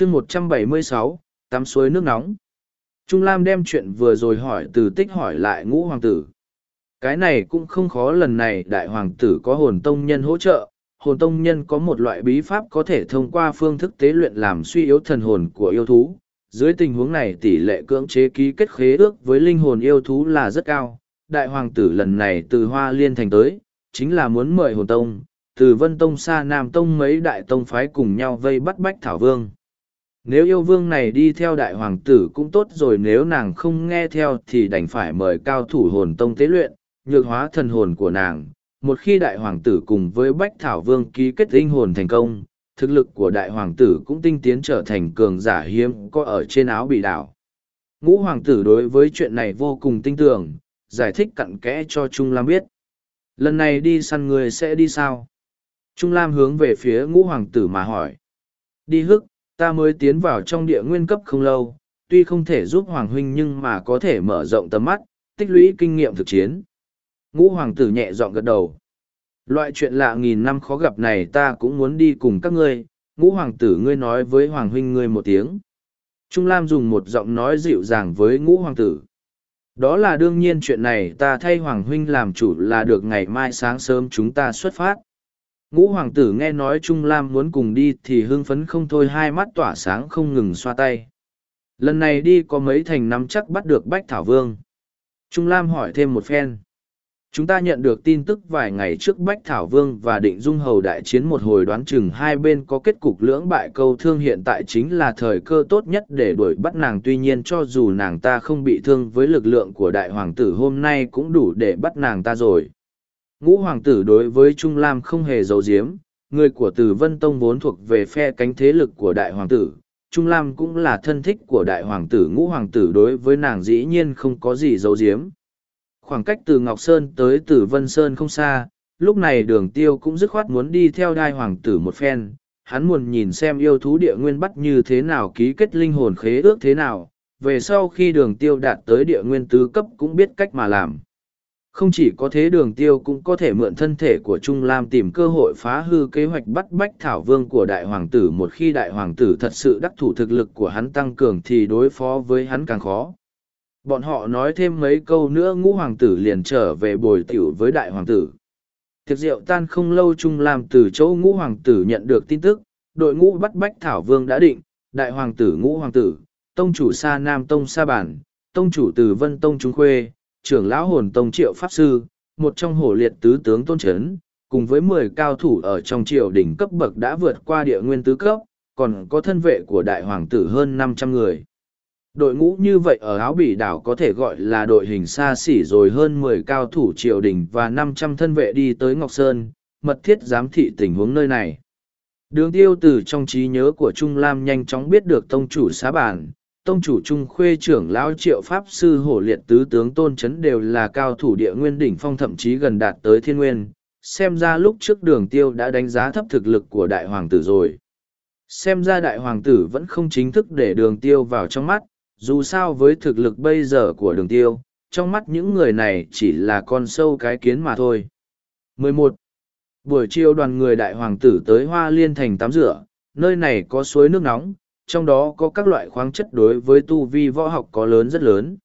chương một trăm bảy mươi sáu, tắm suối nước nóng. Trung lam đem chuyện vừa rồi hỏi từ tích hỏi lại ngũ hoàng tử. Cái này cũng không khó, lần này đại hoàng tử có hồn tông nhân hỗ trợ, hồn tông nhân có một loại bí pháp có thể thông qua phương thức tế luyện làm suy yếu thần hồn của yêu thú. Dưới tình huống này tỷ lệ cưỡng chế ký kết khế ước với linh hồn yêu thú là rất cao. Đại hoàng tử lần này từ hoa liên thành tới, chính là muốn mời hồn tông, từ vân tông xa nam tông mấy đại tông phái cùng nhau vây bắt bách thảo vương nếu yêu vương này đi theo đại hoàng tử cũng tốt rồi, nếu nàng không nghe theo thì đành phải mời cao thủ hồn tông tế luyện, nhược hóa thần hồn của nàng. Một khi đại hoàng tử cùng với bách thảo vương ký kết linh hồn thành công, thực lực của đại hoàng tử cũng tinh tiến trở thành cường giả hiếm có ở trên áo bị đảo. Ngũ hoàng tử đối với chuyện này vô cùng tin tưởng, giải thích cặn kẽ cho trung lam biết. Lần này đi săn người sẽ đi sao? Trung lam hướng về phía ngũ hoàng tử mà hỏi. Đi hức ta mới tiến vào trong địa nguyên cấp không lâu, tuy không thể giúp hoàng huynh nhưng mà có thể mở rộng tầm mắt, tích lũy kinh nghiệm thực chiến. Ngũ hoàng tử nhẹ dọn gật đầu. Loại chuyện lạ nghìn năm khó gặp này ta cũng muốn đi cùng các ngươi. Ngũ hoàng tử ngươi nói với hoàng huynh ngươi một tiếng. Trung lam dùng một giọng nói dịu dàng với ngũ hoàng tử. Đó là đương nhiên chuyện này, ta thay hoàng huynh làm chủ là được ngày mai sáng sớm chúng ta xuất phát ngũ hoàng tử nghe nói trung lam muốn cùng đi thì hưng phấn không thôi, hai mắt tỏa sáng không ngừng xoa tay. Lần này đi có mấy thành nắm chắc bắt được bách thảo vương? Trung lam hỏi thêm một phen. Chúng ta nhận được tin tức vài ngày trước bách thảo vương và định dung hầu đại chiến một hồi đoán chừng hai bên có kết cục lưỡng bại câu thương hiện tại chính là thời cơ tốt nhất để đuổi bắt nàng. Tuy nhiên cho dù nàng ta không bị thương với lực lượng của đại hoàng tử, hôm nay cũng đủ để bắt nàng ta rồi ngũ hoàng tử đối với trung lam không hề giấu giếm, người của tử vân tông vốn thuộc về phe cánh thế lực của đại hoàng tử. Trung lam cũng là thân thích của đại hoàng tử, ngũ hoàng tử đối với nàng dĩ nhiên không có gì giấu giếm. Khoảng cách từ ngọc sơn tới tử vân sơn không xa, lúc này đường tiêu cũng dứt khoát muốn đi theo đai hoàng tử một phen. Hắn muốn nhìn xem yêu thú địa nguyên bắt như thế nào, ký kết linh hồn khế ước thế nào. Về sau khi đường tiêu đạt tới địa nguyên tứ cấp cũng biết cách mà làm không chỉ có thế đường tiêu cũng có thể mượn thân thể của Trung Lam tìm cơ hội phá hư kế hoạch bắt bách thảo vương của đại hoàng tử một khi đại hoàng tử thật sự đắc thủ thực lực của hắn tăng cường thì đối phó với hắn càng khó. Bọn họ nói thêm mấy câu nữa ngũ hoàng tử liền trở về bồi tiểu với đại hoàng tử. Tiệc rượu tan không lâu Trung Lam từ chỗ ngũ hoàng tử nhận được tin tức, đội ngũ bắt bách thảo vương đã định, đại hoàng tử ngũ hoàng tử, tông chủ sa nam tông sa bản, tông chủ từ vân tông trung khuê trưởng lão hồn tông triệu pháp sư, một trong hổ liệt tứ tướng tôn trấn, cùng với mười cao thủ ở trong triều đỉnh cấp bậc đã vượt qua địa nguyên tứ cấp, còn có thân vệ của đại hoàng tử hơn năm trăm người. Đội ngũ như vậy ở áo bỉ đảo có thể gọi là đội hình xa xỉ rồi hơn mười cao thủ triều đình và năm trăm thân vệ đi tới Ngọc Sơn, mật thiết giám thị tình huống nơi này. Đường tiêu từ trong trí nhớ của Trung Lam nhanh chóng biết được tông chủ xá bản, tông chủ trung khuê trưởng lão triệu pháp sư hổ liệt tứ tướng tôn chấn đều là cao thủ địa nguyên đỉnh phong thậm chí gần đạt tới thiên nguyên, xem ra lúc trước đường tiêu đã đánh giá thấp thực lực của đại hoàng tử rồi xem ra đại hoàng tử vẫn không chính thức để đường tiêu vào trong mắt, dù sao với thực lực bây giờ của đường tiêu, trong mắt những người này chỉ là con sâu cái kiến mà thôi 11. buổi chiều đoàn người đại hoàng tử tới hoa liên thành tắm rửa, nơi này có suối nước nóng trong đó có các loại khoáng chất đối với tu vi võ học có lớn rất lớn.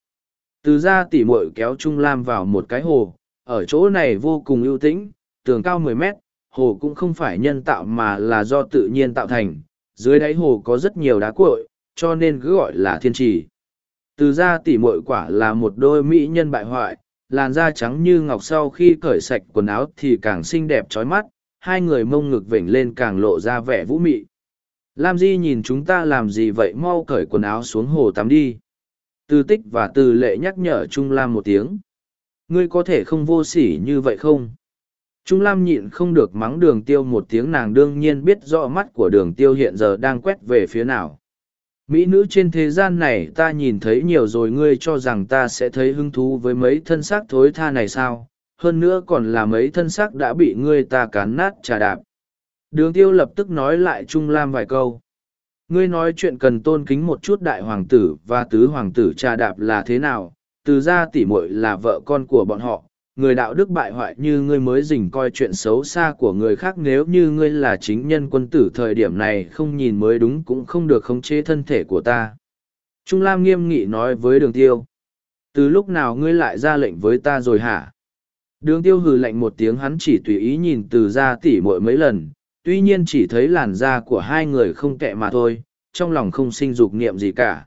Từ ra tỉ muội kéo Trung Lam vào một cái hồ, ở chỗ này vô cùng ưu tĩnh, tường cao mười mét, hồ cũng không phải nhân tạo mà là do tự nhiên tạo thành, dưới đáy hồ có rất nhiều đá cuội, cho nên cứ gọi là thiên trì. Từ ra tỉ muội quả là một đôi mỹ nhân bại hoại, làn da trắng như ngọc sau khi cởi sạch quần áo thì càng xinh đẹp trói mắt, hai người mông ngực vểnh lên càng lộ ra vẻ vũ mị. Lam Di nhìn chúng ta làm gì vậy mau cởi quần áo xuống hồ tắm đi. Từ tích và từ lệ nhắc nhở Trung Lam một tiếng. Ngươi có thể không vô sỉ như vậy không? Trung Lam nhịn không được mắng đường tiêu một tiếng, nàng đương nhiên biết rõ mắt của đường tiêu hiện giờ đang quét về phía nào. Mỹ nữ trên thế gian này, ta nhìn thấy nhiều rồi, ngươi cho rằng ta sẽ thấy hứng thú với mấy thân xác thối tha này sao? Hơn nữa còn là mấy thân xác đã bị ngươi ta cán nát trà đạp. Đường tiêu lập tức nói lại Trung Lam vài câu. Ngươi nói chuyện cần tôn kính một chút đại hoàng tử và tứ hoàng tử trà đạp là thế nào, từ ra tỉ muội là vợ con của bọn họ, người đạo đức bại hoại như ngươi mới dình coi chuyện xấu xa của người khác nếu như ngươi là chính nhân quân tử thời điểm này không nhìn mới đúng cũng không được khống chế thân thể của ta. Trung Lam nghiêm nghị nói với đường tiêu. Từ lúc nào ngươi lại ra lệnh với ta rồi hả? Đường tiêu hừ lạnh một tiếng hắn chỉ tùy ý nhìn từ ra tỉ muội mấy lần, tuy nhiên chỉ thấy làn da của hai người không tệ mà thôi, trong lòng không sinh dục niệm gì cả.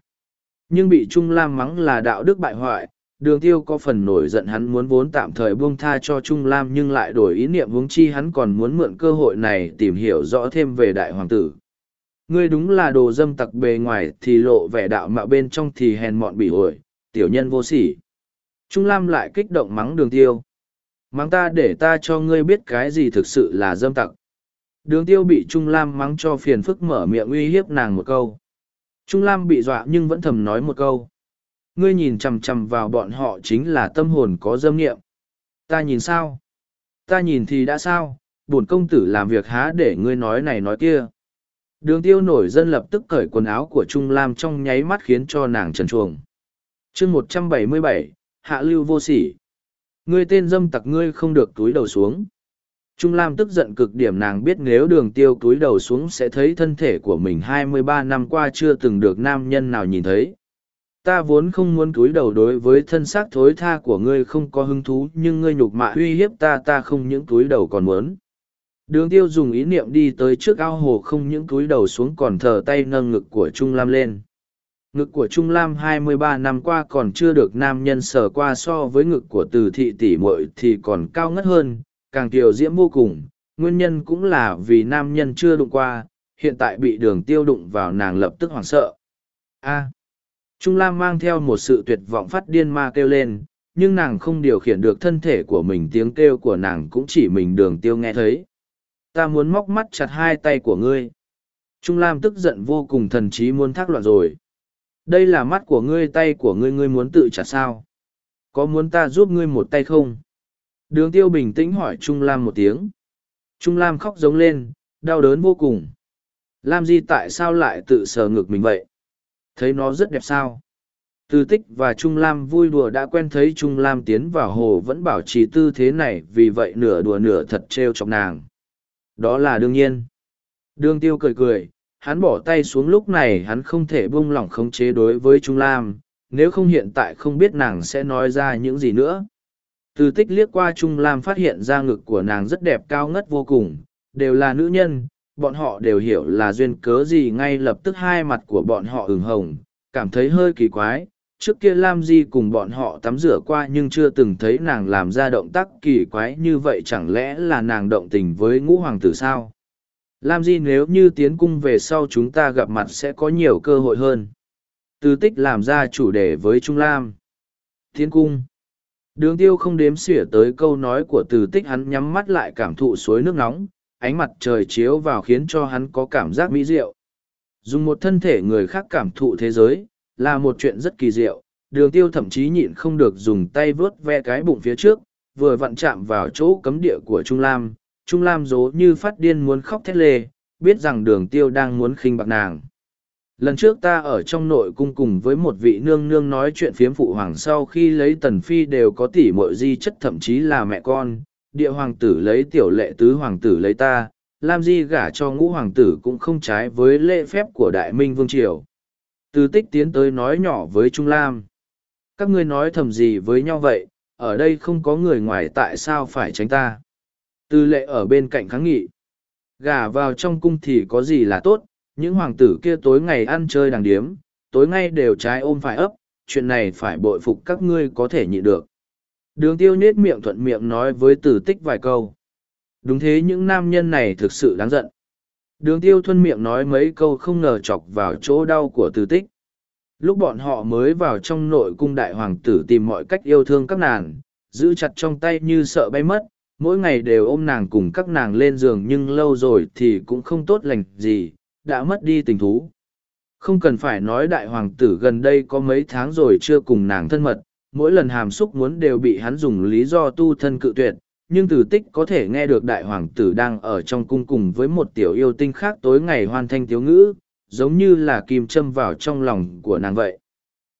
Nhưng bị Trung Lam mắng là đạo đức bại hoại, đường tiêu có phần nổi giận hắn muốn vốn tạm thời buông tha cho Trung Lam nhưng lại đổi ý niệm hướng chi hắn còn muốn mượn cơ hội này tìm hiểu rõ thêm về đại hoàng tử. Ngươi đúng là đồ dâm tặc bề ngoài thì lộ vẻ đạo mạo bên trong thì hèn mọn bỉ ổi, tiểu nhân vô sỉ. Trung Lam lại kích động mắng đường tiêu. Mắng ta để ta cho ngươi biết cái gì thực sự là dâm tặc. Đường tiêu bị Trung Lam mắng cho phiền phức mở miệng uy hiếp nàng một câu. Trung Lam bị dọa nhưng vẫn thầm nói một câu. Ngươi nhìn chằm chằm vào bọn họ chính là tâm hồn có dâm nghiệm. Ta nhìn sao? Ta nhìn thì đã sao? Bổn công tử làm việc há để ngươi nói này nói kia. Đường tiêu nổi dân lập tức cởi quần áo của Trung Lam trong nháy mắt khiến cho nàng trần chuồng. chương một trăm bảy mươi bảy, Hạ lưu vô sỉ. Ngươi tên dâm tặc ngươi không được túi đầu xuống. Trung Lam tức giận cực điểm nàng biết nếu đường tiêu túi đầu xuống sẽ thấy thân thể của mình hai mươi ba năm qua chưa từng được nam nhân nào nhìn thấy. Ta vốn không muốn túi đầu đối với thân xác thối tha của ngươi không có hứng thú nhưng ngươi nhục mạ uy hiếp ta ta không những túi đầu còn muốn. Đường tiêu dùng ý niệm đi tới trước ao hồ không những túi đầu xuống còn thờ tay nâng ngực của Trung Lam lên. Ngực của Trung Lam 23 năm qua còn chưa được nam nhân sờ qua so với ngực của từ thị tỷ muội thì còn cao ngất hơn, càng kiều diễm vô cùng. Nguyên nhân cũng là vì nam nhân chưa đụng qua, hiện tại bị đường tiêu đụng vào nàng lập tức hoảng sợ. A. Trung Lam mang theo một sự tuyệt vọng phát điên ma kêu lên, nhưng nàng không điều khiển được thân thể của mình tiếng kêu của nàng cũng chỉ mình đường tiêu nghe thấy ta muốn móc mắt chặt hai tay của ngươi trung lam tức giận vô cùng thần trí muốn thác loạn rồi đây là mắt của ngươi tay của ngươi ngươi muốn tự chặt sao có muốn ta giúp ngươi một tay không đường tiêu bình tĩnh hỏi trung lam một tiếng trung lam khóc giống lên đau đớn vô cùng lam di tại sao lại tự sờ ngực mình vậy thấy nó rất đẹp sao từ tích và Trung Lam vui đùa đã quen thấy Trung Lam tiến vào hồ vẫn bảo trì tư thế này vì vậy nửa đùa nửa thật trêu chọc nàng. Đó là đương nhiên. Đường tiêu cười cười, hắn bỏ tay xuống lúc này hắn không thể buông lỏng khống chế đối với Trung Lam, nếu không hiện tại không biết nàng sẽ nói ra những gì nữa. Từ tích liếc qua Trung Lam phát hiện ra ngực của nàng rất đẹp cao ngất vô cùng, đều là nữ nhân, bọn họ đều hiểu là duyên cớ gì ngay lập tức hai mặt của bọn họ ửng hồng, cảm thấy hơi kỳ quái, trước kia Lam Di cùng bọn họ tắm rửa qua nhưng chưa từng thấy nàng làm ra động tác kỳ quái như vậy chẳng lẽ là nàng động tình với ngũ hoàng tử sao? Lam Di nếu như tiến cung về sau chúng ta gặp mặt sẽ có nhiều cơ hội hơn. Từ tích làm ra chủ đề với Trung Lam. Tiến cung. Đường tiêu không đếm xỉa tới câu nói của từ tích hắn nhắm mắt lại cảm thụ suối nước nóng, ánh mặt trời chiếu vào khiến cho hắn có cảm giác mỹ diệu. Dùng một thân thể người khác cảm thụ thế giới, là một chuyện rất kỳ diệu. Đường tiêu thậm chí nhịn không được dùng tay vớt ve cái bụng phía trước, vừa vặn chạm vào chỗ cấm địa của Trung Lam. Trung Lam dố như phát điên muốn khóc thét lê, biết rằng đường tiêu đang muốn khinh bạc nàng. Lần trước ta ở trong nội cung cùng với một vị nương nương nói chuyện phiếm phụ hoàng sau khi lấy tần phi đều có tỷ muội di chất thậm chí là mẹ con, địa hoàng tử lấy tiểu lệ tứ hoàng tử lấy ta, Lam di gả cho ngũ hoàng tử cũng không trái với lễ phép của đại minh vương triều. Từ tích tiến tới nói nhỏ với Trung Lam. Các ngươi nói thầm gì với nhau vậy, ở đây không có người ngoài tại sao phải tránh ta. Từ lệ ở bên cạnh kháng nghị. Gả vào trong cung thì có gì là tốt, những hoàng tử kia tối ngày ăn chơi đàng điếm, tối ngay đều trái ôm phải ấp, chuyện này phải bội phục các ngươi có thể nhịn được. Đường tiêu nết miệng thuận miệng nói với tử tích vài câu. Đúng thế những nam nhân này thực sự đáng giận. Đường tiêu thuân miệng nói mấy câu không ngờ chọc vào chỗ đau của từ tích. Lúc bọn họ mới vào trong nội cung đại hoàng tử tìm mọi cách yêu thương các nàng, giữ chặt trong tay như sợ bay mất, mỗi ngày đều ôm nàng cùng các nàng lên giường nhưng lâu rồi thì cũng không tốt lành gì, đã mất đi tình thú. Không cần phải nói đại hoàng tử gần đây có mấy tháng rồi chưa cùng nàng thân mật, mỗi lần hàm xúc muốn đều bị hắn dùng lý do tu thân cự tuyệt, nhưng tử tích có thể nghe được đại hoàng tử đang ở trong cung cùng với một tiểu yêu tinh khác tối ngày hoan thanh thiếu ngữ, giống như là kim châm vào trong lòng của nàng vậy.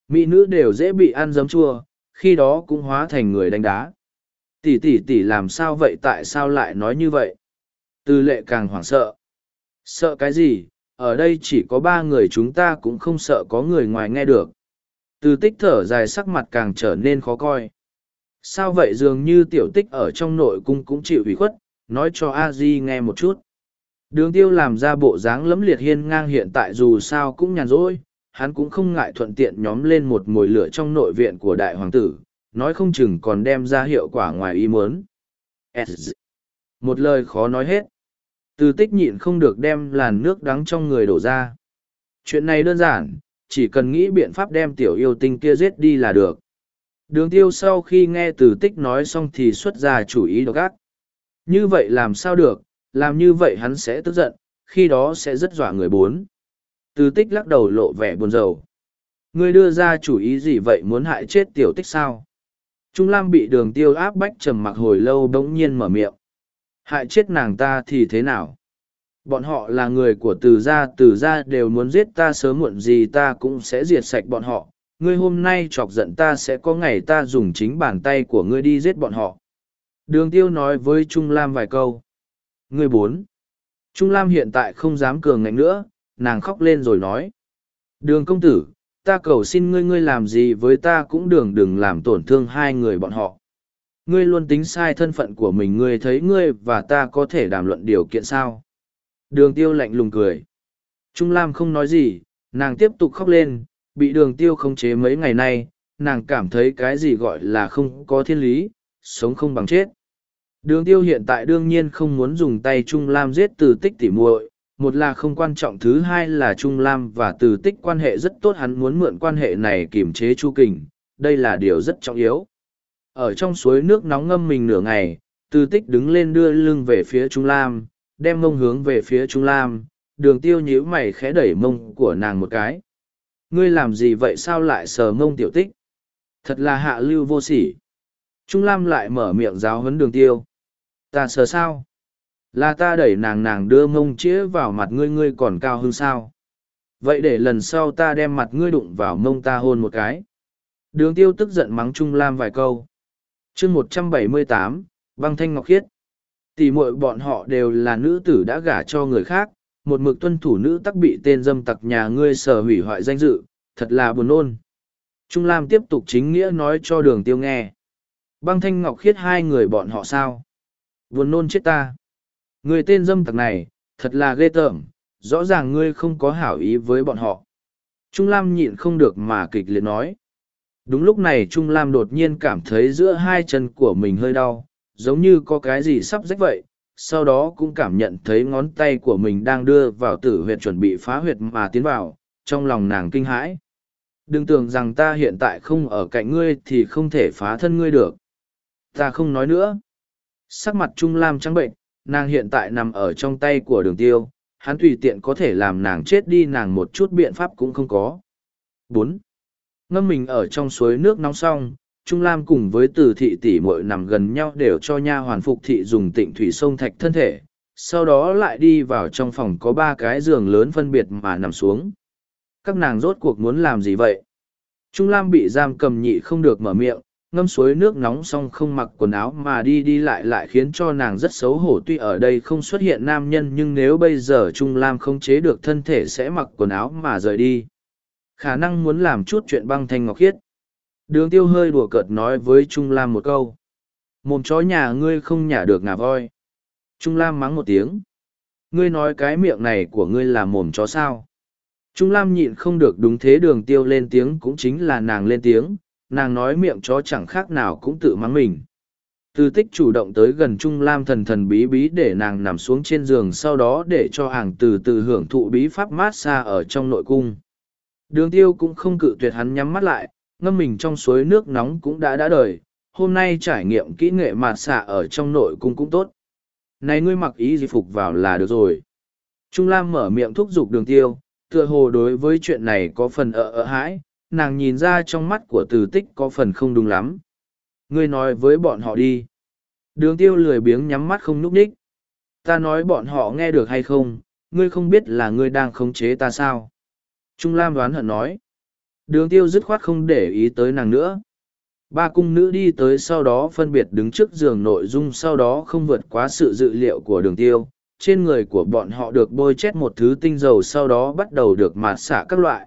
Mỹ nữ đều dễ bị ăn giấm chua, khi đó cũng hóa thành người đánh đá. tỷ tỷ tỷ làm sao vậy tại sao lại nói như vậy tư lệ càng hoảng sợ sợ cái gì ở đây chỉ có ba người chúng ta cũng không sợ có người ngoài nghe được. Từ tích thở dài sắc mặt càng trở nên khó coi. Sao vậy dường như tiểu tích ở trong nội cung cũng chịu ủy khuất, nói cho a di nghe một chút. Đường tiêu làm ra bộ dáng lẫm liệt hiên ngang hiện tại dù sao cũng nhàn rỗi, hắn cũng không ngại thuận tiện nhóm lên một mồi lửa trong nội viện của đại hoàng tử, nói không chừng còn đem ra hiệu quả ngoài ý muốn. Một lời khó nói hết từ tích nhịn không được đem làn nước đắng trong người đổ ra. Chuyện này đơn giản, chỉ cần nghĩ biện pháp đem tiểu yêu tinh kia giết đi là được. Đường tiêu sau khi nghe từ tích nói xong thì xuất ra chủ ý độc ác. Như vậy làm sao được, làm như vậy hắn sẽ tức giận, khi đó sẽ rất dọa người bốn. Từ tích lắc đầu lộ vẻ buồn rầu. Ngươi đưa ra chủ ý gì vậy muốn hại chết tiểu tích sao? Trung lam bị đường tiêu áp bách trầm mặc hồi lâu bỗng nhiên mở miệng hại chết nàng ta thì thế nào? Bọn họ là người của từ gia từ gia đều muốn giết ta sớm muộn gì ta cũng sẽ diệt sạch bọn họ. Ngươi hôm nay chọc giận ta sẽ có ngày ta dùng chính bàn tay của ngươi đi giết bọn họ. Đường tiêu nói với trung lam vài câu. Ngươi bốn. Trung lam hiện tại không dám cường ngạnh nữa, nàng khóc lên rồi nói. Đường công tử, ta cầu xin ngươi ngươi làm gì với ta cũng đường đừng làm tổn thương hai người bọn họ ngươi luôn tính sai thân phận của mình, ngươi thấy ngươi và ta có thể đàm luận điều kiện sao? Đường tiêu lạnh lùng cười. Trung lam không nói gì, nàng tiếp tục khóc lên, bị đường tiêu khống chế mấy ngày nay, nàng cảm thấy cái gì gọi là không có thiên lý, sống không bằng chết. Đường tiêu hiện tại đương nhiên không muốn dùng tay trung lam giết từ tích tỉ muội, một là không quan trọng, thứ hai là trung lam và từ tích quan hệ rất tốt, hắn muốn mượn quan hệ này kiềm chế chu kình, đây là điều rất trọng yếu ở trong suối nước nóng ngâm mình nửa ngày từ tích đứng lên đưa lưng về phía trung lam, đem mông hướng về phía trung lam, đường tiêu nhíu mày khẽ đẩy mông của nàng một cái. Ngươi làm gì vậy sao lại sờ mông tiểu tích? Thật là hạ lưu vô sỉ. Trung lam lại mở miệng giáo huấn đường tiêu. Ta sờ sao? Là ta đẩy nàng nàng đưa mông chĩa vào mặt ngươi ngươi còn cao hơn sao? Vậy để lần sau ta đem mặt ngươi đụng vào mông ta hôn một cái. Đường tiêu tức giận mắng trung lam vài câu chương một trăm bảy mươi tám, băng thanh ngọc khiết. Tỉ mội bọn họ đều là nữ tử đã gả cho người khác, một mực tuân thủ nữ tắc bị tên dâm tặc nhà ngươi sở hủy hoại danh dự, thật là buồn nôn. Trung lam tiếp tục chính nghĩa nói cho đường tiêu nghe. Băng thanh ngọc khiết hai người bọn họ sao? Buồn nôn chết ta. Người tên dâm tặc này, thật là ghê tởm, rõ ràng ngươi không có hảo ý với bọn họ. Trung lam nhịn không được mà kịch liệt nói đúng lúc này trung lam đột nhiên cảm thấy giữa hai chân của mình hơi đau, giống như có cái gì sắp rách vậy, sau đó cũng cảm nhận thấy ngón tay của mình đang đưa vào tử huyệt chuẩn bị phá huyệt mà tiến vào, trong lòng nàng kinh hãi. Đừng tưởng rằng ta hiện tại không ở cạnh ngươi thì không thể phá thân ngươi được. Ta không nói nữa. Sắc mặt trung lam trắng bệnh, nàng hiện tại nằm ở trong tay của đường tiêu, hắn tùy tiện có thể làm nàng chết đi nàng một chút biện pháp cũng không có. Bốn ngâm mình ở trong suối nước nóng xong Trung Lam cùng với từ thị tỷ muội nằm gần nhau đều cho nha hoàn phục thị dùng tịnh thủy sông thạch thân thể, sau đó lại đi vào trong phòng có ba cái giường lớn phân biệt mà nằm xuống. Các nàng rốt cuộc muốn làm gì vậy? Trung Lam bị giam cầm nhị không được mở miệng, ngâm suối nước nóng xong không mặc quần áo mà đi đi lại lại khiến cho nàng rất xấu hổ tuy ở đây không xuất hiện nam nhân nhưng nếu bây giờ Trung Lam không chế được thân thể sẽ mặc quần áo mà rời đi. Khả năng muốn làm chút chuyện băng thanh ngọc khiết. Đường tiêu hơi đùa cợt nói với Trung Lam một câu. Mồm chó nhà ngươi không nhả được ngà voi. Trung Lam mắng một tiếng. Ngươi nói cái miệng này của ngươi là mồm chó sao. Trung Lam nhịn không được đúng thế đường tiêu lên tiếng cũng chính là nàng lên tiếng, nàng nói miệng chó chẳng khác nào cũng tự mắng mình. Từ tích chủ động tới gần Trung Lam thần thần bí bí để nàng nằm xuống trên giường sau đó để cho hàng từ từ hưởng thụ bí pháp mát xa ở trong nội cung. Đường tiêu cũng không cự tuyệt hắn nhắm mắt lại, ngâm mình trong suối nước nóng cũng đã đã đời, hôm nay trải nghiệm kỹ nghệ mạt xạ ở trong nội cung cũng tốt. Này ngươi mặc ý gì phục vào là được rồi. Trung Lam mở miệng thúc giục đường tiêu, tựa hồ đối với chuyện này có phần ợ ợ hãi, nàng nhìn ra trong mắt của từ tích có phần không đúng lắm. Ngươi nói với bọn họ đi. Đường tiêu lười biếng nhắm mắt không núp đích. Ta nói bọn họ nghe được hay không, ngươi không biết là ngươi đang khống chế ta sao. Trung Lam đoán hận nói. Đường tiêu dứt khoát không để ý tới nàng nữa. ba cung nữ đi tới sau đó phân biệt đứng trước giường nội dung sau đó không vượt quá sự dự liệu của đường tiêu. Trên người của bọn họ được bôi chét một thứ tinh dầu sau đó bắt đầu được mạt xạ các loại.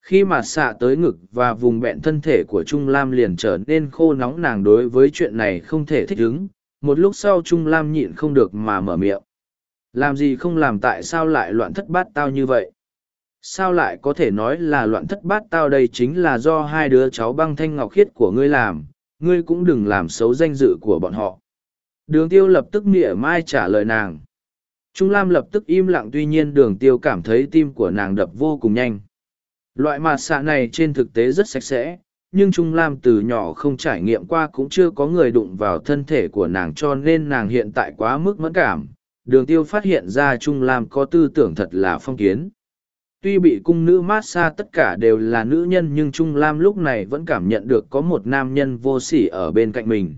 Khi mạt xạ tới ngực và vùng bẹn thân thể của trung lam liền trở nên khô nóng nàng đối với chuyện này không thể thích ứng. Một lúc sau trung lam nhịn không được mà mở miệng. Làm gì không làm tại sao lại loạn thất bát tao như vậy? Sao lại có thể nói là loạn thất bát tao đây chính là do hai đứa cháu băng thanh ngọc khiết của ngươi làm, ngươi cũng đừng làm xấu danh dự của bọn họ. Đường tiêu lập tức mỉa mai trả lời nàng. Trung lam lập tức im lặng tuy nhiên đường tiêu cảm thấy tim của nàng đập vô cùng nhanh. Loại mạt xạ này trên thực tế rất sạch sẽ, nhưng trung lam từ nhỏ không trải nghiệm qua cũng chưa có người đụng vào thân thể của nàng cho nên nàng hiện tại quá mức mẫn cảm. Đường tiêu phát hiện ra trung lam có tư tưởng thật là phong kiến tuy bị cung nữ mát xa tất cả đều là nữ nhân nhưng Trung Lam lúc này vẫn cảm nhận được có một nam nhân vô sỉ ở bên cạnh mình.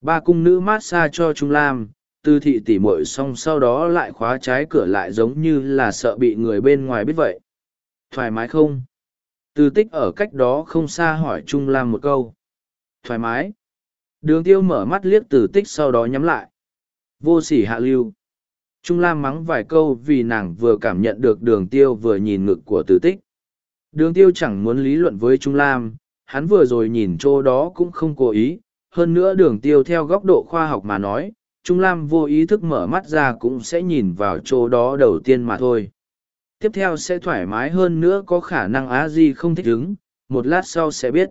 Ba cung nữ mát xa cho Trung Lam, tư thị tỉ mội xong sau đó lại khóa trái cửa lại giống như là sợ bị người bên ngoài biết vậy. Thoải mái không? Tư tích ở cách đó không xa hỏi Trung Lam một câu. Thoải mái. Đường tiêu mở mắt liếc từ tích sau đó nhắm lại. Vô sỉ hạ lưu. Trung Lam mắng vài câu vì nàng vừa cảm nhận được đường tiêu vừa nhìn ngực của tử tích. Đường tiêu chẳng muốn lý luận với Trung Lam, hắn vừa rồi nhìn chỗ đó cũng không cố ý. Hơn nữa đường tiêu theo góc độ khoa học mà nói, Trung Lam vô ý thức mở mắt ra cũng sẽ nhìn vào chỗ đó đầu tiên mà thôi. Tiếp theo sẽ thoải mái hơn nữa có khả năng á di không thích ứng, một lát sau sẽ biết.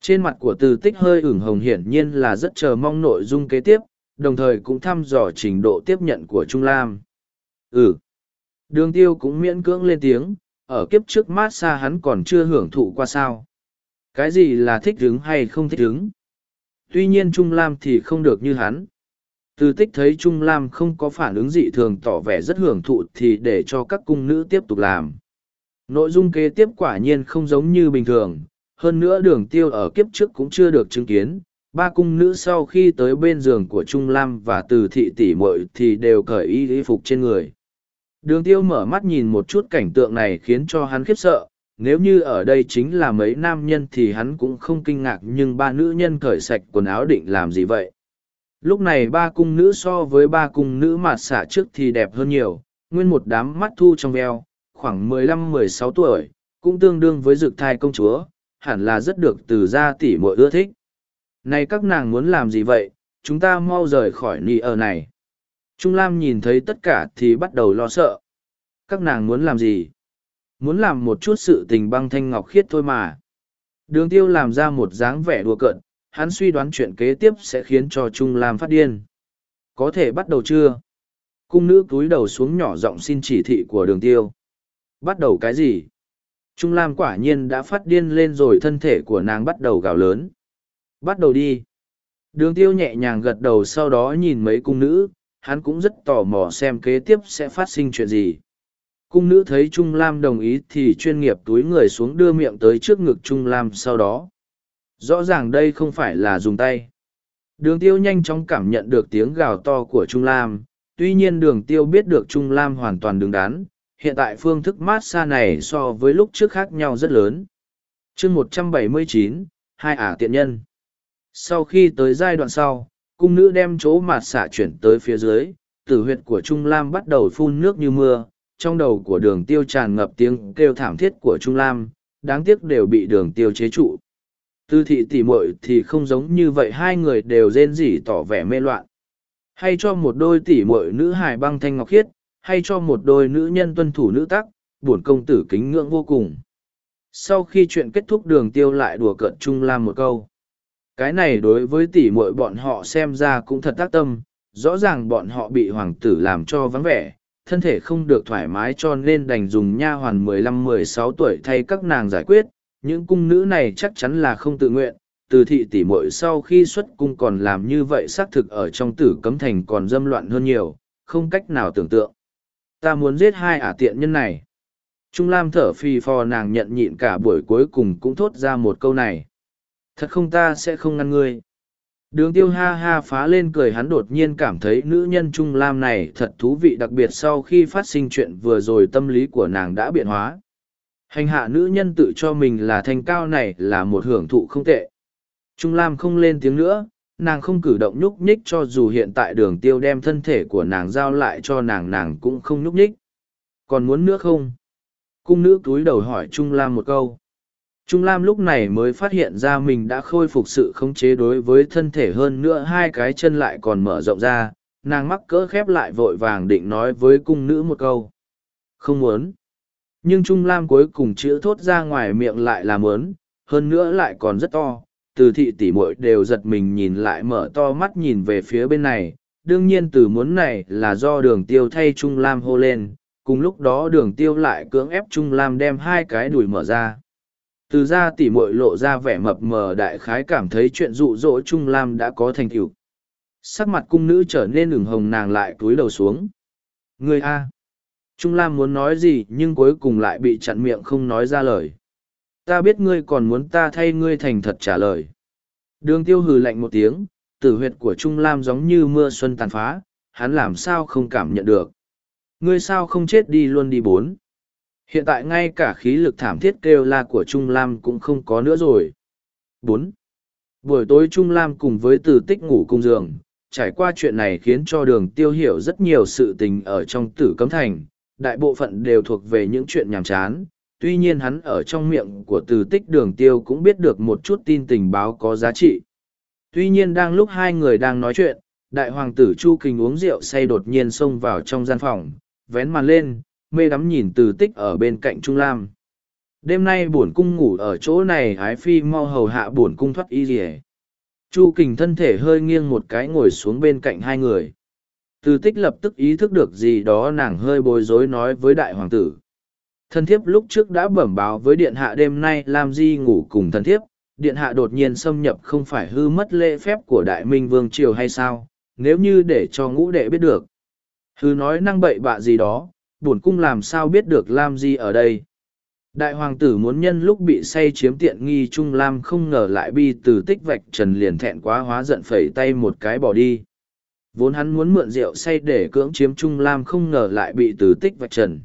Trên mặt của từ tích hơi ửng hồng hiển nhiên là rất chờ mong nội dung kế tiếp, đồng thời cũng thăm dò trình độ tiếp nhận của Trung Lam. Ừ. Đường tiêu cũng miễn cưỡng lên tiếng, ở kiếp trước mát xa hắn còn chưa hưởng thụ qua sao. Cái gì là thích hứng hay không thích hứng? Tuy nhiên Trung Lam thì không được như hắn. Từ tích thấy Trung Lam không có phản ứng dị thường tỏ vẻ rất hưởng thụ thì để cho các cung nữ tiếp tục làm. Nội dung kế tiếp quả nhiên không giống như bình thường, hơn nữa đường tiêu ở kiếp trước cũng chưa được chứng kiến, ba cung nữ sau khi tới bên giường của trung lam và từ thị tỷ Mội thì đều cởi y y phục trên người. Đường tiêu mở mắt nhìn một chút cảnh tượng này khiến cho hắn khiếp sợ. Nếu như ở đây chính là mấy nam nhân thì hắn cũng không kinh ngạc, nhưng ba nữ nhân cởi sạch quần áo định làm gì vậy? Lúc này ba cung nữ so với ba cung nữ mạt xả trước thì đẹp hơn nhiều. Nguyên một đám mắt thu trong veo, khoảng mười lăm mười sáu tuổi, cũng tương đương với dực thai công chúa, hẳn là rất được từ gia tỷ Mội ưa thích này các nàng muốn làm gì vậy, chúng ta mau rời khỏi nì ở này. Trung Lam nhìn thấy tất cả thì bắt đầu lo sợ. Các nàng muốn làm gì? Muốn làm một chút sự tình băng thanh ngọc khiết thôi mà. Đường tiêu làm ra một dáng vẻ đùa cợt, hắn suy đoán chuyện kế tiếp sẽ khiến cho Trung Lam phát điên. Có thể bắt đầu chưa? Cung nữ cúi đầu xuống nhỏ giọng xin chỉ thị của đường tiêu. Bắt đầu cái gì? Trung Lam quả nhiên đã phát điên lên rồi thân thể của nàng bắt đầu gào lớn. Bắt đầu đi. Đường tiêu nhẹ nhàng gật đầu sau đó nhìn mấy cung nữ, hắn cũng rất tò mò xem kế tiếp sẽ phát sinh chuyện gì. Cung nữ thấy Trung Lam đồng ý thì chuyên nghiệp túi người xuống đưa miệng tới trước ngực Trung Lam sau đó. Rõ ràng đây không phải là dùng tay. Đường tiêu nhanh chóng cảm nhận được tiếng gào to của Trung Lam, tuy nhiên đường tiêu biết được Trung Lam hoàn toàn đứng đắn, hiện tại phương thức mát xa này so với lúc trước khác nhau rất lớn. chương 179, hai ả tiện nhân. Sau khi tới giai đoạn sau, cung nữ đem chỗ mạt xạ chuyển tới phía dưới, tử huyệt của Trung Lam bắt đầu phun nước như mưa, trong đầu của đường tiêu tràn ngập tiếng kêu thảm thiết của Trung Lam, đáng tiếc đều bị đường tiêu chế trụ. Tư thị tỉ muội thì không giống như vậy hai người đều rên rỉ tỏ vẻ mê loạn. Hay cho một đôi tỉ muội nữ hài băng thanh ngọc khiết, hay cho một đôi nữ nhân tuân thủ nữ tắc, buồn công tử kính ngưỡng vô cùng. Sau khi chuyện kết thúc đường tiêu lại đùa cợt Trung Lam một câu cái này đối với tỷ muội bọn họ xem ra cũng thật tác tâm, rõ ràng bọn họ bị hoàng tử làm cho vắng vẻ, thân thể không được thoải mái cho nên đành dùng nha hoàn mười lăm, mười sáu tuổi thay các nàng giải quyết, những cung nữ này chắc chắn là không tự nguyện, từ thị tỷ muội sau khi xuất cung còn làm như vậy xác thực ở trong tử cấm thành còn dâm loạn hơn nhiều, không cách nào tưởng tượng. Ta muốn giết hai ả tiện nhân này. Trung lam thở phì phò nàng nhận nhịn cả buổi cuối cùng cũng thốt ra một câu này. Thật không ta sẽ không ngăn ngươi. Đường tiêu ha ha phá lên cười hắn đột nhiên cảm thấy nữ nhân Trung Lam này thật thú vị đặc biệt sau khi phát sinh chuyện vừa rồi tâm lý của nàng đã biện hóa. Hành hạ nữ nhân tự cho mình là thanh cao này là một hưởng thụ không tệ. Trung Lam không lên tiếng nữa, nàng không cử động nhúc nhích cho dù hiện tại đường tiêu đem thân thể của nàng giao lại cho nàng nàng cũng không nhúc nhích. Còn muốn nữa không? Cung nữ túi đầu hỏi Trung Lam một câu. Trung Lam lúc này mới phát hiện ra mình đã khôi phục sự khống chế đối với thân thể hơn nữa hai cái chân lại còn mở rộng ra, nàng mắc cỡ khép lại vội vàng định nói với cung nữ một câu. Không muốn. Nhưng Trung Lam cuối cùng chữ thốt ra ngoài miệng lại là muốn, hơn nữa lại còn rất to. Từ thị tỷ muội đều giật mình nhìn lại mở to mắt nhìn về phía bên này. Đương nhiên từ muốn này là do đường tiêu thay Trung Lam hô lên, cùng lúc đó đường tiêu lại cưỡng ép Trung Lam đem hai cái đùi mở ra. Từ ra tỷ muội lộ ra vẻ mập mờ đại khái cảm thấy chuyện dụ dỗ Trung Lam đã có thành tựu. Sắc mặt cung nữ trở nên ửng hồng nàng lại cúi đầu xuống. Người A. Trung Lam muốn nói gì nhưng cuối cùng lại bị chặn miệng không nói ra lời. Ta biết ngươi còn muốn ta thay ngươi thành thật trả lời. Đường tiêu hừ lạnh một tiếng, tử huyệt của Trung Lam giống như mưa xuân tàn phá, hắn làm sao không cảm nhận được. Ngươi sao không chết đi luôn đi bốn. Hiện tại ngay cả khí lực thảm thiết kêu la của Trung Lam cũng không có nữa rồi. bốn Buổi tối Trung Lam cùng với tử tích ngủ cùng giường, trải qua chuyện này khiến cho đường tiêu hiểu rất nhiều sự tình ở trong tử cấm thành, đại bộ phận đều thuộc về những chuyện nhàm chán. Tuy nhiên hắn ở trong miệng của từ tích đường tiêu cũng biết được một chút tin tình báo có giá trị. Tuy nhiên đang lúc hai người đang nói chuyện, đại hoàng tử Chu Kình uống rượu say đột nhiên xông vào trong gian phòng, vén màn lên, mê đắm nhìn từ tích ở bên cạnh Trung Lam. Đêm nay bổn cung ngủ ở chỗ này ái phi mau hầu hạ bổn cung thoát y rỉa. Chu Kình thân thể hơi nghiêng một cái ngồi xuống bên cạnh hai người. Từ tích lập tức ý thức được gì đó nàng hơi bối rối nói với đại hoàng tử. Thân thiếp lúc trước đã bẩm báo với điện hạ đêm nay làm di ngủ cùng thân thiếp, điện hạ đột nhiên xâm nhập không phải hư mất lễ phép của đại minh vương triều hay sao, nếu như để cho ngũ đệ biết được. Hư nói năng bậy bạ gì đó, bổn cung làm sao biết được lam di ở đây. Đại hoàng tử muốn nhân lúc bị say chiếm tiện nghi Trung Lam không ngờ lại bi từ tích vạch trần liền thẹn quá hóa giận phẩy tay một cái bỏ đi. Vốn hắn muốn mượn rượu say để cưỡng chiếm Trung Lam không ngờ lại bị từ tích vạch trần.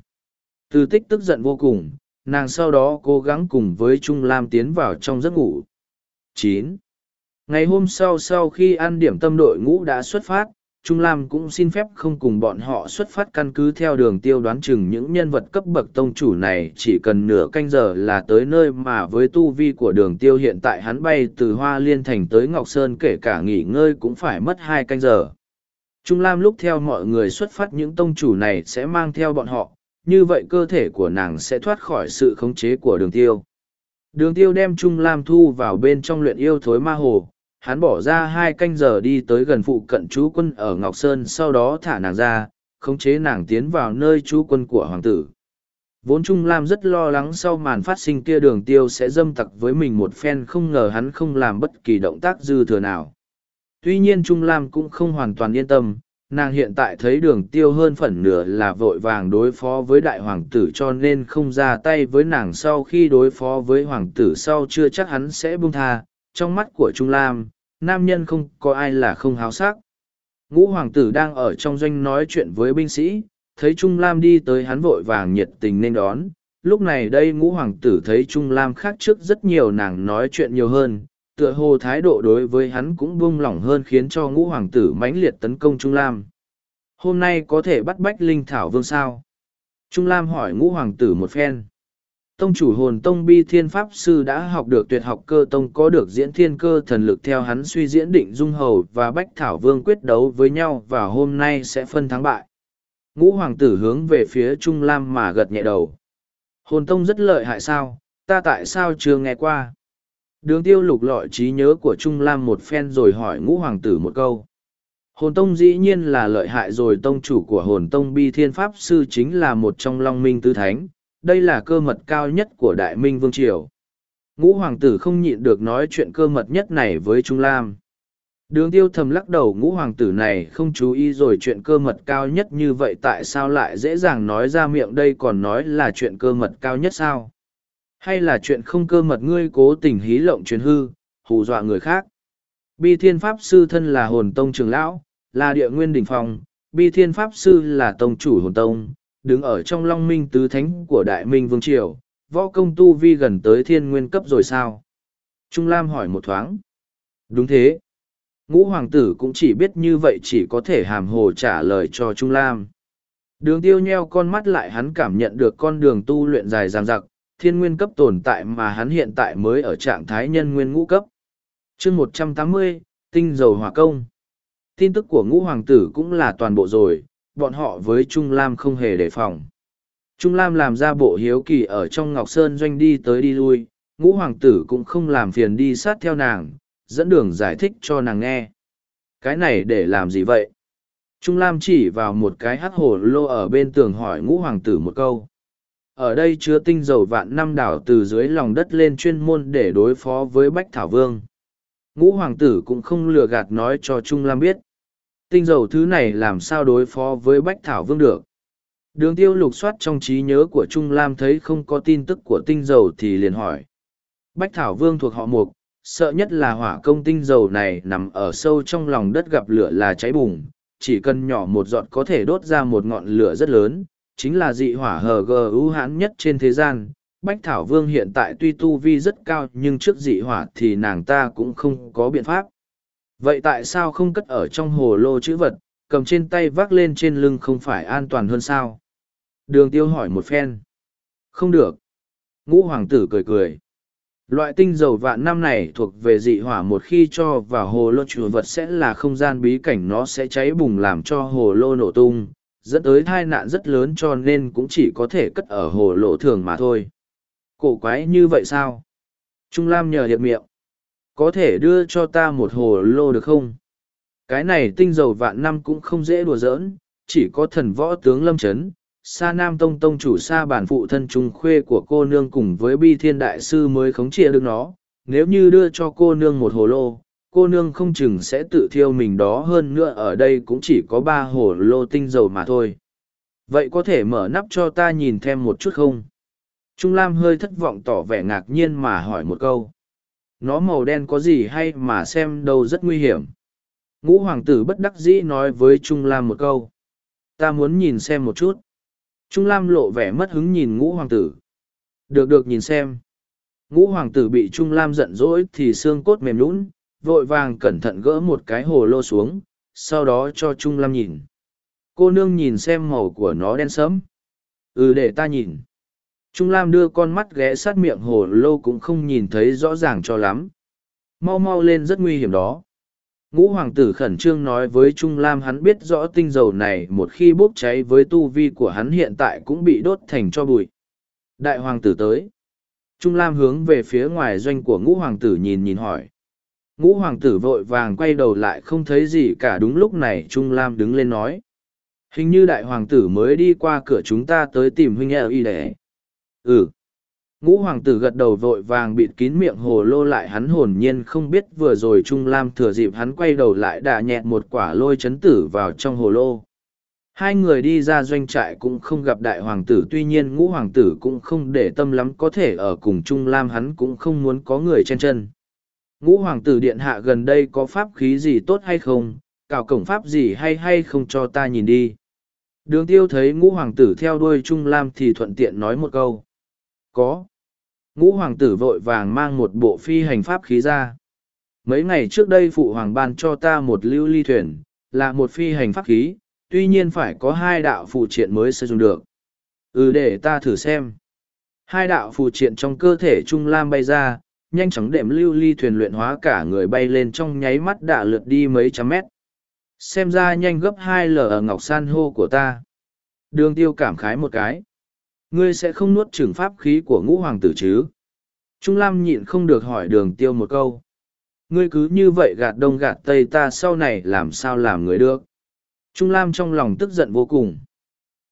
Từ tích tức giận vô cùng, nàng sau đó cố gắng cùng với Trung Lam tiến vào trong giấc ngủ. chín Ngày hôm sau sau khi ăn điểm tâm đội ngũ đã xuất phát, Trung Lam cũng xin phép không cùng bọn họ xuất phát căn cứ theo đường tiêu đoán chừng những nhân vật cấp bậc tông chủ này chỉ cần nửa canh giờ là tới nơi mà với tu vi của đường tiêu hiện tại hắn bay từ Hoa Liên Thành tới Ngọc Sơn kể cả nghỉ ngơi cũng phải mất hai canh giờ. Trung Lam lúc theo mọi người xuất phát những tông chủ này sẽ mang theo bọn họ, như vậy cơ thể của nàng sẽ thoát khỏi sự khống chế của đường tiêu. Đường tiêu đem Trung Lam thu vào bên trong luyện yêu thối ma hồ, hắn bỏ ra hai canh giờ đi tới gần phụ cận chú quân ở Ngọc Sơn sau đó thả nàng ra, khống chế nàng tiến vào nơi chú quân của hoàng tử. Vốn Trung Lam rất lo lắng sau màn phát sinh kia đường tiêu sẽ dâm tặc với mình một phen không ngờ hắn không làm bất kỳ động tác dư thừa nào. Tuy nhiên Trung Lam cũng không hoàn toàn yên tâm, nàng hiện tại thấy đường tiêu hơn phần nửa là vội vàng đối phó với đại hoàng tử cho nên không ra tay với nàng sau khi đối phó với hoàng tử sau chưa chắc hắn sẽ buông tha. Trong mắt của Trung Lam, nam nhân không có ai là không háo sắc. Ngũ hoàng tử đang ở trong doanh nói chuyện với binh sĩ, thấy Trung Lam đi tới hắn vội vàng nhiệt tình nên đón. Lúc này đây ngũ hoàng tử thấy Trung Lam khác trước rất nhiều nàng nói chuyện nhiều hơn, tựa hồ thái độ đối với hắn cũng buông lỏng hơn khiến cho ngũ hoàng tử mãnh liệt tấn công Trung Lam. Hôm nay có thể bắt bách Linh Thảo Vương sao? Trung Lam hỏi ngũ hoàng tử một phen. Tông chủ hồn tông bi thiên pháp sư đã học được tuyệt học cơ tông có được diễn thiên cơ thần lực theo hắn suy diễn định dung hầu và bách thảo vương quyết đấu với nhau và hôm nay sẽ phân thắng bại. Ngũ hoàng tử hướng về phía Trung Lam mà gật nhẹ đầu. Hồn tông rất lợi hại sao, ta tại sao chưa nghe qua? Đường tiêu lục lọi trí nhớ của Trung Lam một phen rồi hỏi ngũ hoàng tử một câu. Hồn tông dĩ nhiên là lợi hại rồi tông chủ của hồn tông bi thiên pháp sư chính là một trong long minh Tư thánh, đây là cơ mật cao nhất của đại minh vương triều. Ngũ hoàng tử không nhịn được nói chuyện cơ mật nhất này với Trung Lam. Đường tiêu thầm lắc đầu ngũ hoàng tử này không chú ý rồi chuyện cơ mật cao nhất như vậy tại sao lại dễ dàng nói ra miệng đây còn nói là chuyện cơ mật cao nhất sao? Hay là chuyện không cơ mật ngươi cố tình hí lộng truyền hư, hù dọa người khác? Bi thiên pháp sư thân là hồn tông trường lão, là địa nguyên đỉnh phong, bi thiên pháp sư là tông chủ hồn tông, đứng ở trong long minh tứ thánh của đại minh vương triều, võ công tu vi gần tới thiên nguyên cấp rồi sao? Trung Lam hỏi một thoáng. Đúng thế. Ngũ hoàng tử cũng chỉ biết như vậy chỉ có thể hàm hồ trả lời cho Trung Lam. Đường tiêu nheo con mắt lại hắn cảm nhận được con đường tu luyện dài dằng dặc, thiên nguyên cấp tồn tại mà hắn hiện tại mới ở trạng thái nhân nguyên ngũ cấp. chương một trăm tám mươi tinh dầu hỏa công. Tin tức của ngũ hoàng tử cũng là toàn bộ rồi, bọn họ với Trung Lam không hề đề phòng. Trung Lam làm ra bộ hiếu kỳ ở trong Ngọc Sơn doanh đi tới đi lui, ngũ hoàng tử cũng không làm phiền đi sát theo nàng, dẫn đường giải thích cho nàng nghe. Cái này để làm gì vậy? Trung Lam chỉ vào một cái hắc hồ lô ở bên tường hỏi ngũ hoàng tử một câu. Ở đây chứa tinh dầu vạn năm đảo từ dưới lòng đất lên chuyên môn để đối phó với Bách Thảo Vương. Ngũ hoàng tử cũng không lừa gạt nói cho Trung Lam biết. Tinh dầu thứ này làm sao đối phó với Bách Thảo Vương được. Đường tiêu lục soát trong trí nhớ của Trung Lam thấy không có tin tức của tinh dầu thì liền hỏi. Bách Thảo Vương thuộc họ Mục, sợ nhất là hỏa công tinh dầu này nằm ở sâu trong lòng đất gặp lửa là cháy bùng, chỉ cần nhỏ một giọt có thể đốt ra một ngọn lửa rất lớn, chính là dị hỏa hờ gờ ưu hãn nhất trên thế gian. Bách Thảo Vương hiện tại tuy tu vi rất cao nhưng trước dị hỏa thì nàng ta cũng không có biện pháp. Vậy tại sao không cất ở trong hồ lô chữ vật, cầm trên tay vác lên trên lưng không phải an toàn hơn sao? Đường tiêu hỏi một phen. Không được. Ngũ hoàng tử cười cười. Loại tinh dầu vạn năm này thuộc về dị hỏa một khi cho vào hồ lô chữ vật sẽ là không gian bí cảnh nó sẽ cháy bùng làm cho hồ lô nổ tung, dẫn tới tai nạn rất lớn cho nên cũng chỉ có thể cất ở hồ lô thường mà thôi. Cổ quái như vậy sao? Trung Lam nhờ hiệp miệng. Có thể đưa cho ta một hồ lô được không? Cái này tinh dầu vạn năm cũng không dễ đùa giỡn, chỉ có thần võ tướng lâm chấn, sa nam tông tông chủ sa bản phụ thân trung khuê của cô nương cùng với bi thiên đại sư mới khống chế được nó. Nếu như đưa cho cô nương một hồ lô cô nương không chừng sẽ tự thiêu mình đó hơn nữa ở đây cũng chỉ có ba hồ lô tinh dầu mà thôi. Vậy có thể mở nắp cho ta nhìn thêm một chút không? Trung lam hơi thất vọng tỏ vẻ ngạc nhiên mà hỏi một câu nó màu đen có gì hay mà xem đâu rất nguy hiểm ngũ hoàng tử bất đắc dĩ nói với trung lam một câu ta muốn nhìn xem một chút Trung Lam lộ vẻ mất hứng nhìn ngũ hoàng tử. Được được nhìn xem. Ngũ hoàng tử bị Trung Lam giận dỗi thì xương cốt mềm lún, vội vàng cẩn thận gỡ một cái hồ lô xuống, sau đó cho Trung Lam nhìn. Cô nương nhìn xem màu của nó đen sẫm. Ừ để ta nhìn. Trung Lam đưa con mắt ghé sát miệng hồ lô cũng không nhìn thấy rõ ràng cho lắm. Mau mau lên rất nguy hiểm đó. Ngũ hoàng tử khẩn trương nói với Trung Lam hắn biết rõ tinh dầu này một khi bốc cháy với tu vi của hắn hiện tại cũng bị đốt thành cho bụi. Đại hoàng tử tới. Trung Lam hướng về phía ngoài doanh của ngũ hoàng tử nhìn nhìn hỏi. Ngũ hoàng tử vội vàng quay đầu lại không thấy gì cả đúng lúc này Trung Lam đứng lên nói. Hình như đại hoàng tử mới đi qua cửa chúng ta tới tìm huynh eo y đẻ. Ừ. Ngũ hoàng tử gật đầu vội vàng bịt kín miệng hồ lô lại hắn hồn nhiên không biết vừa rồi Trung Lam thừa dịp hắn quay đầu lại đà nhẹt một quả lôi chấn tử vào trong hồ lô. Hai người đi ra doanh trại cũng không gặp đại hoàng tử tuy nhiên ngũ hoàng tử cũng không để tâm lắm có thể ở cùng Trung Lam hắn cũng không muốn có người chen chân. Ngũ hoàng tử điện hạ gần đây có pháp khí gì tốt hay không, cào cổng pháp gì hay hay không cho ta nhìn đi. Đường tiêu thấy ngũ hoàng tử theo đuôi Trung Lam thì thuận tiện nói một câu có. Ngũ hoàng tử vội vàng mang một bộ phi hành pháp khí ra. Mấy ngày trước đây phụ hoàng ban cho ta một lưu ly thuyền, là một phi hành pháp khí, tuy nhiên phải có hai đạo phụ triện mới sử dụng được. Ừ để ta thử xem. Hai đạo phụ triện trong cơ thể Trung Lam bay ra, nhanh chóng đệm lưu ly thuyền luyện hóa cả người bay lên trong nháy mắt đã lượt đi mấy trăm mét. Xem ra nhanh gấp hai lở ở ngọc san hô của ta. Đường tiêu cảm khái một cái. Ngươi sẽ không nuốt trừng pháp khí của ngũ hoàng tử chứ? Trung Lam nhịn không được hỏi đường tiêu một câu. Ngươi cứ như vậy gạt đông gạt tây ta sau này làm sao làm người được? Trung Lam trong lòng tức giận vô cùng.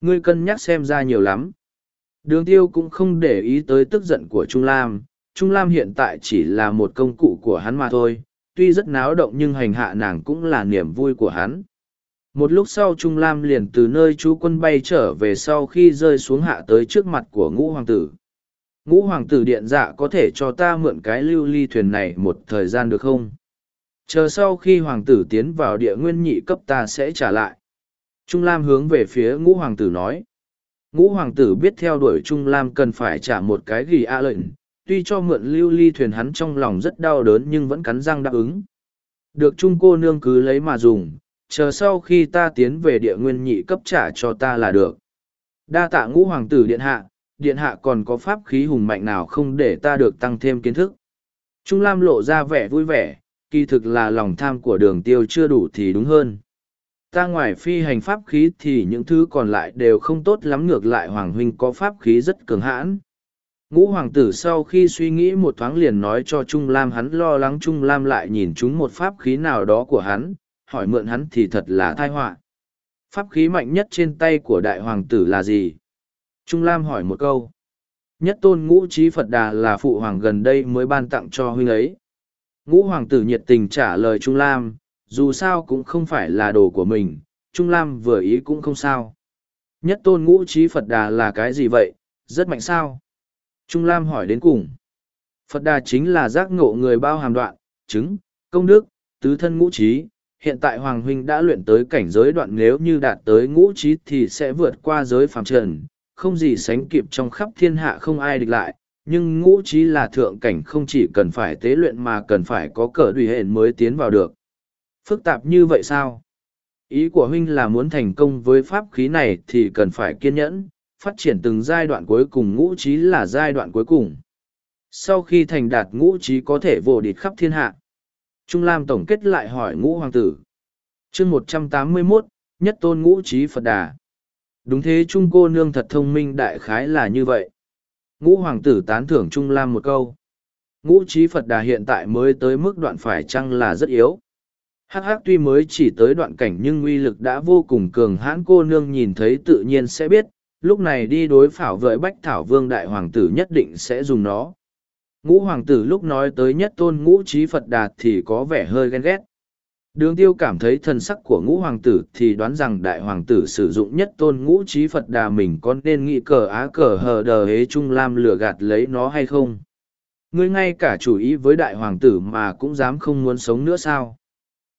Ngươi cân nhắc xem ra nhiều lắm. Đường tiêu cũng không để ý tới tức giận của Trung Lam. Trung Lam hiện tại chỉ là một công cụ của hắn mà thôi. Tuy rất náo động nhưng hành hạ nàng cũng là niềm vui của hắn một lúc sau trung lam liền từ nơi chú quân bay trở về sau khi rơi xuống hạ tới trước mặt của ngũ hoàng tử. Ngũ hoàng tử điện dạ có thể cho ta mượn cái lưu ly thuyền này một thời gian được không? Chờ sau khi hoàng tử tiến vào địa nguyên nhị cấp ta sẽ trả lại. Trung lam hướng về phía ngũ hoàng tử nói. Ngũ hoàng tử biết theo đuổi trung lam cần phải trả một cái ghi a lệnh. Tuy cho mượn lưu ly thuyền hắn trong lòng rất đau đớn nhưng vẫn cắn răng đáp ứng. Được trung cô nương cứ lấy mà dùng, chờ sau khi ta tiến về địa nguyên nhị cấp trả cho ta là được. Đa tạ ngũ hoàng tử điện hạ, điện hạ còn có pháp khí hùng mạnh nào không để ta được tăng thêm kiến thức. Trung Lam lộ ra vẻ vui vẻ, kỳ thực là lòng tham của đường tiêu chưa đủ thì đúng hơn. Ta ngoài phi hành pháp khí thì những thứ còn lại đều không tốt lắm ngược lại Hoàng Huynh có pháp khí rất cường hãn. Ngũ hoàng tử sau khi suy nghĩ một thoáng liền nói cho Trung Lam hắn lo lắng Trung Lam lại nhìn chúng một pháp khí nào đó của hắn, hỏi mượn hắn thì thật là tai họa. Pháp khí mạnh nhất trên tay của đại hoàng tử là gì? Trung Lam hỏi một câu. Nhất tôn ngũ trí Phật Đà là phụ hoàng gần đây mới ban tặng cho huynh ấy. Ngũ hoàng tử nhiệt tình trả lời Trung Lam, dù sao cũng không phải là đồ của mình, Trung Lam vừa ý cũng không sao. Nhất tôn ngũ trí Phật Đà là cái gì vậy, rất mạnh sao? Trung Lam hỏi đến cùng. Phật Đà chính là giác ngộ người bao hàm đoạn, chứng, công đức, tứ thân ngũ trí. Hiện tại Hoàng Huynh đã luyện tới cảnh giới đoạn nếu như đạt tới ngũ trí thì sẽ vượt qua giới phàm trần, không gì sánh kịp trong khắp thiên hạ không ai địch lại. Nhưng ngũ trí là thượng cảnh không chỉ cần phải tế luyện mà cần phải có cờ đùy hển mới tiến vào được. Phức tạp như vậy sao? Ý của huynh là muốn thành công với pháp khí này thì cần phải kiên nhẫn, phát triển từng giai đoạn cuối cùng ngũ trí là giai đoạn cuối cùng. Sau khi thành đạt ngũ trí có thể vô địch khắp thiên hạ. Trung Lam tổng kết lại hỏi ngũ hoàng tử. chương một trăm tám mươi 181, nhất tôn ngũ trí Phật Đà. Đúng thế Trung cô nương thật thông minh đại khái là như vậy. Ngũ hoàng tử tán thưởng Trung Lam một câu. Ngũ trí Phật Đà hiện tại mới tới mức đoạn phải chăng là rất yếu. Hắc hắc tuy mới chỉ tới đoạn cảnh nhưng uy lực đã vô cùng cường hãn cô nương nhìn thấy tự nhiên sẽ biết, lúc này đi đối phảo với bách thảo vương đại hoàng tử nhất định sẽ dùng nó ngũ hoàng tử lúc nói tới nhất tôn ngũ trí phật đạt thì có vẻ hơi ghen ghét. Đường tiêu cảm thấy thần sắc của ngũ hoàng tử thì đoán rằng đại hoàng tử sử dụng nhất tôn ngũ trí phật đà mình có nên nghĩ cờ á cờ hờ đờ hế trung lam lừa gạt lấy nó hay không? Ngươi ngay cả chủ ý với đại hoàng tử mà cũng dám không muốn sống nữa sao?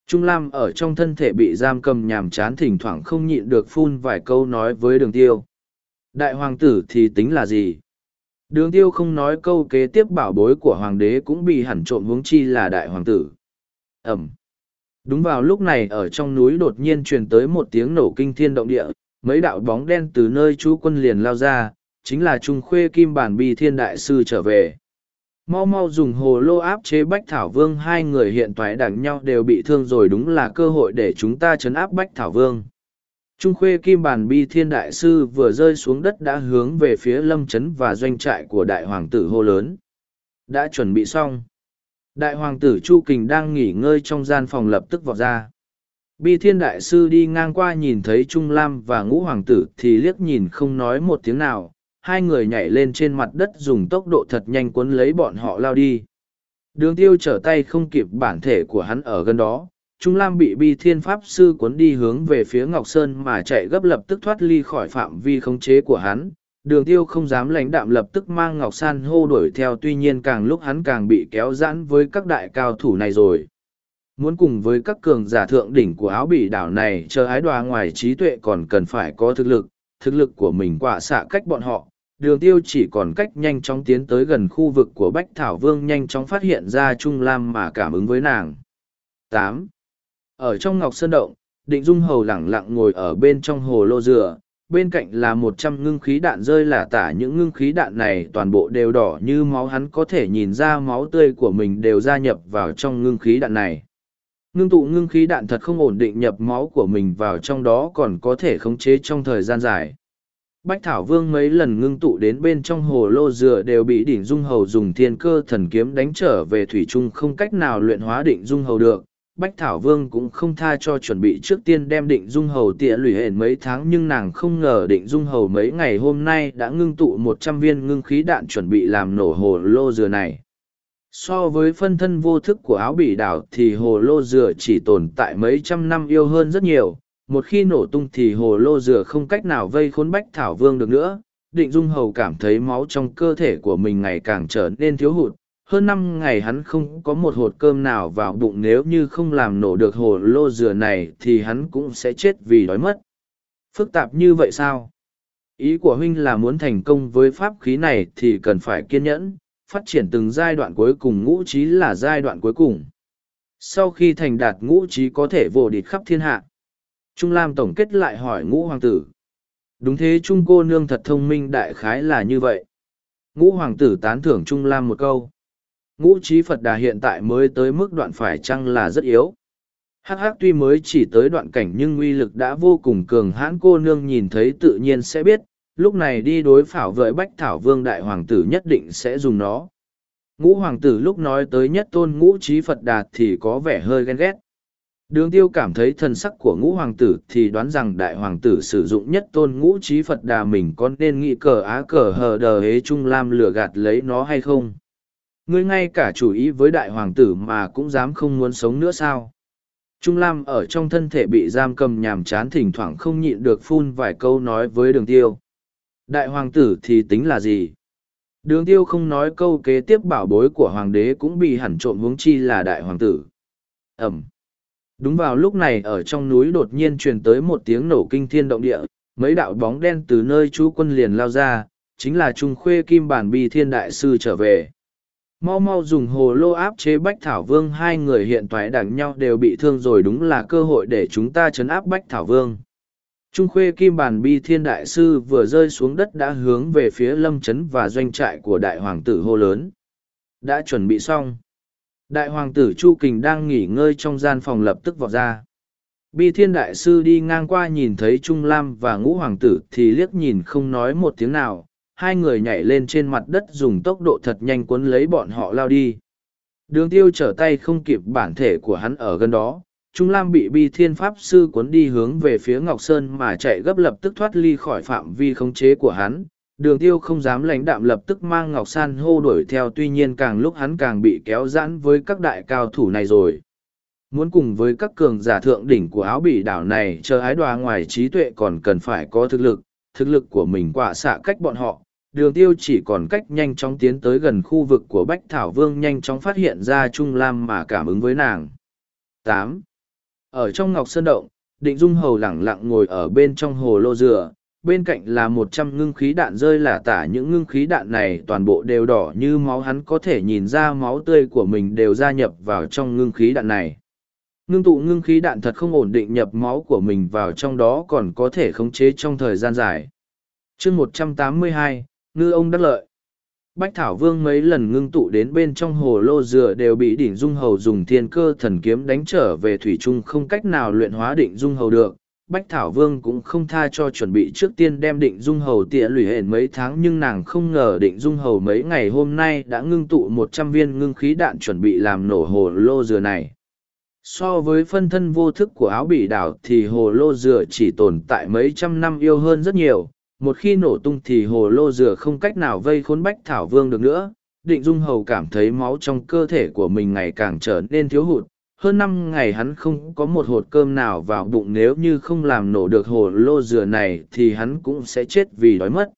Trung lam ở trong thân thể bị giam cầm nhàm chán thỉnh thoảng không nhịn được phun vài câu nói với đường tiêu. Đại hoàng tử thì tính là gì? Đường tiêu không nói câu kế tiếp bảo bối của hoàng đế cũng bị hẳn trộm huống chi là đại hoàng tử. Ẩm. Đúng vào lúc này ở trong núi đột nhiên truyền tới một tiếng nổ kinh thiên động địa, mấy đạo bóng đen từ nơi chú quân liền lao ra, chính là Trung Khuê Kim Bản Bi Thiên Đại Sư trở về. Mau mau dùng hồ lô áp chế Bách Thảo Vương hai người hiện toái đẳng nhau đều bị thương rồi đúng là cơ hội để chúng ta chấn áp Bách Thảo Vương. Trung khuê kim bản bi thiên đại sư vừa rơi xuống đất đã hướng về phía lâm chấn và doanh trại của đại hoàng tử hô lớn. Đã chuẩn bị xong. Đại hoàng tử Chu Kình đang nghỉ ngơi trong gian phòng lập tức vọt ra. Bi thiên đại sư đi ngang qua nhìn thấy Trung Lam và ngũ hoàng tử thì liếc nhìn không nói một tiếng nào. Hai người nhảy lên trên mặt đất dùng tốc độ thật nhanh cuốn lấy bọn họ lao đi. Đường tiêu trở tay không kịp bản thể của hắn ở gần đó, Trung Lam bị bi thiên pháp sư cuốn đi hướng về phía Ngọc Sơn mà chạy gấp lập tức thoát ly khỏi phạm vi khống chế của hắn. Đường tiêu không dám lãnh đạm lập tức mang Ngọc San hô đuổi theo tuy nhiên càng lúc hắn càng bị kéo giãn với các đại cao thủ này rồi. Muốn cùng với các cường giả thượng đỉnh của áo bỉ đảo này chờ ái đoà ngoài trí tuệ còn cần phải có thực lực, thực lực của mình quả xạ cách bọn họ. Đường tiêu chỉ còn cách nhanh chóng tiến tới gần khu vực của Bách Thảo Vương nhanh chóng phát hiện ra Trung Lam mà cảm ứng với nàng. tám ở trong ngọc sơn động, định dung hầu lẳng lặng ngồi ở bên trong hồ lô dừa, bên cạnh là một trăm ngưng khí đạn rơi là tả những ngưng khí đạn này toàn bộ đều đỏ như máu hắn có thể nhìn ra máu tươi của mình đều gia nhập vào trong ngưng khí đạn này. Ngưng tụ ngưng khí đạn thật không ổn định nhập máu của mình vào trong đó còn có thể khống chế trong thời gian dài. Bách Thảo Vương mấy lần ngưng tụ đến bên trong hồ lô dừa đều bị đỉnh dung hầu dùng thiên cơ thần kiếm đánh trở về thủy trung không cách nào luyện hóa định dung hầu được, Bách Thảo Vương cũng không tha cho chuẩn bị trước tiên đem định dung hầu tịa lùi hển mấy tháng nhưng nàng không ngờ định dung hầu mấy ngày hôm nay đã ngưng tụ một trăm viên ngưng khí đạn chuẩn bị làm nổ hồ lô dừa này. So với phân thân vô thức của áo bỉ đảo thì hồ lô dừa chỉ tồn tại mấy trăm năm yêu hơn rất nhiều. Một khi nổ tung thì hồ lô dừa không cách nào vây khốn Bách Thảo Vương được nữa. Định Dung Hầu cảm thấy máu trong cơ thể của mình ngày càng trở nên thiếu hụt, hơn năm ngày hắn không có một hột cơm nào vào bụng nếu như không làm nổ được hồ lô dừa này thì hắn cũng sẽ chết vì đói mất phức tạp như vậy sao ý của huynh là muốn thành công với pháp khí này thì cần phải kiên nhẫn, phát triển từng giai đoạn cuối cùng ngũ trí là giai đoạn cuối cùng Sau khi thành đạt ngũ trí có thể vô địch khắp thiên hạ. Trung Lam tổng kết lại hỏi ngũ hoàng tử. Đúng thế Trung cô nương thật thông minh đại khái là như vậy. Ngũ hoàng tử tán thưởng Trung Lam một câu. Ngũ trí Phật Đà hiện tại mới tới mức đoạn phải chăng là rất yếu. Hắc hắc tuy mới chỉ tới đoạn cảnh nhưng uy lực đã vô cùng cường hãn cô nương nhìn thấy tự nhiên sẽ biết, lúc này đi đối phảo với Bách Thảo Vương Đại Hoàng tử nhất định sẽ dùng nó. Ngũ Hoàng tử lúc nói tới nhất tôn ngũ trí Phật Đạt thì có vẻ hơi ghen ghét. Đường tiêu cảm thấy thần sắc của ngũ hoàng tử thì đoán rằng đại hoàng tử sử dụng nhất tôn ngũ trí Phật đà mình có nên nghĩ cờ á cờ hờ đờ hế trung lam lừa gạt lấy nó hay không. Ngươi ngay cả chủ ý với đại hoàng tử mà cũng dám không muốn sống nữa sao. Trung Lam ở trong thân thể bị giam cầm nhàm chán thỉnh thoảng không nhịn được phun vài câu nói với đường tiêu. Đại hoàng tử thì tính là gì? Đường tiêu không nói câu kế tiếp bảo bối của hoàng đế cũng bị hẳn trộm huống chi là đại hoàng tử. Ẩm. Đúng vào lúc này ở trong núi đột nhiên truyền tới một tiếng nổ kinh thiên động địa, mấy đạo bóng đen từ nơi chú quân liền lao ra, chính là Trung Khuê Kim Bản Bi Thiên Đại Sư trở về. Mau mau dùng hồ lô áp chế Bách Thảo Vương hai người hiện toái đằng nhau đều bị thương rồi đúng là cơ hội để chúng ta chấn áp Bách Thảo Vương. Trung Khuê Kim bàn Bi Thiên Đại Sư vừa rơi xuống đất đã hướng về phía lâm trấn và doanh trại của Đại Hoàng tử hô lớn. Đã chuẩn bị xong. Đại hoàng tử Chu Kình đang nghỉ ngơi trong gian phòng lập tức vọt ra. Bi thiên đại sư đi ngang qua nhìn thấy Trung Lam và ngũ hoàng tử thì liếc nhìn không nói một tiếng nào, hai người nhảy lên trên mặt đất dùng tốc độ thật nhanh cuốn lấy bọn họ lao đi. Đường tiêu trở tay không kịp bản thể của hắn ở gần đó, Trung Lam bị bi thiên pháp sư cuốn đi hướng về phía Ngọc Sơn mà chạy gấp lập tức thoát ly khỏi phạm vi khống chế của hắn, đường tiêu không dám lãnh đạm lập tức mang ngọc san hô đuổi theo tuy nhiên càng lúc hắn càng bị kéo giãn với các đại cao thủ này rồi. Muốn cùng với các cường giả thượng đỉnh của áo bỉ đảo này chờ ái đoà ngoài trí tuệ còn cần phải có thực lực. Thực lực của mình quả xạ cách bọn họ đường tiêu chỉ còn cách nhanh chóng tiến tới gần khu vực của bách thảo vương nhanh chóng phát hiện ra trung lam mà cảm ứng với nàng. Tám. Ở trong ngọc sơn động, định dung hầu lẳng lặng ngồi ở bên trong hồ lô dừa, bên cạnh là một trăm ngưng khí đạn rơi là tả những ngưng khí đạn này toàn bộ đều đỏ như máu hắn có thể nhìn ra máu tươi của mình đều gia nhập vào trong ngưng khí đạn này. Ngưng tụ ngưng khí đạn thật không ổn định nhập máu của mình vào trong đó còn có thể khống chế trong thời gian dài. Chương một trăm tám mươi hai ngư ông đắc lợi bách thảo vương mấy lần ngưng tụ đến bên trong hồ lô dừa đều bị đỉnh dung hầu dùng thiên cơ thần kiếm đánh trở về thủy trung không cách nào luyện hóa định dung hầu được Bách Thảo Vương cũng không tha cho chuẩn bị trước tiên đem định dung hầu tỉa lủy hển mấy tháng nhưng nàng không ngờ định dung hầu mấy ngày hôm nay đã ngưng tụ một trăm viên ngưng khí đạn chuẩn bị làm nổ hồ lô dừa này. So với phân thân vô thức của áo bỉ đảo thì hồ lô dừa chỉ tồn tại mấy trăm năm yêu hơn rất nhiều. Một khi nổ tung thì hồ lô dừa không cách nào vây khốn Bách Thảo Vương được nữa. Định Dung Hầu cảm thấy máu trong cơ thể của mình ngày càng trở nên thiếu hụt, hơn năm ngày hắn không có một hột cơm nào vào bụng nếu như không làm nổ được hồ lô dừa này thì hắn cũng sẽ chết vì đói mất.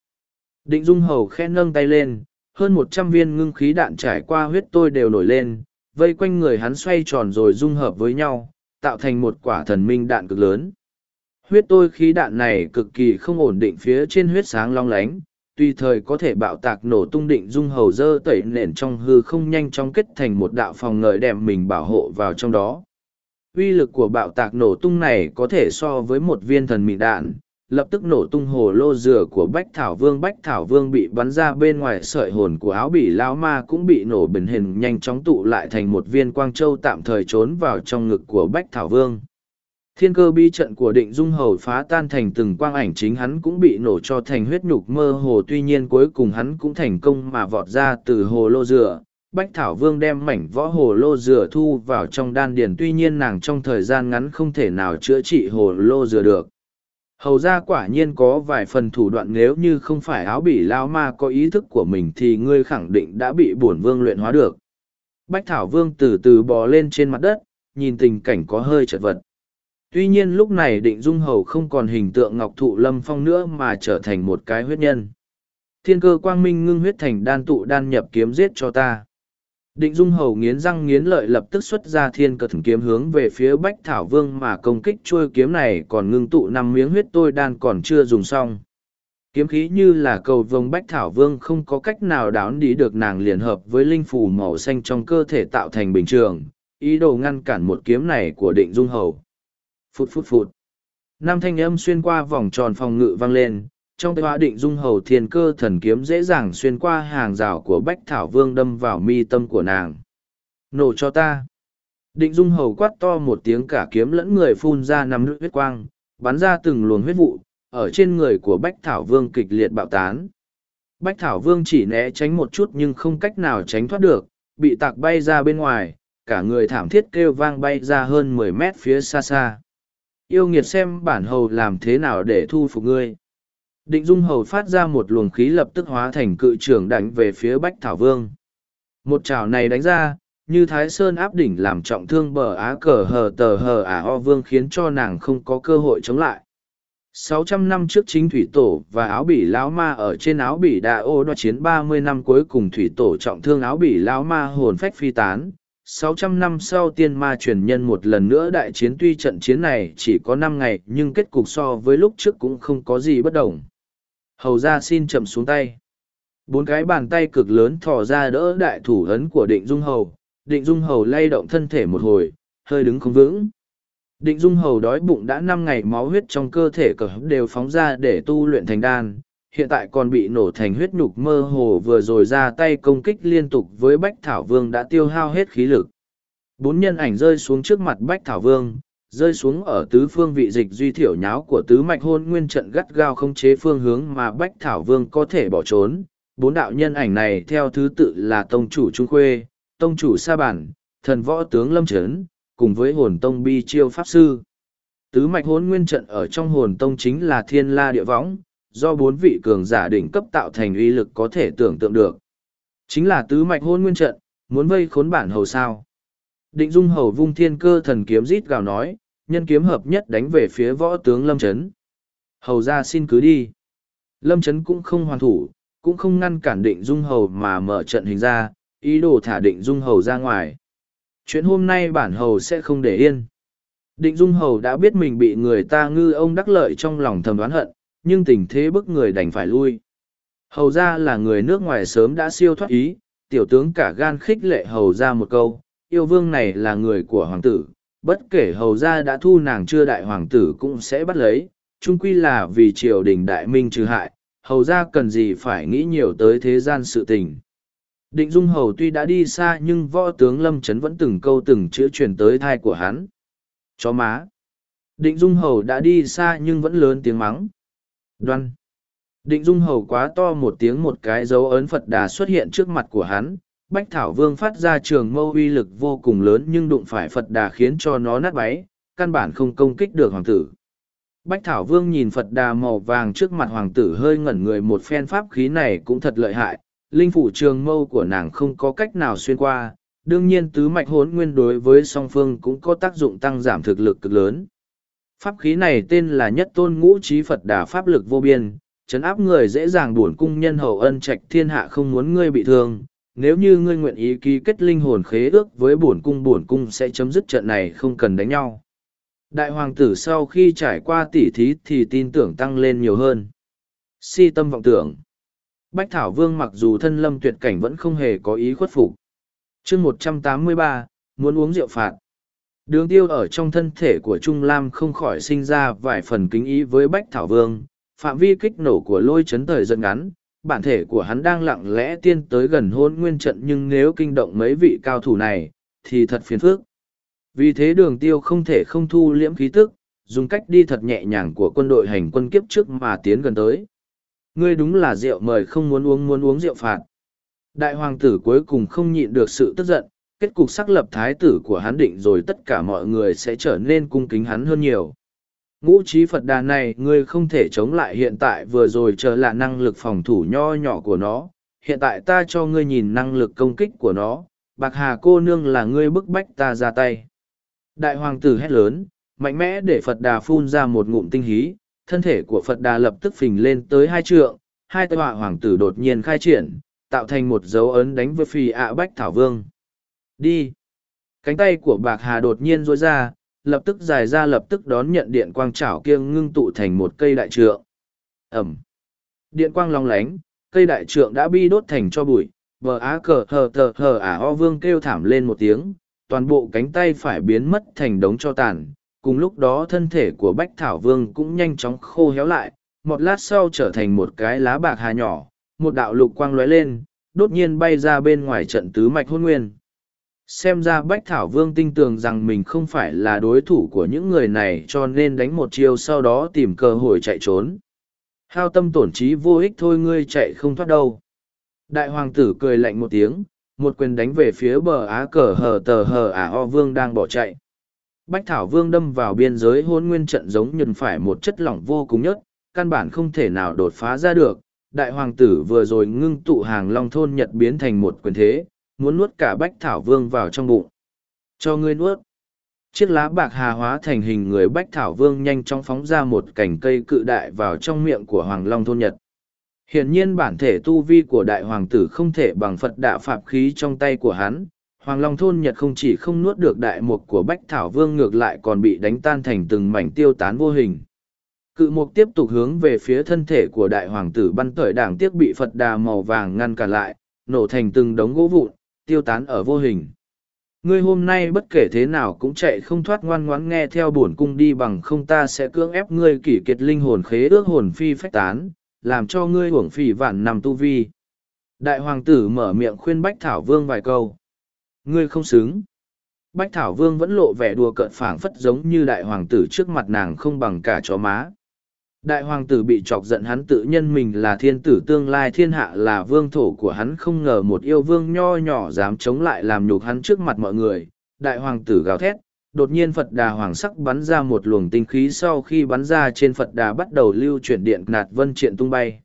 Định dung hầu khe nâng tay lên hơn một trăm viên ngưng khí đạn trải qua huyết tôi đều nổi lên vây quanh người hắn xoay tròn rồi dung hợp với nhau tạo thành một quả thần minh đạn cực lớn huyết tôi khí đạn này cực kỳ không ổn định phía trên huyết sáng long lánh tùy thời có thể bạo tạc nổ tung định dung hầu dơ tẩy nền trong hư không nhanh chóng kết thành một đạo phòng ngợi đem mình bảo hộ vào trong đó. Uy lực của bạo tạc nổ tung này có thể so với một viên thần mị đạn, lập tức nổ tung hồ lô dừa của Bách Thảo Vương. Bách Thảo Vương bị bắn ra bên ngoài sợi hồn của áo bỉ lão ma cũng bị nổ bình hình nhanh chóng tụ lại thành một viên quang châu tạm thời trốn vào trong ngực của Bách Thảo Vương. Thiên cơ bi trận của định dung hầu phá tan thành từng quang ảnh chính hắn cũng bị nổ cho thành huyết nhục mơ hồ tuy nhiên cuối cùng hắn cũng thành công mà vọt ra từ hồ lô dừa. Bách Thảo Vương đem mảnh võ hồ lô dừa thu vào trong đan điền tuy nhiên nàng trong thời gian ngắn không thể nào chữa trị hồ lô dừa được. Hầu ra quả nhiên có vài phần thủ đoạn nếu như không phải áo bỉ lao ma có ý thức của mình thì ngươi khẳng định đã bị bổn vương luyện hóa được. Bách Thảo Vương từ từ bò lên trên mặt đất, nhìn tình cảnh có hơi chật vật. Tuy nhiên lúc này định dung hầu không còn hình tượng ngọc thụ lâm phong nữa mà trở thành một cái huyết nhân. Thiên cơ quang minh ngưng huyết thành đan tụ đan nhập kiếm giết cho ta. Định dung hầu nghiến răng nghiến lợi lập tức xuất ra thiên cơ thần kiếm hướng về phía bách thảo vương mà công kích trôi kiếm này còn ngưng tụ năm miếng huyết tôi đan còn chưa dùng xong. Kiếm khí như là cầu vồng bách thảo vương không có cách nào đáo đi được nàng liền hợp với linh phủ màu xanh trong cơ thể tạo thành bình trường, ý đồ ngăn cản một kiếm này của định dung hầu. Phút phút phút. Nam thanh âm xuyên qua vòng tròn phòng ngự vang lên, trong tay hóa định dung hầu thiên cơ thần kiếm dễ dàng xuyên qua hàng rào của bách thảo vương đâm vào mi tâm của nàng. Nổ cho ta. Định dung hầu quát to một tiếng cả kiếm lẫn người phun ra nằm nước huyết quang, bắn ra từng luồng huyết vụ, ở trên người của bách thảo vương kịch liệt bạo tán. Bách thảo vương chỉ né tránh một chút nhưng không cách nào tránh thoát được, bị tạc bay ra bên ngoài, cả người thảm thiết kêu vang bay ra hơn mười mét phía xa xa. Yêu nghiệt xem bản hầu làm thế nào để thu phục ngươi. Định dung hầu phát ra một luồng khí lập tức hóa thành cự trưởng đánh về phía Bách Thảo Vương. Một trào này đánh ra, như Thái Sơn áp đỉnh làm trọng thương bờ á cờ hờ tờ hờ ả ho vương khiến cho nàng không có cơ hội chống lại. 600 năm trước chính thủy tổ và áo bỉ lão ma ở trên áo bỉ đa ô đoạt chiến 30 năm cuối cùng thủy tổ trọng thương áo bỉ lão ma hồn phách phi tán. 600 năm sau tiên ma truyền nhân một lần nữa đại chiến tuy trận chiến này chỉ có 5 ngày nhưng kết cục so với lúc trước cũng không có gì bất đồng. Hầu ra xin chậm xuống tay. Bốn cái bàn tay cực lớn thò ra đỡ đại thủ ấn của định dung hầu. Định dung hầu lay động thân thể một hồi, hơi đứng không vững. Định dung hầu đói bụng đã năm ngày máu huyết trong cơ thể cờ đều phóng ra để tu luyện thành đan, hiện tại còn bị nổ thành huyết nhục mơ hồ vừa rồi ra tay công kích liên tục với Bách Thảo Vương đã tiêu hao hết khí lực. Bốn nhân ảnh rơi xuống trước mặt Bách Thảo Vương, rơi xuống ở tứ phương vị dịch duy thiểu nháo của tứ mạch hôn nguyên trận gắt gao không chế phương hướng mà Bách Thảo Vương có thể bỏ trốn. Bốn đạo nhân ảnh này theo thứ tự là Tông chủ Trung Khuê, Tông chủ Sa Bản, Thần Võ Tướng Lâm Trấn, cùng với hồn tông bi chiêu pháp sư. Tứ mạch hôn nguyên trận ở trong hồn tông chính là thiên la địa võng, do bốn vị cường giả đỉnh cấp tạo thành uy lực có thể tưởng tượng được. Chính là tứ mạch hôn nguyên trận, muốn vây khốn bản hầu sao. Định dung hầu vung thiên cơ thần kiếm rít gào nói, nhân kiếm hợp nhất đánh về phía võ tướng Lâm Trấn. Hầu ra xin cứ đi. Lâm Trấn cũng không hoàn thủ, cũng không ngăn cản định dung hầu mà mở trận hình ra, ý đồ thả định dung hầu ra ngoài chuyện hôm nay bản hầu sẽ không để yên. Định Dung Hầu đã biết mình bị người ta ngư ông đắc lợi trong lòng thầm đoán hận, nhưng tình thế bức người đành phải lui. Hầu ra là người nước ngoài sớm đã siêu thoát ý, tiểu tướng cả gan khích lệ hầu ra một câu, yêu vương này là người của hoàng tử, bất kể hầu ra đã thu nàng chưa đại hoàng tử cũng sẽ bắt lấy, chung quy là vì triều đình đại minh trừ hại, hầu ra cần gì phải nghĩ nhiều tới thế gian sự tình. Định Dung Hầu tuy đã đi xa nhưng võ tướng Lâm Trấn vẫn từng câu từng chữ truyền tới thai của hắn. Chó má. Định Dung Hầu đã đi xa nhưng vẫn lớn tiếng mắng. Đoan. Định Dung Hầu quá to một tiếng một cái dấu ấn Phật Đà xuất hiện trước mặt của hắn. Bách Thảo Vương phát ra trường mâu uy lực vô cùng lớn nhưng đụng phải Phật Đà khiến cho nó nát bấy, căn bản không công kích được hoàng tử. Bách Thảo Vương nhìn Phật Đà màu vàng trước mặt hoàng tử hơi ngẩn người một phen pháp khí này cũng thật lợi hại, linh phủ trường mâu của nàng không có cách nào xuyên qua đương nhiên tứ mạch hốn nguyên đối với song phương cũng có tác dụng tăng giảm thực lực cực lớn pháp khí này tên là nhất tôn ngũ trí phật đà pháp lực vô biên, chấn áp người dễ dàng buồn cung nhân hậu ân trạch thiên hạ không muốn ngươi bị thương nếu như ngươi nguyện ý ký kết linh hồn khế ước với bổn cung bổn cung sẽ chấm dứt trận này không cần đánh nhau đại hoàng tử sau khi trải qua tỉ thí thì tin tưởng tăng lên nhiều hơn si tâm vọng tưởng Bách Thảo Vương mặc dù thân lâm tuyệt cảnh vẫn không hề có ý khuất phục. chương một trăm tám mươi ba, muốn uống rượu phạt. Đường tiêu ở trong thân thể của Trung Lam không khỏi sinh ra vài phần kính ý với Bách Thảo Vương, phạm vi kích nổ của lôi chấn thời giận ngắn, bản thể của hắn đang lặng lẽ tiên tới gần hôn nguyên trận nhưng nếu kinh động mấy vị cao thủ này, thì thật phiền phức. Vì thế đường tiêu không thể không thu liễm khí tức, dùng cách đi thật nhẹ nhàng của quân đội hành quân kiếp trước mà tiến gần tới ngươi đúng là rượu mời không muốn uống muốn uống rượu phạt. Đại hoàng tử cuối cùng không nhịn được sự tức giận, kết cục xác lập thái tử của hắn định rồi tất cả mọi người sẽ trở nên cung kính hắn hơn nhiều. Ngũ trí Phật đà này ngươi không thể chống lại hiện tại vừa rồi chờ là năng lực phòng thủ nho nhỏ của nó, hiện tại ta cho ngươi nhìn năng lực công kích của nó, bạc hà cô nương là ngươi bức bách ta ra tay. Đại hoàng tử hét lớn, mạnh mẽ để Phật đà phun ra một ngụm tinh hí, thân thể của Phật Đà lập tức phình lên tới hai trượng, hai tòa hoàng tử đột nhiên khai triển, tạo thành một dấu ấn đánh với phi ạ bách thảo vương. Đi! Cánh tay của bạc hà đột nhiên rối ra, lập tức dài ra lập tức đón nhận điện quang chảo kia ngưng tụ thành một cây đại trượng. Ẩm! Điện quang long lánh, cây đại trượng đã bi đốt thành cho bụi, vờ á cờ hờ tờ hờ ả ho vương kêu thảm lên một tiếng, toàn bộ cánh tay phải biến mất thành đống cho tàn. Cùng lúc đó thân thể của Bách Thảo Vương cũng nhanh chóng khô héo lại, một lát sau trở thành một cái lá bạc hà nhỏ, một đạo lục quang lóe lên, đột nhiên bay ra bên ngoài trận tứ mạch hôn nguyên. Xem ra Bách Thảo Vương tin tưởng rằng mình không phải là đối thủ của những người này cho nên đánh một chiêu sau đó tìm cơ hội chạy trốn. Hao tâm tổn trí vô ích thôi ngươi chạy không thoát đâu. Đại hoàng tử cười lạnh một tiếng, một quyền đánh về phía bờ á cờ hờ tờ hờ ả o vương đang bỏ chạy. Bách Thảo Vương đâm vào biên giới hôn nguyên trận giống nhuần phải một chất lỏng vô cùng nhất, căn bản không thể nào đột phá ra được. Đại hoàng tử vừa rồi ngưng tụ hàng long thôn nhật biến thành một quyền thế, muốn nuốt cả Bách Thảo Vương vào trong bụng. Cho ngươi nuốt. Chiếc lá bạc hà hóa thành hình người Bách Thảo Vương nhanh chóng phóng ra một cành cây cự đại vào trong miệng của Hoàng Long thôn nhật. Hiển nhiên bản thể tu vi của đại hoàng tử không thể bằng Phật đạ phạm khí trong tay của hắn. Hoàng Long thôn Nhật không chỉ không nuốt được đại mục của Bách Thảo Vương ngược lại còn bị đánh tan thành từng mảnh tiêu tán vô hình. Cự mục tiếp tục hướng về phía thân thể của đại hoàng tử băn tởi đảng tiếc bị Phật đà màu vàng ngăn cản lại, nổ thành từng đống gỗ vụn, tiêu tán ở vô hình. Ngươi hôm nay bất kể thế nào cũng chạy không thoát ngoan ngoãn nghe theo bổn cung đi bằng không ta sẽ cưỡng ép ngươi kỷ kiệt linh hồn khế ước hồn phi phách tán, làm cho ngươi hưởng phỉ vạn nằm tu vi. Đại hoàng tử mở miệng khuyên Bách Thảo Vương vài câu. Ngươi không xứng. Bách Thảo Vương vẫn lộ vẻ đùa cợt phảng phất giống như đại hoàng tử trước mặt nàng không bằng cả chó má. Đại hoàng tử bị chọc giận hắn tự nhân mình là thiên tử tương lai thiên hạ là vương thổ của hắn không ngờ một yêu vương nho nhỏ dám chống lại làm nhục hắn trước mặt mọi người. Đại hoàng tử gào thét, đột nhiên Phật đà hoàng sắc bắn ra một luồng tinh khí sau khi bắn ra trên Phật đà bắt đầu lưu chuyển điện nạt vân triện tung bay.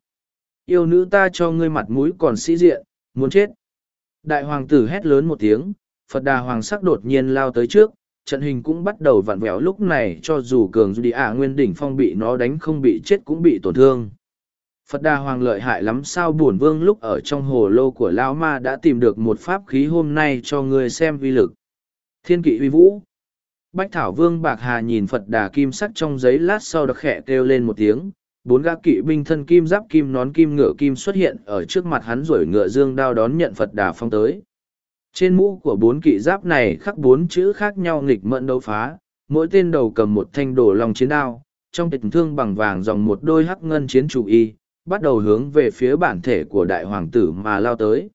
Yêu nữ ta cho ngươi mặt mũi còn sĩ diện, muốn chết. Đại hoàng tử hét lớn một tiếng, Phật đà hoàng sắc đột nhiên lao tới trước, trận hình cũng bắt đầu vặn vẹo lúc này cho dù cường đi ả nguyên đỉnh phong bị nó đánh không bị chết cũng bị tổn thương. Phật đà hoàng lợi hại lắm sao buồn vương lúc ở trong hồ lô của Lao Ma đã tìm được một pháp khí hôm nay cho ngươi xem vi lực. Thiên kỵ uy vũ. Bách Thảo Vương Bạc Hà nhìn Phật đà kim sắc trong giấy lát sau đặc khẽ kêu lên một tiếng, bốn gã kỵ binh thân kim giáp kim nón kim ngựa kim xuất hiện ở trước mặt hắn rồi ngựa dương đao đón nhận Phật đà phong tới. Trên mũ của bốn kỵ giáp này khắc bốn chữ khác nhau nghịch mận đấu phá, mỗi tên đầu cầm một thanh đổ lòng chiến đao, trong tịch thương bằng vàng dòng một đôi hắc ngân chiến chủ y, bắt đầu hướng về phía bản thể của đại hoàng tử mà lao tới.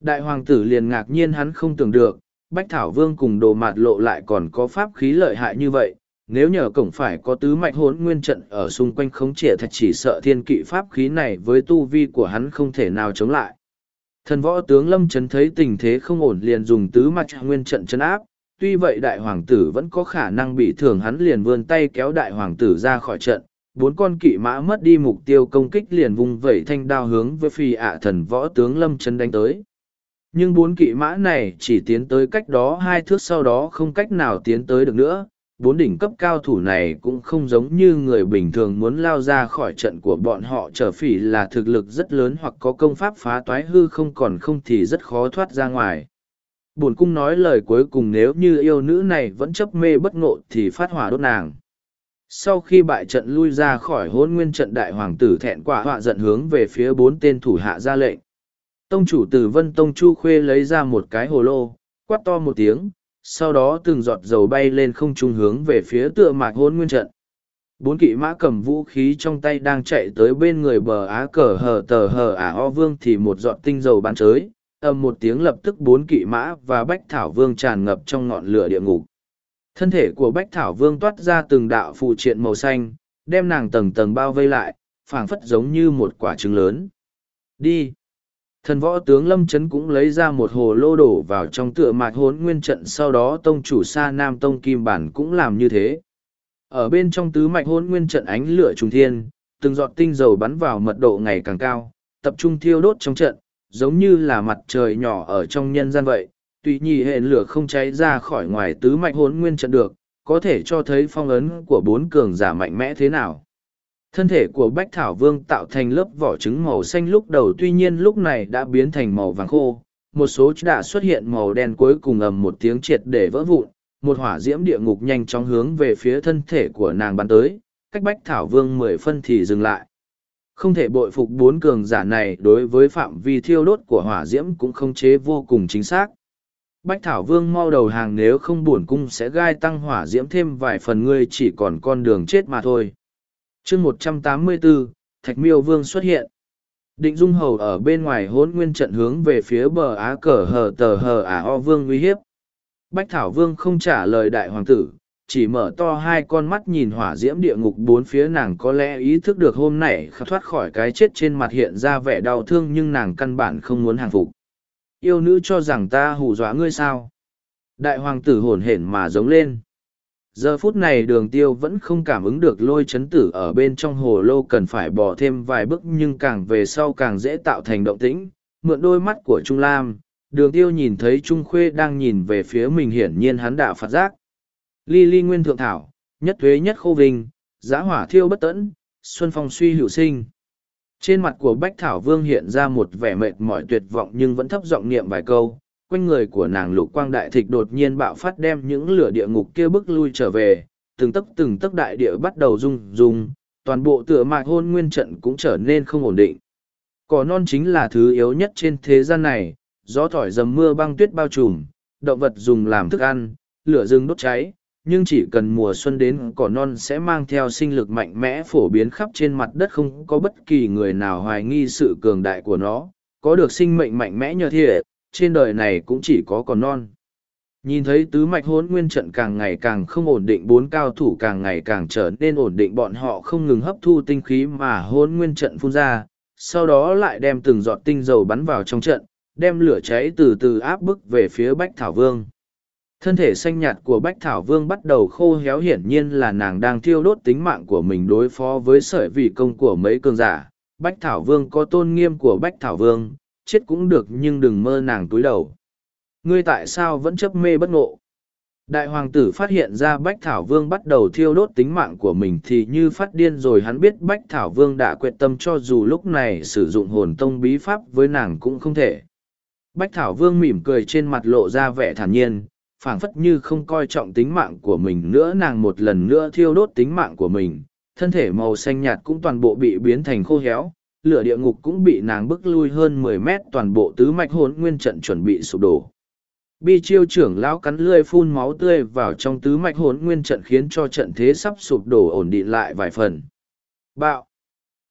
Đại hoàng tử liền ngạc nhiên hắn không tưởng được, Bách Thảo Vương cùng đồ mạt lộ lại còn có pháp khí lợi hại như vậy, nếu nhờ cổng phải có tứ mạch hốn nguyên trận ở xung quanh khống trịa thật chỉ sợ thiên kỵ pháp khí này với tu vi của hắn không thể nào chống lại. Thần võ tướng Lâm Trấn thấy tình thế không ổn liền dùng tứ mạch nguyên trận chấn áp, tuy vậy đại hoàng tử vẫn có khả năng bị thương hắn liền vươn tay kéo đại hoàng tử ra khỏi trận. Bốn con kỵ mã mất đi mục tiêu công kích liền vùng vẩy thanh đao hướng với phi ạ thần võ tướng Lâm Trấn đánh tới nhưng bốn kỵ mã này chỉ tiến tới cách đó hai thước sau đó không cách nào tiến tới được nữa bốn đỉnh cấp cao thủ này cũng không giống như người bình thường muốn lao ra khỏi trận của bọn họ trở phỉ là thực lực rất lớn hoặc có công pháp phá toái hư không còn không thì rất khó thoát ra ngoài. Bổn cung nói lời cuối cùng nếu như yêu nữ này vẫn chấp mê bất ngộ thì phát hỏa đốt nàng. Sau khi bại trận lui ra khỏi hôn nguyên trận đại hoàng tử thẹn quả họa giận hướng về phía bốn tên thủ hạ ra lệnh. Tông chủ từ Vân Tông Chu Khuê lấy ra một cái hồ lô, quát to một tiếng, sau đó từng giọt dầu bay lên không trung hướng về phía tựa mạc hôn nguyên trận. Bốn kỵ mã cầm vũ khí trong tay đang chạy tới bên người bờ á cờ hờ tờ hờ ả o vương thì một giọt tinh dầu bắn chới, ầm một tiếng lập tức bốn kỵ mã và bách thảo vương tràn ngập trong ngọn lửa địa ngục. Thân thể của bách thảo vương toát ra từng đạo phụ triện màu xanh, đem nàng tầng tầng bao vây lại, phảng phất giống như một quả trứng lớn. Đi! Thần võ tướng Lâm Trấn cũng lấy ra một hồ lô đổ vào trong tựa mạc hốn nguyên trận sau đó tông chủ sa nam tông kim bản cũng làm như thế. Ở bên trong tứ mạch hốn nguyên trận ánh lửa trùng thiên, từng giọt tinh dầu bắn vào mật độ ngày càng cao, tập trung thiêu đốt trong trận, giống như là mặt trời nhỏ ở trong nhân gian vậy. Tuy nhì hệ lửa không cháy ra khỏi ngoài tứ mạch hốn nguyên trận được, có thể cho thấy phong ấn của bốn cường giả mạnh mẽ thế nào. Thân thể của Bách Thảo Vương tạo thành lớp vỏ trứng màu xanh lúc đầu tuy nhiên lúc này đã biến thành màu vàng khô, một số đã xuất hiện màu đen cuối cùng ầm một tiếng triệt để vỡ vụn, một hỏa diễm địa ngục nhanh chóng hướng về phía thân thể của nàng bắn tới, cách Bách Thảo Vương mười phân thì dừng lại. Không thể bội phục bốn cường giả này đối với phạm vi thiêu đốt của hỏa diễm cũng không chế vô cùng chính xác. Bách Thảo Vương mau đầu hàng nếu không buồn cung sẽ gai tăng hỏa diễm thêm vài phần ngươi chỉ còn con đường chết mà thôi chương một trăm tám mươi bốn Thạch Miêu Vương xuất hiện. Định Dung Hầu ở bên ngoài hỗn nguyên trận hướng về phía bờ á cờ hờ tờ hờ ả o vương uy hiếp. Bách Thảo Vương không trả lời đại hoàng tử, chỉ mở to hai con mắt nhìn hỏa diễm địa ngục bốn phía nàng có lẽ ý thức được hôm nay thoát khỏi cái chết trên mặt hiện ra vẻ đau thương nhưng nàng căn bản không muốn hàng phục yêu nữ cho rằng ta hù dọa ngươi sao đại hoàng tử hổn hển mà giống lên giờ phút này đường tiêu vẫn không cảm ứng được lôi chấn tử ở bên trong hồ lô cần phải bỏ thêm vài bước nhưng càng về sau càng dễ tạo thành động tĩnh. Mượn đôi mắt của trung lam, đường tiêu nhìn thấy trung khuê đang nhìn về phía mình hiển nhiên hắn đã phạt giác. Ly ly nguyên thượng thảo, nhất thuế nhất khô vinh, giá hỏa thiêu bất tẫn, xuân phong suy hữu sinh. Trên mặt của Bách Thảo Vương hiện ra một vẻ mệt mỏi tuyệt vọng nhưng vẫn thấp giọng niệm vài câu. Quanh người của nàng lục quang đại thịch đột nhiên bạo phát đem những lửa địa ngục kia bức lui trở về, từng tấc từng tấc đại địa bắt đầu rung rung, toàn bộ tựa mạc hôn nguyên trận cũng trở nên không ổn định. Cỏ non chính là thứ yếu nhất trên thế gian này, gió thổi dầm mưa băng tuyết bao trùm, động vật dùng làm thức ăn, lửa rừng đốt cháy, nhưng chỉ cần mùa xuân đến cỏ non sẽ mang theo sinh lực mạnh mẽ phổ biến khắp trên mặt đất không có bất kỳ người nào hoài nghi sự cường đại của nó có được sinh mệnh mạnh mẽ nhờ thế trên đời này cũng chỉ có còn non. Nhìn thấy tứ mạch hốn nguyên trận càng ngày càng không ổn định, bốn cao thủ càng ngày càng trở nên ổn định, bọn họ không ngừng hấp thu tinh khí mà hốn nguyên trận phun ra, sau đó lại đem từng giọt tinh dầu bắn vào trong trận, đem lửa cháy từ từ áp bức về phía bách thảo vương. Thân thể xanh nhạt của bách thảo vương bắt đầu khô héo, hiển nhiên là nàng đang thiêu đốt tính mạng của mình đối phó với sợi vị công của mấy cường giả. Bách thảo vương có tôn nghiêm của bách thảo vương chết cũng được nhưng đừng mơ nàng túi đầu. Ngươi tại sao vẫn chấp mê bất ngộ? Đại hoàng tử phát hiện ra bách thảo vương bắt đầu thiêu đốt tính mạng của mình thì như phát điên rồi hắn biết bách thảo vương đã quyết tâm cho dù lúc này sử dụng hồn tông bí pháp với nàng cũng không thể. Bách thảo vương mỉm cười trên mặt lộ ra vẻ thản nhiên, phảng phất như không coi trọng tính mạng của mình nữa nàng một lần nữa thiêu đốt tính mạng của mình, thân thể màu xanh nhạt cũng toàn bộ bị biến thành khô héo lửa địa ngục cũng bị nàng bức lui hơn mười mét toàn bộ tứ mạch hồn nguyên trận chuẩn bị sụp đổ. Bi chiêu trưởng lão cắn lươi phun máu tươi vào trong tứ mạch hồn nguyên trận khiến cho trận thế sắp sụp đổ ổn định lại vài phần. Bạo.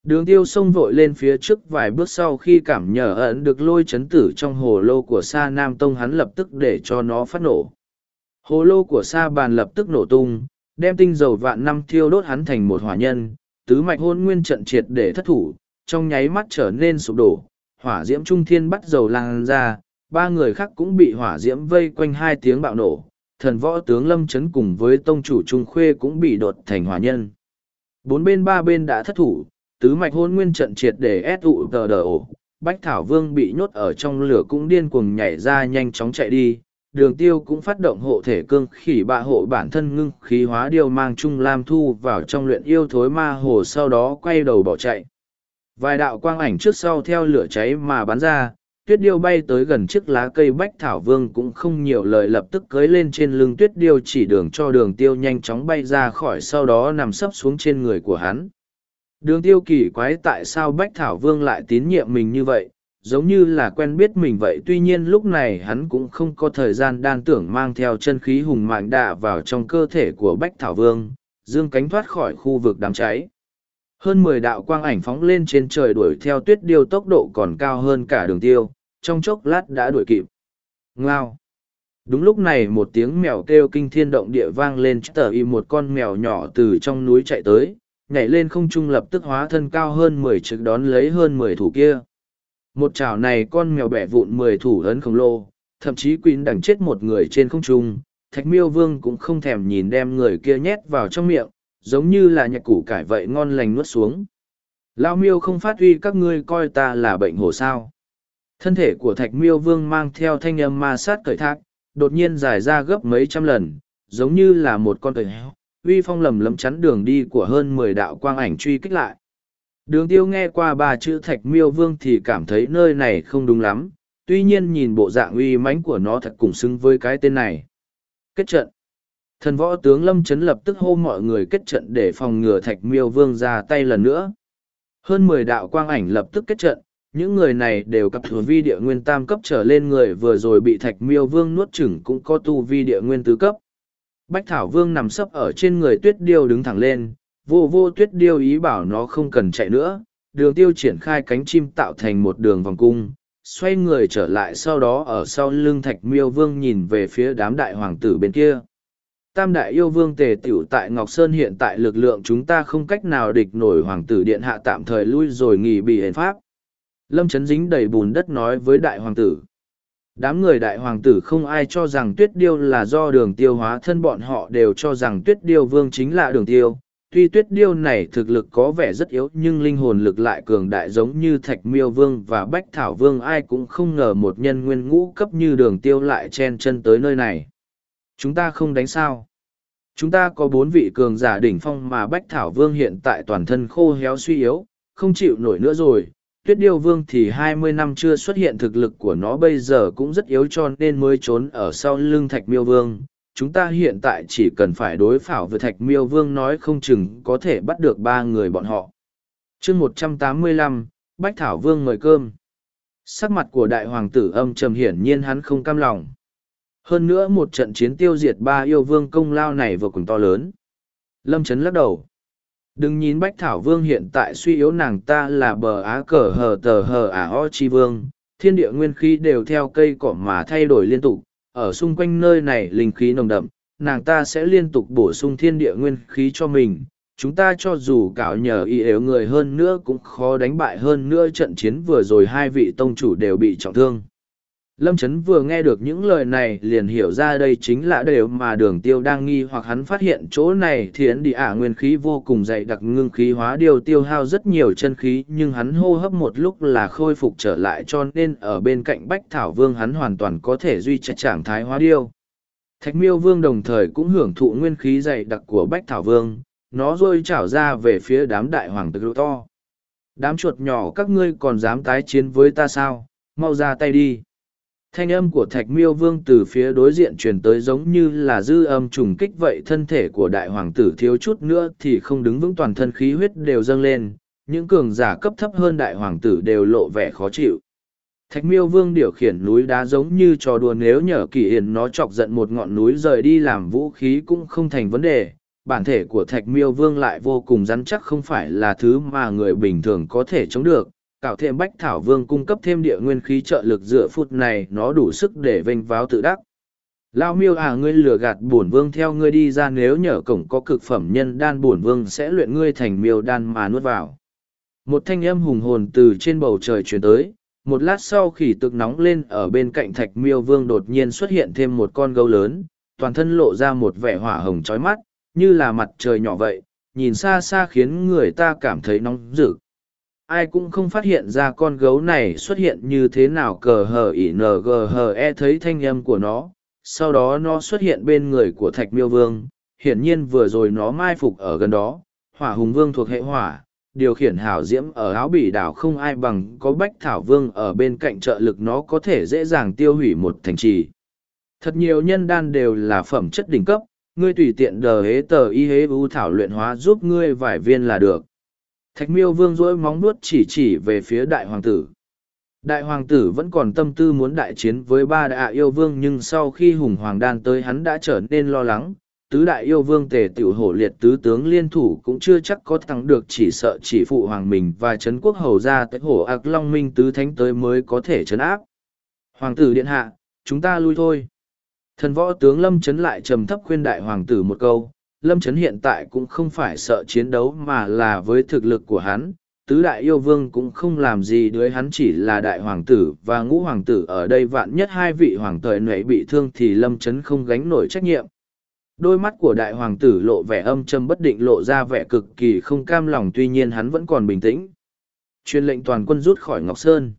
Đường tiêu xông vội lên phía trước vài bước sau khi cảm nhờ ẩn được lôi chấn tử trong hồ lô của sa nam tông hắn lập tức để cho nó phát nổ. Hồ lô của sa bàn lập tức nổ tung, đem tinh dầu vạn năm thiêu đốt hắn thành một hỏa nhân, tứ mạch hôn nguyên trận triệt để thất thủ, trong nháy mắt trở nên sụp đổ, hỏa diễm trung thiên bắt dầu lan ra, ba người khác cũng bị hỏa diễm vây quanh hai tiếng bạo nổ, thần võ tướng lâm chấn cùng với tông chủ trung khuê cũng bị đột thành hỏa nhân. Bốn bên ba bên đã thất thủ, tứ mạch hôn nguyên trận triệt để ép tụ tờ đờ ổ, bách thảo vương bị nhốt ở trong lửa cũng điên cuồng nhảy ra nhanh chóng chạy đi đường tiêu cũng phát động hộ thể cương khỉ bạ hộ bản thân ngưng khí hóa điều mang trung lam thu vào trong luyện yêu thối ma hồ sau đó quay đầu bỏ chạy. Vài đạo quang ảnh trước sau theo lửa cháy mà bắn ra, tuyết điêu bay tới gần chiếc lá cây bách thảo vương cũng không nhiều lời lập tức cưới lên trên lưng tuyết điêu chỉ đường cho đường tiêu nhanh chóng bay ra khỏi sau đó nằm sấp xuống trên người của hắn. Đường tiêu kỳ quái tại sao bách thảo vương lại tín nhiệm mình như vậy, giống như là quen biết mình vậy tuy nhiên lúc này hắn cũng không có thời gian đan tưởng mang theo chân khí hùng mạnh đạ vào trong cơ thể của bách thảo vương dương cánh thoát khỏi khu vực đám cháy hơn mười đạo quang ảnh phóng lên trên trời đuổi theo tuyết điêu tốc độ còn cao hơn cả đường tiêu trong chốc lát đã đuổi kịp. Ngao. Đúng lúc này một tiếng mèo kêu kinh thiên động địa vang lên tờ y một con mèo nhỏ từ trong núi chạy tới nhảy lên không trung lập tức hóa thân cao hơn mười trực đón lấy hơn mười thủ kia. Một chảo này con mèo bẻ vụn mười thủ ấn khổng lồ, thậm chí quýn đằng chết một người trên không trung, thạch miêu vương cũng không thèm nhìn đem người kia nhét vào trong miệng, giống như là nhạc củ cải vậy ngon lành nuốt xuống. Lao miêu không phát huy các ngươi coi ta là bệnh hồ sao. Thân thể của thạch miêu vương mang theo thanh âm ma sát cởi thác, đột nhiên dài ra gấp mấy trăm lần, giống như là một con cởi héo, uy phong lầm lấm chắn đường đi của hơn mười đạo quang ảnh truy kích lại. Đường tiêu nghe qua ba chữ thạch miêu vương thì cảm thấy nơi này không đúng lắm, tuy nhiên nhìn bộ dạng uy mãnh của nó thật cùng xứng với cái tên này. Kết trận Thần võ tướng Lâm Trấn lập tức hô mọi người kết trận để phòng ngừa thạch miêu vương ra tay lần nữa. Hơn mười đạo quang ảnh lập tức kết trận, những người này đều cặp thừa vi địa nguyên tam cấp trở lên người vừa rồi bị thạch miêu vương nuốt chửng cũng có tu vi địa nguyên tứ cấp. Bách Thảo Vương nằm sấp ở trên người tuyết điêu đứng thẳng lên, vô vô tuyết điêu ý bảo nó không cần chạy nữa, đường tiêu triển khai cánh chim tạo thành một đường vòng cung, xoay người trở lại sau đó ở sau lưng thạch miêu vương nhìn về phía đám đại hoàng tử bên kia. Tam đại yêu vương tề tiểu tại Ngọc Sơn hiện tại lực lượng chúng ta không cách nào địch nổi hoàng tử điện hạ tạm thời lui rồi nghỉ bị hến pháp. Lâm Trấn dính đầy bùn đất nói với đại hoàng tử. Đám người đại hoàng tử không ai cho rằng tuyết điêu là do đường tiêu hóa thân bọn họ đều cho rằng tuyết điêu vương chính là đường tiêu. Tuy tuyết điêu này thực lực có vẻ rất yếu nhưng linh hồn lực lại cường đại giống như thạch miêu vương và bách thảo vương ai cũng không ngờ một nhân nguyên ngũ cấp như đường tiêu lại chen chân tới nơi này. Chúng ta không đánh sao. Chúng ta có bốn vị cường giả đỉnh phong mà bách thảo vương hiện tại toàn thân khô héo suy yếu, không chịu nổi nữa rồi. Tuyết điêu vương thì hai mươi năm chưa xuất hiện thực lực của nó bây giờ cũng rất yếu cho nên mới trốn ở sau lưng thạch miêu vương. Chúng ta hiện tại chỉ cần phải đối phảo với thạch miêu vương nói không chừng có thể bắt được ba người bọn họ. Chương một trăm tám mươi lăm bách thảo vương mời cơm. Sắc mặt của đại hoàng tử âm trầm hiển nhiên hắn không cam lòng hơn nữa một trận chiến tiêu diệt ba yêu vương công lao này vô cùng to lớn. Lâm trấn lắc đầu. Đừng nhìn bách thảo vương hiện tại suy yếu nàng ta là bờ á cờ hờ tờ hờ ả ho chi vương. Thiên địa nguyên khí đều theo cây cỏ mà thay đổi liên tục. Ở xung quanh nơi này linh khí nồng đậm, nàng ta sẽ liên tục bổ sung thiên địa nguyên khí cho mình. Chúng ta cho dù cạo nhờ y yếu người hơn nữa cũng khó đánh bại hơn nữa trận chiến vừa rồi hai vị tông chủ đều bị trọng thương. Lâm Trấn vừa nghe được những lời này liền hiểu ra đây chính là đều mà đường tiêu đang nghi hoặc hắn phát hiện chỗ này thiến đi ả nguyên khí vô cùng dày đặc ngưng khí hóa điều tiêu hao rất nhiều chân khí nhưng hắn hô hấp một lúc là khôi phục trở lại cho nên ở bên cạnh Bách Thảo Vương hắn hoàn toàn có thể duy trì trạng thái hóa điêu. Thạch miêu vương đồng thời cũng hưởng thụ nguyên khí dày đặc của Bách Thảo Vương, nó rôi trảo ra về phía đám đại hoàng tử to. Đám chuột nhỏ các ngươi còn dám tái chiến với ta sao, mau ra tay đi thanh âm của thạch miêu vương từ phía đối diện truyền tới giống như là dư âm trùng kích vậy, thân thể của đại hoàng tử thiếu chút nữa thì không đứng vững, toàn thân khí huyết đều dâng lên, những cường giả cấp thấp hơn đại hoàng tử đều lộ vẻ khó chịu. Thạch miêu vương điều khiển núi đá giống như trò đùa nếu nhờ kỳ hiền nó chọc giận một ngọn núi rời đi làm vũ khí cũng không thành vấn đề. Bản thể của thạch miêu vương lại vô cùng rắn chắc, không phải là thứ mà người bình thường có thể chống được cạo thêm bách thảo vương cung cấp thêm địa nguyên khí trợ lực dựa phút này, nó đủ sức để vênh váo tự đắc. Lao miêu à ngươi lừa gạt bổn vương theo ngươi đi ra, nếu nhờ cổng có cực phẩm nhân đan, bổn vương sẽ luyện ngươi thành miêu đan mà nuốt vào. Một thanh âm hùng hồn từ trên bầu trời truyền tới, một lát sau khỉ tực nóng lên, ở bên cạnh thạch miêu vương đột nhiên xuất hiện thêm một con gấu lớn, toàn thân lộ ra một vẻ hỏa hồng trói mắt, như là mặt trời nhỏ vậy, nhìn xa xa khiến người ta cảm thấy nóng rực ai cũng không phát hiện ra con gấu này xuất hiện như thế nào cờ hờ ỉ n g hờ e thấy thanh âm của nó. Sau đó nó xuất hiện bên người của thạch miêu vương. Hiển nhiên vừa rồi nó mai phục ở gần đó. Hỏa hùng vương thuộc hệ hỏa, điều khiển hảo diễm ở áo bỉ đảo không ai bằng có bách thảo vương ở bên cạnh trợ lực nó có thể dễ dàng tiêu hủy một thành trì. Thật nhiều nhân đan đều là phẩm chất đỉnh cấp. Ngươi tùy tiện đờ hế tờ y hế u thảo luyện hóa giúp ngươi vài viên là được. Thạch miêu vương rỗi móng nuốt chỉ chỉ về phía đại hoàng tử. Đại hoàng tử vẫn còn tâm tư muốn đại chiến với ba đại yêu vương nhưng sau khi hùng hoàng đan tới hắn đã trở nên lo lắng. Tứ đại yêu vương tề tiểu hổ liệt tứ tướng liên thủ cũng chưa chắc có thắng được chỉ sợ chỉ phụ hoàng mình và Trấn quốc hầu ra tới hổ ạc long minh tứ thánh tới mới có thể chấn áp. Hoàng tử điện hạ, chúng ta lui thôi. Thần võ tướng lâm chấn lại trầm thấp khuyên đại hoàng tử một câu, lâm trấn hiện tại cũng không phải sợ chiến đấu mà là với thực lực của hắn, tứ đại yêu vương cũng không làm gì đới hắn chỉ là đại hoàng tử và ngũ hoàng tử ở đây vạn nhất hai vị hoàng thời nệ bị thương thì lâm trấn không gánh nổi trách nhiệm. Đôi mắt của đại hoàng tử lộ vẻ âm châm bất định lộ ra vẻ cực kỳ không cam lòng tuy nhiên hắn vẫn còn bình tĩnh. Truyền lệnh toàn quân rút khỏi ngọc sơn.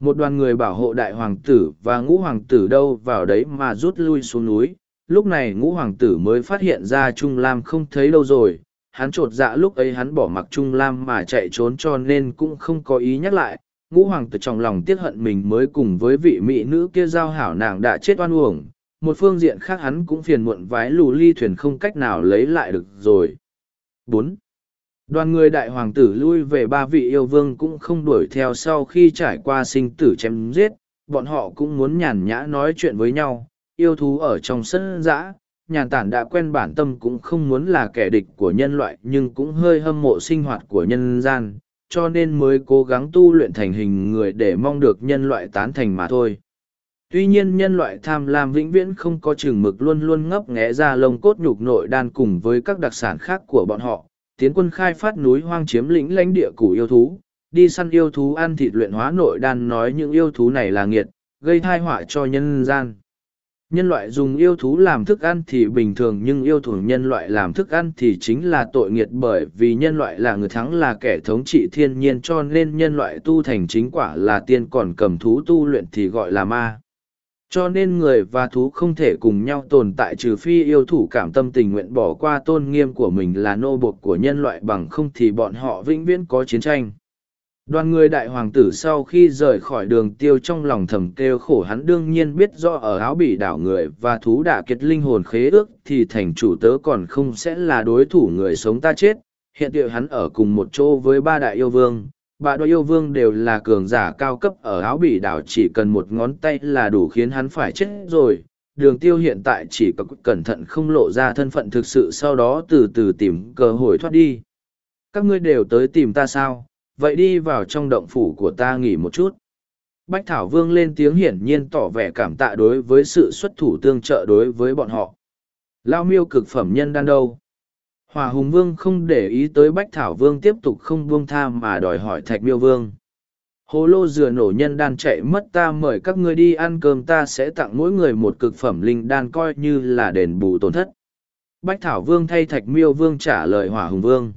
Một đoàn người bảo hộ đại hoàng tử và ngũ hoàng tử đâu vào đấy mà rút lui xuống núi lúc này ngũ hoàng tử mới phát hiện ra Trung Lam không thấy đâu rồi. Hắn trột dạ lúc ấy hắn bỏ mặc Trung Lam mà chạy trốn cho nên cũng không có ý nhắc lại. Ngũ hoàng tử trong lòng tiếc hận mình mới cùng với vị mỹ nữ kia giao hảo nàng đã chết oan uổng. Một phương diện khác hắn cũng phiền muộn vái lù ly thuyền không cách nào lấy lại được rồi. bốn Đoàn người đại hoàng tử lui về ba vị yêu vương cũng không đuổi theo sau khi trải qua sinh tử chém giết, bọn họ cũng muốn nhàn nhã nói chuyện với nhau, yêu thú ở trong sân dã, nhàn tản đã quen bản tâm cũng không muốn là kẻ địch của nhân loại nhưng cũng hơi hâm mộ sinh hoạt của nhân gian, cho nên mới cố gắng tu luyện thành hình người để mong được nhân loại tán thành mà thôi. Tuy nhiên nhân loại tham lam vĩnh viễn không có chừng mực luôn luôn ngấp nghé ra lông cốt nhục nội đan cùng với các đặc sản khác của bọn họ, tiến quân khai phát núi hoang chiếm lĩnh lãnh địa của yêu thú, đi săn yêu thú ăn thịt luyện hóa nội đan nói những yêu thú này là nghiệt, gây thai họa cho nhân gian. Nhân loại dùng yêu thú làm thức ăn thì bình thường nhưng yêu thú nhân loại làm thức ăn thì chính là tội nghiệt bởi vì nhân loại là người thắng là kẻ thống trị thiên nhiên cho nên nhân loại tu thành chính quả là tiên còn cầm thú tu luyện thì gọi là ma. Cho nên người và thú không thể cùng nhau tồn tại trừ phi yêu thủ cảm tâm tình nguyện bỏ qua tôn nghiêm của mình là nô bộc của nhân loại bằng không thì bọn họ vĩnh viễn có chiến tranh. Đoàn người đại hoàng tử sau khi rời khỏi đường tiêu trong lòng thầm kêu khổ hắn đương nhiên biết do ở áo bị đảo người và thú đả kiệt linh hồn khế ước thì thành chủ tớ còn không sẽ là đối thủ người sống ta chết. Hiện tiệu hắn ở cùng một chỗ với ba đại yêu vương, ba đôi yêu vương đều là cường giả cao cấp ở áo bị đảo chỉ cần một ngón tay là đủ khiến hắn phải chết rồi. Đường tiêu hiện tại chỉ có cẩn thận không lộ ra thân phận thực sự sau đó từ từ tìm cơ hội thoát đi. Các ngươi đều tới tìm ta sao? Vậy đi vào trong động phủ của ta nghỉ một chút. Bách Thảo Vương lên tiếng hiển nhiên tỏ vẻ cảm tạ đối với sự xuất thủ tương trợ đối với bọn họ. Lao miêu cực phẩm nhân đan đâu? Hòa Hùng Vương không để ý tới Bách Thảo Vương tiếp tục không buông tha mà đòi hỏi Thạch Miêu Vương. Hồ lô dừa nổ nhân đan chạy mất ta mời các ngươi đi ăn cơm ta sẽ tặng mỗi người một cực phẩm linh đan coi như là đền bù tổn thất. Bách Thảo Vương thay Thạch Miêu Vương trả lời Hỏa Hùng Vương.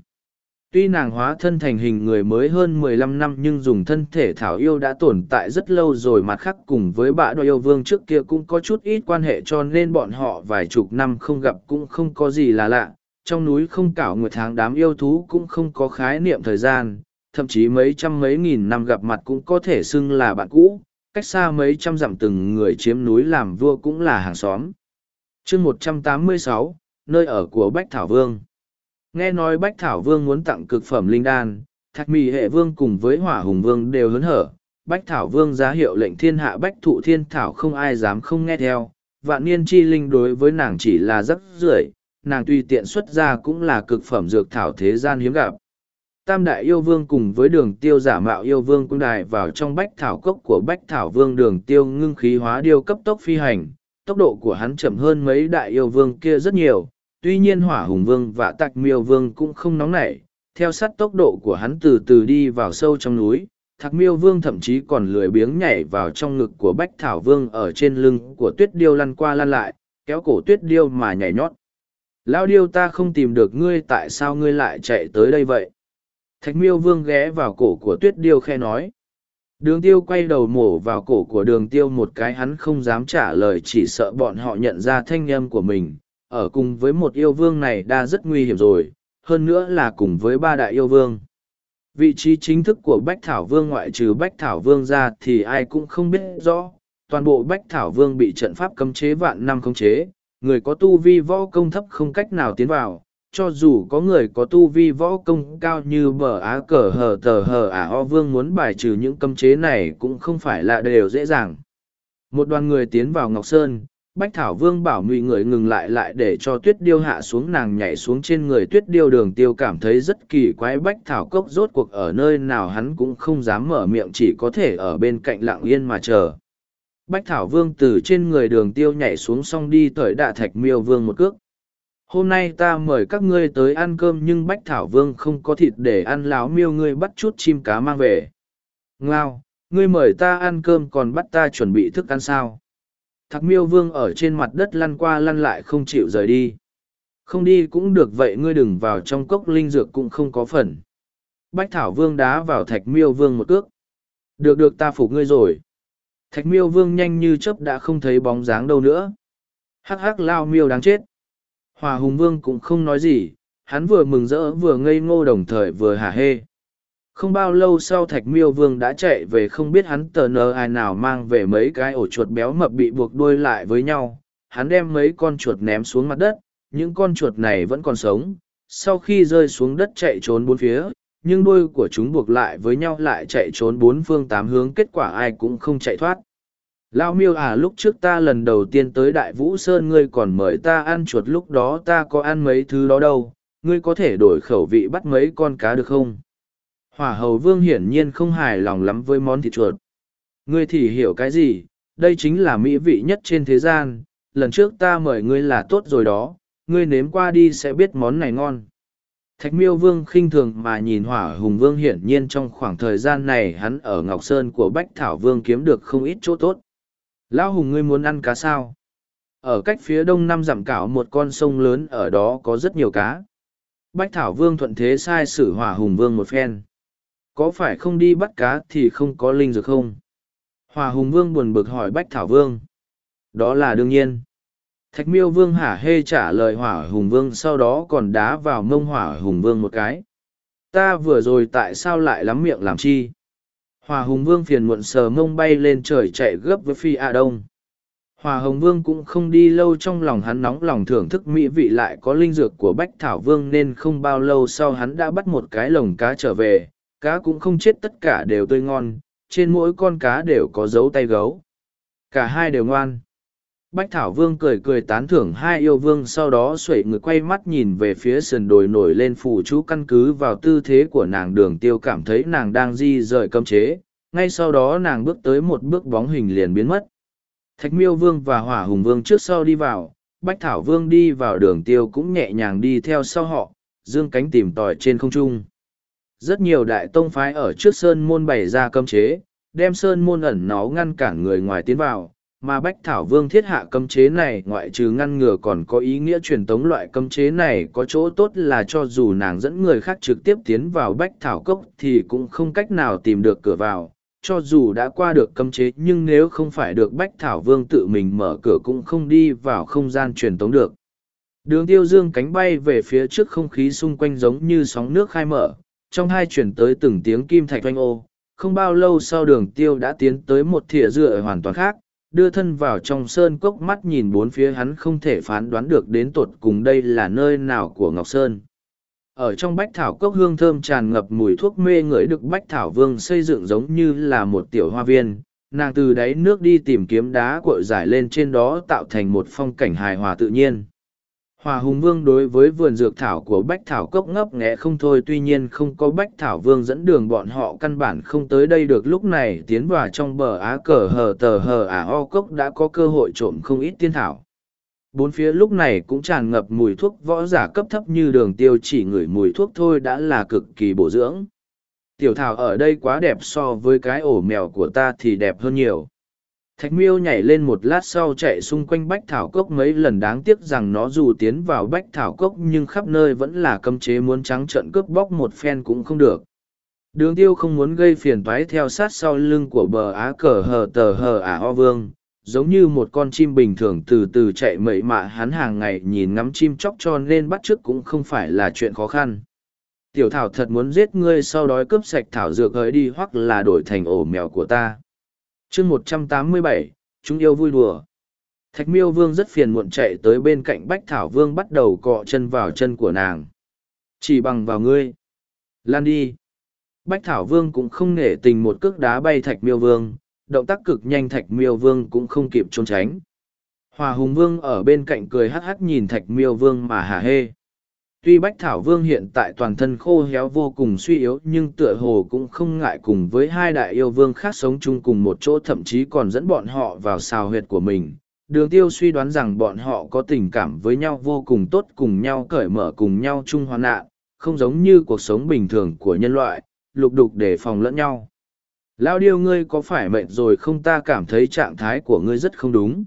Tuy nàng hóa thân thành hình người mới hơn mười lăm năm nhưng dùng thân thể thảo yêu đã tồn tại rất lâu rồi mặt khác cùng với bạ đôi yêu vương trước kia cũng có chút ít quan hệ cho nên bọn họ vài chục năm không gặp cũng không có gì là lạ. Trong núi không cảo người tháng đám yêu thú cũng không có khái niệm thời gian, thậm chí mấy trăm mấy nghìn năm gặp mặt cũng có thể xưng là bạn cũ, cách xa mấy trăm dặm từng người chiếm núi làm vua cũng là hàng xóm. chương một trăm tám mươi sáu nơi ở của Bách Thảo Vương Nghe nói Bách Thảo Vương muốn tặng cực phẩm linh đan, Thạch Mì Hệ Vương cùng với Hỏa Hùng Vương đều hớn hở. Bách Thảo Vương giá hiệu lệnh thiên hạ Bách Thụ Thiên Thảo không ai dám không nghe theo. Vạn niên chi linh đối với nàng chỉ là rất rưởi, nàng tùy tiện xuất ra cũng là cực phẩm dược thảo thế gian hiếm gặp. Tam đại yêu vương cùng với đường tiêu giả mạo yêu vương cung đài vào trong bách thảo cốc của bách thảo vương đường tiêu ngưng khí hóa điêu cấp tốc phi hành. Tốc độ của hắn chậm hơn mấy đại yêu vương kia rất nhiều, tuy nhiên hỏa hùng vương và tạc miêu vương cũng không nóng nảy, theo sát tốc độ của hắn từ từ đi vào sâu trong núi thạc miêu vương thậm chí còn lười biếng nhảy vào trong ngực của bách thảo vương ở trên lưng của tuyết điêu lăn qua lăn lại, kéo cổ tuyết điêu mà nhảy nhót. Lao điêu ta không tìm được ngươi, tại sao ngươi lại chạy tới đây vậy? Thạch miêu vương ghé vào cổ của tuyết điêu khe nói. Đường tiêu quay đầu mổ vào cổ của đường tiêu một cái hắn không dám trả lời, chỉ sợ bọn họ nhận ra thanh âm của mình ở cùng với một yêu vương này đã rất nguy hiểm rồi, hơn nữa là cùng với ba đại yêu vương. Vị trí chính thức của Bách Thảo Vương ngoại trừ Bách Thảo Vương ra thì ai cũng không biết rõ, toàn bộ Bách Thảo Vương bị trận pháp cấm chế vạn năm khống chế, người có tu vi võ công thấp không cách nào tiến vào, cho dù có người có tu vi võ công cao như bờ á cờ hờ tờ hờ ả o vương muốn bài trừ những cấm chế này cũng không phải là đều dễ dàng. Một đoàn người tiến vào Ngọc Sơn, Bách Thảo Vương bảo nguy người ngừng lại lại để cho tuyết điêu hạ xuống nàng nhảy xuống trên người tuyết điêu đường tiêu cảm thấy rất kỳ quái Bách Thảo Cốc rốt cuộc ở nơi nào hắn cũng không dám mở miệng chỉ có thể ở bên cạnh lặng yên mà chờ. Bách Thảo Vương từ trên người đường tiêu nhảy xuống xong đi tới đạ thạch miêu vương một cước. Hôm nay ta mời các ngươi tới ăn cơm nhưng Bách Thảo Vương không có thịt để ăn láo miêu ngươi bắt chút chim cá mang về. Ngao, ngươi mời ta ăn cơm còn bắt ta chuẩn bị thức ăn sao? Thạc miêu vương ở trên mặt đất lăn qua lăn lại không chịu rời đi. Không đi cũng được vậy ngươi đừng vào trong cốc linh dược cũng không có phần. Bách thảo vương đá vào thạch miêu vương một cước. Được được ta phục ngươi rồi. Thạch miêu vương nhanh như chớp đã không thấy bóng dáng đâu nữa. Hắc hắc lao miêu đáng chết. Hòa hùng vương cũng không nói gì, hắn vừa mừng rỡ vừa ngây ngô đồng thời vừa hả hê không bao lâu sau thạch miêu vương đã chạy về không biết hắn tờ nờ ai nào mang về mấy cái ổ chuột béo mập bị buộc đuôi lại với nhau. Hắn đem mấy con chuột ném xuống mặt đất những con chuột này vẫn còn sống. Sau khi rơi xuống đất chạy trốn bốn phía nhưng đuôi của chúng buộc lại với nhau lại chạy trốn bốn phương tám hướng kết quả ai cũng không chạy thoát. Lao miêu à lúc trước ta lần đầu tiên tới Đại Vũ Sơn ngươi còn mời ta ăn chuột lúc đó ta có ăn mấy thứ đó đâu, ngươi có thể đổi khẩu vị bắt mấy con cá được không? Hỏa hầu vương hiển nhiên không hài lòng lắm với món thịt chuột. Ngươi thì hiểu cái gì, đây chính là mỹ vị nhất trên thế gian, lần trước ta mời ngươi là tốt rồi đó, ngươi nếm qua đi sẽ biết món này ngon. Thạch miêu vương khinh thường mà nhìn hỏa hùng vương hiển nhiên trong khoảng thời gian này hắn ở Ngọc Sơn của Bách Thảo Vương kiếm được không ít chỗ tốt. Lão hùng ngươi muốn ăn cá sao? Ở cách phía đông năm dặm cảo một con sông lớn ở đó có rất nhiều cá. Bách Thảo Vương thuận thế sai sử hỏa hùng vương một phen. Có phải không đi bắt cá thì không có linh dược không? Hòa hùng vương buồn bực hỏi Bách Thảo Vương. Đó là đương nhiên. Thạch miêu vương hả hê trả lời hỏa hùng vương sau đó còn đá vào mông hỏa hùng vương một cái. Ta vừa rồi tại sao lại lắm miệng làm chi? Hòa Hùng Vương phiền muộn sờ mông bay lên trời chạy gấp với Phi A Đông. Hòa Hồng Vương cũng không đi lâu trong lòng hắn nóng lòng thưởng thức mỹ vị lại có linh dược của Bách Thảo Vương nên không bao lâu sau hắn đã bắt một cái lồng cá trở về, cá cũng không chết tất cả đều tươi ngon, trên mỗi con cá đều có dấu tay gấu. Cả hai đều ngoan. Bách Thảo Vương cười cười tán thưởng hai yêu vương sau đó xuẩy người quay mắt nhìn về phía sườn đồi nổi lên phủ chú căn cứ vào tư thế của nàng đường tiêu cảm thấy nàng đang di rời cấm chế, ngay sau đó nàng bước tới một bước bóng hình liền biến mất. Thạch miêu vương và hỏa hùng vương trước sau đi vào, Bách Thảo Vương đi vào đường tiêu cũng nhẹ nhàng đi theo sau họ, dương cánh tìm tòi trên không trung. Rất nhiều đại tông phái ở trước sơn môn bày ra cấm chế, đem sơn môn ẩn nó ngăn cản người ngoài tiến vào mà Bách Thảo Vương thiết hạ cấm chế này ngoại trừ ngăn ngừa còn có ý nghĩa truyền tống loại cấm chế này có chỗ tốt là cho dù nàng dẫn người khác trực tiếp tiến vào Bách Thảo Cốc thì cũng không cách nào tìm được cửa vào, cho dù đã qua được cấm chế nhưng nếu không phải được Bách Thảo Vương tự mình mở cửa cũng không đi vào không gian truyền tống được. Đường tiêu dương cánh bay về phía trước không khí xung quanh giống như sóng nước khai mở, trong hai chuyển tới từng tiếng kim thạch oanh ô, không bao lâu sau đường tiêu đã tiến tới một thỉa dựa hoàn toàn khác, đưa thân vào trong sơn cốc mắt nhìn bốn phía hắn không thể phán đoán được đến tột cùng đây là nơi nào của ngọc sơn. Ở trong bách thảo cốc hương thơm tràn ngập mùi thuốc mê ngửi được bách thảo vương xây dựng giống như là một tiểu hoa viên nàng từ đáy nước đi tìm kiếm đá cội giải lên trên đó tạo thành một phong cảnh hài hòa tự nhiên. Hòa Hùng Vương đối với vườn dược thảo của Bách Thảo Cốc ngấp nghẽ không thôi, tuy nhiên không có Bách Thảo Vương dẫn đường bọn họ căn bản không tới đây được lúc này tiến vào trong bờ á cờ hờ tờ hờ ả o cốc đã có cơ hội trộm không ít tiên thảo. Bốn phía lúc này cũng tràn ngập mùi thuốc võ giả cấp thấp như đường tiêu chỉ ngửi mùi thuốc thôi đã là cực kỳ bổ dưỡng. Tiểu thảo ở đây quá đẹp so với cái ổ mèo của ta thì đẹp hơn nhiều. Thạch miêu nhảy lên một lát sau chạy xung quanh bách thảo cốc mấy lần đáng tiếc rằng nó dù tiến vào bách thảo cốc nhưng khắp nơi vẫn là cấm chế muốn trắng trận cướp bóc một phen cũng không được. Đường tiêu không muốn gây phiền toái theo sát sau lưng của bờ á cờ hờ tờ hờ ả o vương, giống như một con chim bình thường từ từ chạy mậy mạ hắn hàng ngày nhìn ngắm chim chóc cho nên bắt chước cũng không phải là chuyện khó khăn. Tiểu thảo thật muốn giết ngươi sau đó cướp sạch thảo dược hỡi đi hoặc là đổi thành ổ mèo của ta chương một trăm tám mươi bảy, chúng yêu vui đùa. Thạch miêu vương rất phiền muộn chạy tới bên cạnh bách thảo vương bắt đầu cọ chân vào chân của nàng. Chỉ bằng vào ngươi. Lan đi. Bách thảo vương cũng không nể tình một cước đá bay thạch miêu vương. Động tác cực nhanh thạch miêu vương cũng không kịp trốn tránh. Hòa hùng vương ở bên cạnh cười hắc hắc nhìn thạch miêu vương mà hả hê. Tuy Bách Thảo Vương hiện tại toàn thân khô héo vô cùng suy yếu nhưng tựa hồ cũng không ngại cùng với hai đại yêu vương khác sống chung cùng một chỗ thậm chí còn dẫn bọn họ vào xào huyệt của mình. Đường tiêu suy đoán rằng bọn họ có tình cảm với nhau vô cùng tốt cùng nhau cởi mở cùng nhau chung hoạn nạn, không giống như cuộc sống bình thường của nhân loại, lục đục để phòng lẫn nhau. Lao điêu ngươi có phải mệt rồi không ta cảm thấy trạng thái của ngươi rất không đúng.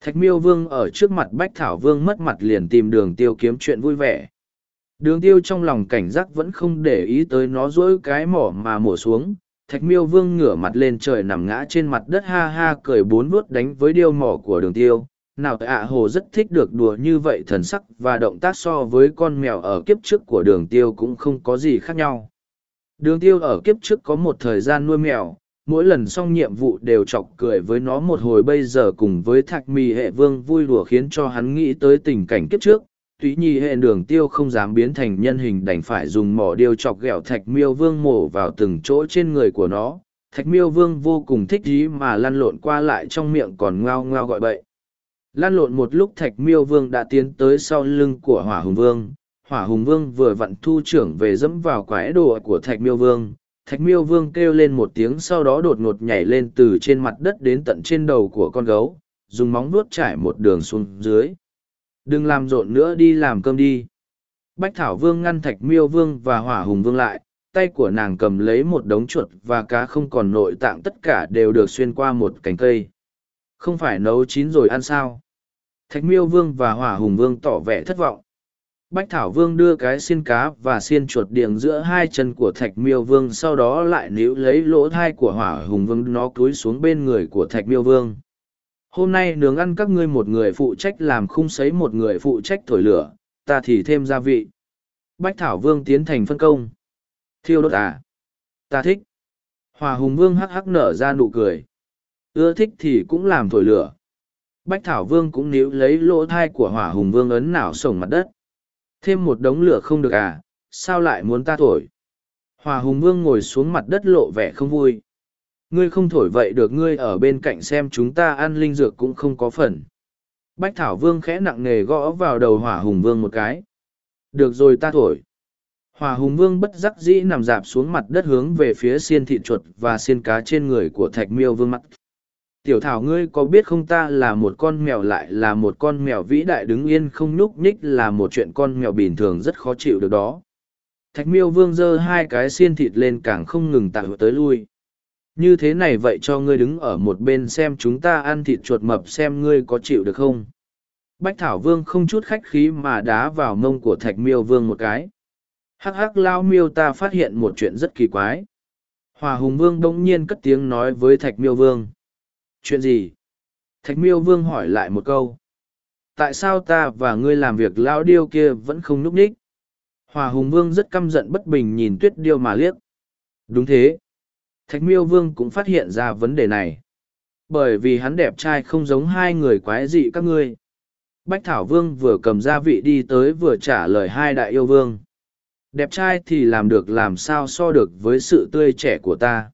Thạch miêu vương ở trước mặt bách thảo vương mất mặt liền tìm đường tiêu kiếm chuyện vui vẻ. Đường tiêu trong lòng cảnh giác vẫn không để ý tới nó dỗi cái mỏ mà mổ xuống. Thạch miêu vương ngửa mặt lên trời nằm ngã trên mặt đất ha ha cười bốn vuốt đánh với điêu mỏ của đường tiêu. Nào ạ hồ rất thích được đùa như vậy thần sắc và động tác so với con mèo ở kiếp trước của đường tiêu cũng không có gì khác nhau. Đường tiêu ở kiếp trước có một thời gian nuôi mèo, mỗi lần xong nhiệm vụ đều chọc cười với nó một hồi bây giờ cùng với thạch mì hệ vương vui đùa khiến cho hắn nghĩ tới tình cảnh kiếp trước, túy nhi hệ đường tiêu không dám biến thành nhân hình đành phải dùng mỏ điêu chọc ghẹo thạch miêu vương mổ vào từng chỗ trên người của nó. Thạch miêu vương vô cùng thích ý mà lăn lộn qua lại trong miệng còn ngao ngao gọi bậy. Lăn lộn một lúc thạch miêu vương đã tiến tới sau lưng của hỏa hùng vương. Hỏa hùng vương vừa vặn thu trưởng về dẫm vào quái đồ của thạch miêu vương. Thạch miêu vương kêu lên một tiếng sau đó đột ngột nhảy lên từ trên mặt đất đến tận trên đầu của con gấu, dùng móng vuốt trải một đường xuống dưới đừng làm rộn nữa đi làm cơm đi. Bách thảo vương ngăn thạch miêu vương và hỏa hùng vương lại, tay của nàng cầm lấy một đống chuột và cá không còn nội tạng tất cả đều được xuyên qua một cành cây. Không phải nấu chín rồi ăn sao? Thạch miêu vương và hỏa hùng vương tỏ vẻ thất vọng. Bách thảo vương đưa cái xiên cá và xiên chuột điện giữa hai chân của thạch miêu vương sau đó lại níu lấy lỗ thai của hỏa hùng vương nó cúi xuống bên người của thạch miêu vương hôm nay nướng ăn các ngươi một người phụ trách làm khung sấy một người phụ trách thổi lửa, ta thì thêm gia vị. Bách thảo vương tiến thành phân công. Thiêu đốt à? Ta thích. Hòa hùng vương hắc hắc nở ra nụ cười. Ưa thích thì cũng làm thổi lửa. Bách thảo vương cũng níu lấy lỗ thai của hỏa hùng vương ấn nào sổng mặt đất. Thêm một đống lửa không được à? Sao lại muốn ta thổi? Hòa hùng vương ngồi xuống mặt đất lộ vẻ không vui ngươi không thổi vậy được, ngươi ở bên cạnh xem chúng ta ăn linh dược cũng không có phần. Bách Thảo Vương khẽ nặng nề gõ vào đầu hỏa hùng vương một cái. Được rồi ta thổi. Hỏa hùng vương bất đắc dĩ nằm dạp xuống mặt đất hướng về phía xiên thịt chuột và xiên cá trên người của thạch miêu vương mắt. Tiểu thảo ngươi có biết không ta là một con mèo lại là một con mèo vĩ đại đứng yên không nhúc nhích là một chuyện con mèo bình thường rất khó chịu được đó. Thạch miêu vương giơ hai cái xiên thịt lên càng không ngừng tạo tới lui như thế này vậy cho ngươi đứng ở một bên xem chúng ta ăn thịt chuột mập xem ngươi có chịu được không? Bách thảo vương không chút khách khí mà đá vào mông của thạch miêu vương một cái. Hắc hắc lao miêu ta phát hiện một chuyện rất kỳ quái. Hòa hùng vương đ ỗ n g nhiên cất tiếng nói với thạch miêu vương. Chuyện gì? Thạch miêu vương hỏi lại một câu. Tại sao ta và ngươi làm việc lao điêu kia vẫn không núp ních? Hòa hùng vương rất căm giận bất bình nhìn tuyết điêu mà liếc. Đúng thế. Thạch miêu vương cũng phát hiện ra vấn đề này. Bởi vì hắn đẹp trai không giống hai người quái dị các ngươi. Bách Thảo Vương vừa cầm gia vị đi tới vừa trả lời hai đại yêu vương. Đẹp trai thì làm được làm sao so được với sự tươi trẻ của ta.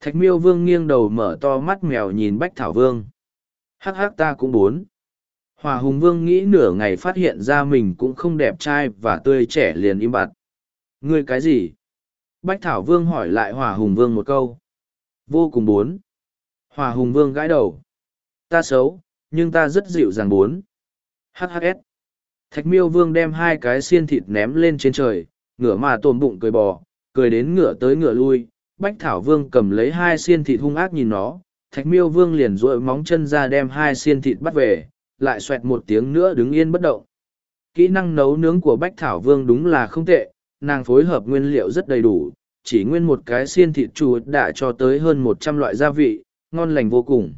Thạch miêu vương nghiêng đầu mở to mắt mèo nhìn Bách Thảo Vương. Hắc hắc ta cũng muốn. Hòa Hùng Vương nghĩ nửa ngày phát hiện ra mình cũng không đẹp trai và tươi trẻ liền im bặt. Ngươi cái gì? Bách Thảo Vương hỏi lại Hỏa Hùng Vương một câu. Vô cùng bốn. Hỏa Hùng Vương gãi đầu. Ta xấu, nhưng ta rất dịu dàng bốn. HHS. Thạch miêu vương đem hai cái xiên thịt ném lên trên trời, ngửa mà tồm bụng cười bò, cười đến ngửa tới ngửa lui. Bách Thảo Vương cầm lấy hai xiên thịt hung ác nhìn nó, Thạch miêu vương liền duỗi móng chân ra đem hai xiên thịt bắt về, lại xoẹt một tiếng nữa đứng yên bất động. Kỹ năng nấu nướng của Bách Thảo Vương đúng là không tệ, nàng phối hợp nguyên liệu rất đầy đủ, chỉ nguyên một cái xiên thịt chuột đã cho tới hơn một trăm loại gia vị, ngon lành vô cùng.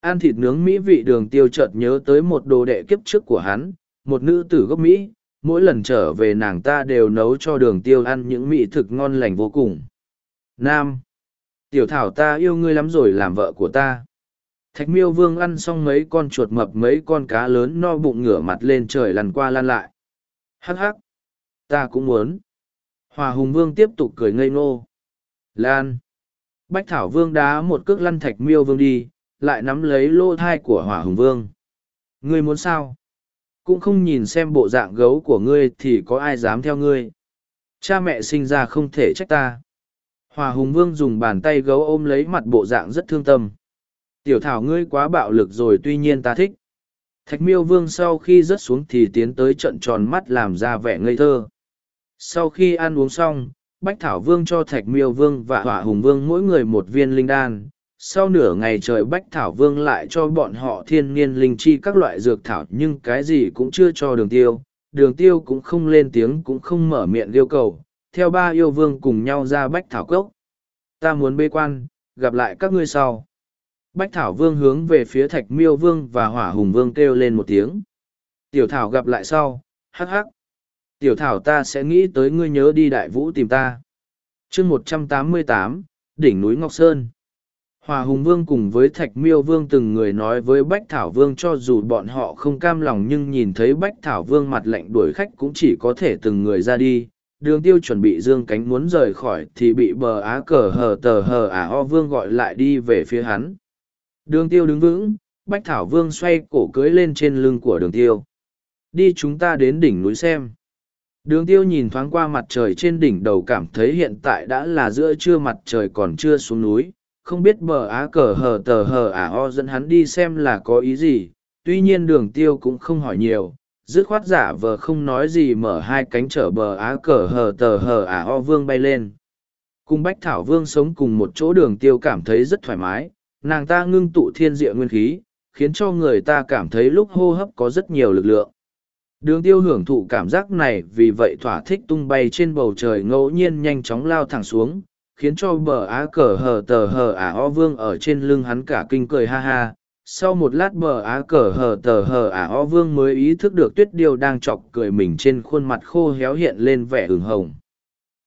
Ăn thịt nướng Mỹ vị đường tiêu chợt nhớ tới một đồ đệ kiếp trước của hắn, một nữ tử gốc Mỹ, mỗi lần trở về nàng ta đều nấu cho đường tiêu ăn những mỹ thực ngon lành vô cùng. Nam. Tiểu thảo ta yêu ngươi lắm rồi làm vợ của ta. Thạch miêu vương ăn xong mấy con chuột mập mấy con cá lớn no bụng ngửa mặt lên trời lăn qua lăn lại. Hắc hắc ta cũng muốn. Hòa hùng vương tiếp tục cười ngây ngô. Lan. Bách thảo vương đá một cước lăn thạch miêu vương đi, lại nắm lấy lô thai của hỏa hùng vương. Ngươi muốn sao? Cũng không nhìn xem bộ dạng gấu của ngươi thì có ai dám theo ngươi. Cha mẹ sinh ra không thể trách ta. Hòa hùng vương dùng bàn tay gấu ôm lấy mặt bộ dạng rất thương tâm. Tiểu thảo ngươi quá bạo lực rồi tuy nhiên ta thích. Thạch miêu vương sau khi rớt xuống thì tiến tới trận tròn mắt làm ra vẻ ngây thơ. Sau khi ăn uống xong, Bách Thảo Vương cho Thạch Miêu Vương và Hỏa Hùng Vương mỗi người một viên linh đan. Sau nửa ngày trời Bách Thảo Vương lại cho bọn họ thiên niên linh chi các loại dược thảo nhưng cái gì cũng chưa cho đường tiêu. Đường tiêu cũng không lên tiếng cũng không mở miệng yêu cầu. Theo ba yêu vương cùng nhau ra Bách Thảo Cốc. Ta muốn bê quan, gặp lại các ngươi sau. Bách Thảo Vương hướng về phía Thạch Miêu Vương và Hỏa Hùng Vương kêu lên một tiếng. Tiểu Thảo gặp lại sau, hắc hắc. Tiểu thảo ta sẽ nghĩ tới ngươi nhớ đi đại vũ tìm ta. chương một trăm tám mươi tám, đỉnh núi Ngọc Sơn. Hòa Hùng Vương cùng với Thạch Miêu Vương từng người nói với Bách Thảo Vương cho dù bọn họ không cam lòng nhưng nhìn thấy Bách Thảo Vương mặt lạnh đuổi khách cũng chỉ có thể từng người ra đi. Đường tiêu chuẩn bị dương cánh muốn rời khỏi thì bị bờ á cờ hờ tờ hờ ả ho vương gọi lại đi về phía hắn. Đường tiêu đứng vững, Bách Thảo Vương xoay cổ cưới lên trên lưng của đường tiêu. Đi chúng ta đến đỉnh núi xem. Đường tiêu nhìn thoáng qua mặt trời trên đỉnh đầu cảm thấy hiện tại đã là giữa trưa mặt trời còn chưa xuống núi, không biết bờ á cờ hờ tờ hờ ả o dẫn hắn đi xem là có ý gì, tuy nhiên đường tiêu cũng không hỏi nhiều, dứt khoát giả vờ không nói gì mở hai cánh trở bờ á cờ hờ tờ hờ ả o vương bay lên. Cùng Bách Thảo Vương sống cùng một chỗ đường tiêu cảm thấy rất thoải mái, nàng ta ngưng tụ thiên địa nguyên khí, khiến cho người ta cảm thấy lúc hô hấp có rất nhiều lực lượng. Đường tiêu hưởng thụ cảm giác này vì vậy thỏa thích tung bay trên bầu trời ngẫu nhiên nhanh chóng lao thẳng xuống, khiến cho bờ á cờ hờ tờ hờ ả o vương ở trên lưng hắn cả kinh cười ha ha. Sau một lát bờ á cờ hờ tờ hờ ả o vương mới ý thức được tuyết điêu đang chọc cười mình trên khuôn mặt khô héo hiện lên vẻ ửng hồng.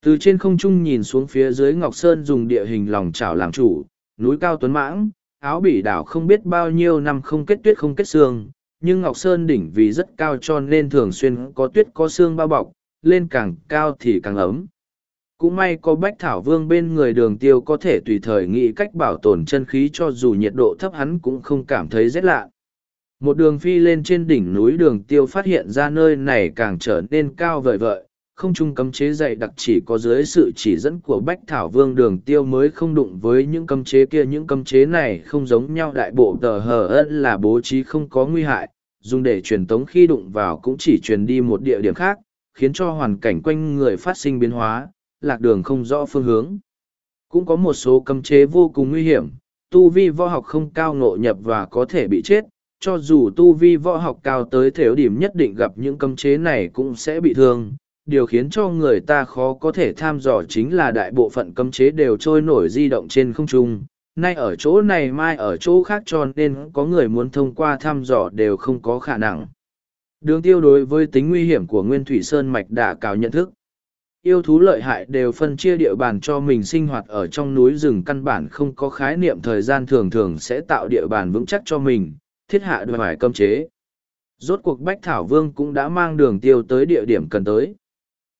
Từ trên không trung nhìn xuống phía dưới Ngọc Sơn dùng địa hình lòng chảo làm chủ, núi cao tuấn mãng, áo bỉ đảo không biết bao nhiêu năm không kết tuyết không kết xương, nhưng Ngọc Sơn đỉnh vì rất cao cho nên thường xuyên có tuyết có xương bao bọc, lên càng cao thì càng ấm. Cũng may có bách thảo vương bên người đường tiêu có thể tùy thời nghĩ cách bảo tồn chân khí cho dù nhiệt độ thấp hắn cũng không cảm thấy rét lạ. Một đường phi lên trên đỉnh núi đường tiêu phát hiện ra nơi này càng trở nên cao vời vợi, không trung cấm chế dày đặc chỉ có dưới sự chỉ dẫn của bách thảo vương đường tiêu mới không đụng với những cấm chế kia. Những cấm chế này không giống nhau, đại bộ tờ hờ ân là bố trí không có nguy hại, dùng để truyền tống khi đụng vào cũng chỉ truyền đi một địa điểm khác, khiến cho hoàn cảnh quanh người phát sinh biến hóa, lạc đường không rõ phương hướng. Cũng có một số cấm chế vô cùng nguy hiểm, tu vi võ học không cao ngộ nhập và có thể bị chết, cho dù tu vi võ học cao tới thểu điểm nhất định gặp những cấm chế này cũng sẽ bị thương điều khiến cho người ta khó có thể tham dò chính là đại bộ phận cấm chế đều trôi nổi di động trên không trung. Nay ở chỗ này mai ở chỗ khác cho nên có người muốn thông qua thăm dò đều không có khả năng. Đường tiêu đối với tính nguy hiểm của nguyên thủy sơn mạch đã cao nhận thức. Yêu thú lợi hại đều phân chia địa bàn cho mình sinh hoạt ở trong núi rừng căn bản không có khái niệm thời gian thường thường sẽ tạo địa bàn vững chắc cho mình, thiết hạ đòi hỏi cấm chế. Rốt cuộc bách thảo vương cũng đã mang đường tiêu tới địa điểm cần tới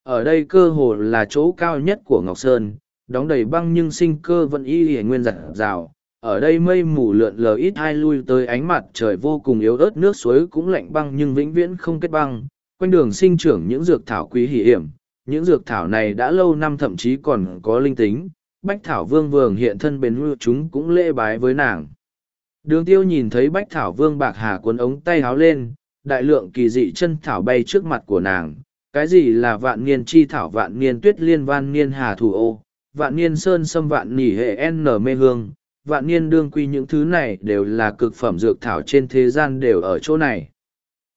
ở đây cơ hồ là chỗ cao nhất của Ngọc Sơn, đóng đầy băng nhưng sinh cơ vẫn y hề nguyên giặt rào. Ở đây mây mù lượn lờ ít hai lui tới ánh mặt trời vô cùng yếu ớt nước suối cũng lạnh băng nhưng vĩnh viễn không kết băng. Quanh đường sinh trưởng những dược thảo quý hiểm, những dược thảo này đã lâu năm thậm chí còn có linh tính. Bách Thảo Vương Vương hiện thân bên hư chúng cũng lễ bái với nàng. Đường tiêu nhìn thấy Bách Thảo Vương bạc hà cuốn ống tay háo lên, đại lượng kỳ dị chân thảo bay trước mặt của nàng, cái gì là vạn niên chi thảo vạn niên tuyết liên van niên hà thủ ô, vạn niên sơn sâm vạn nỉ hệ n mê hương, vạn niên đương quy những thứ này đều là cực phẩm dược thảo trên thế gian đều ở chỗ này.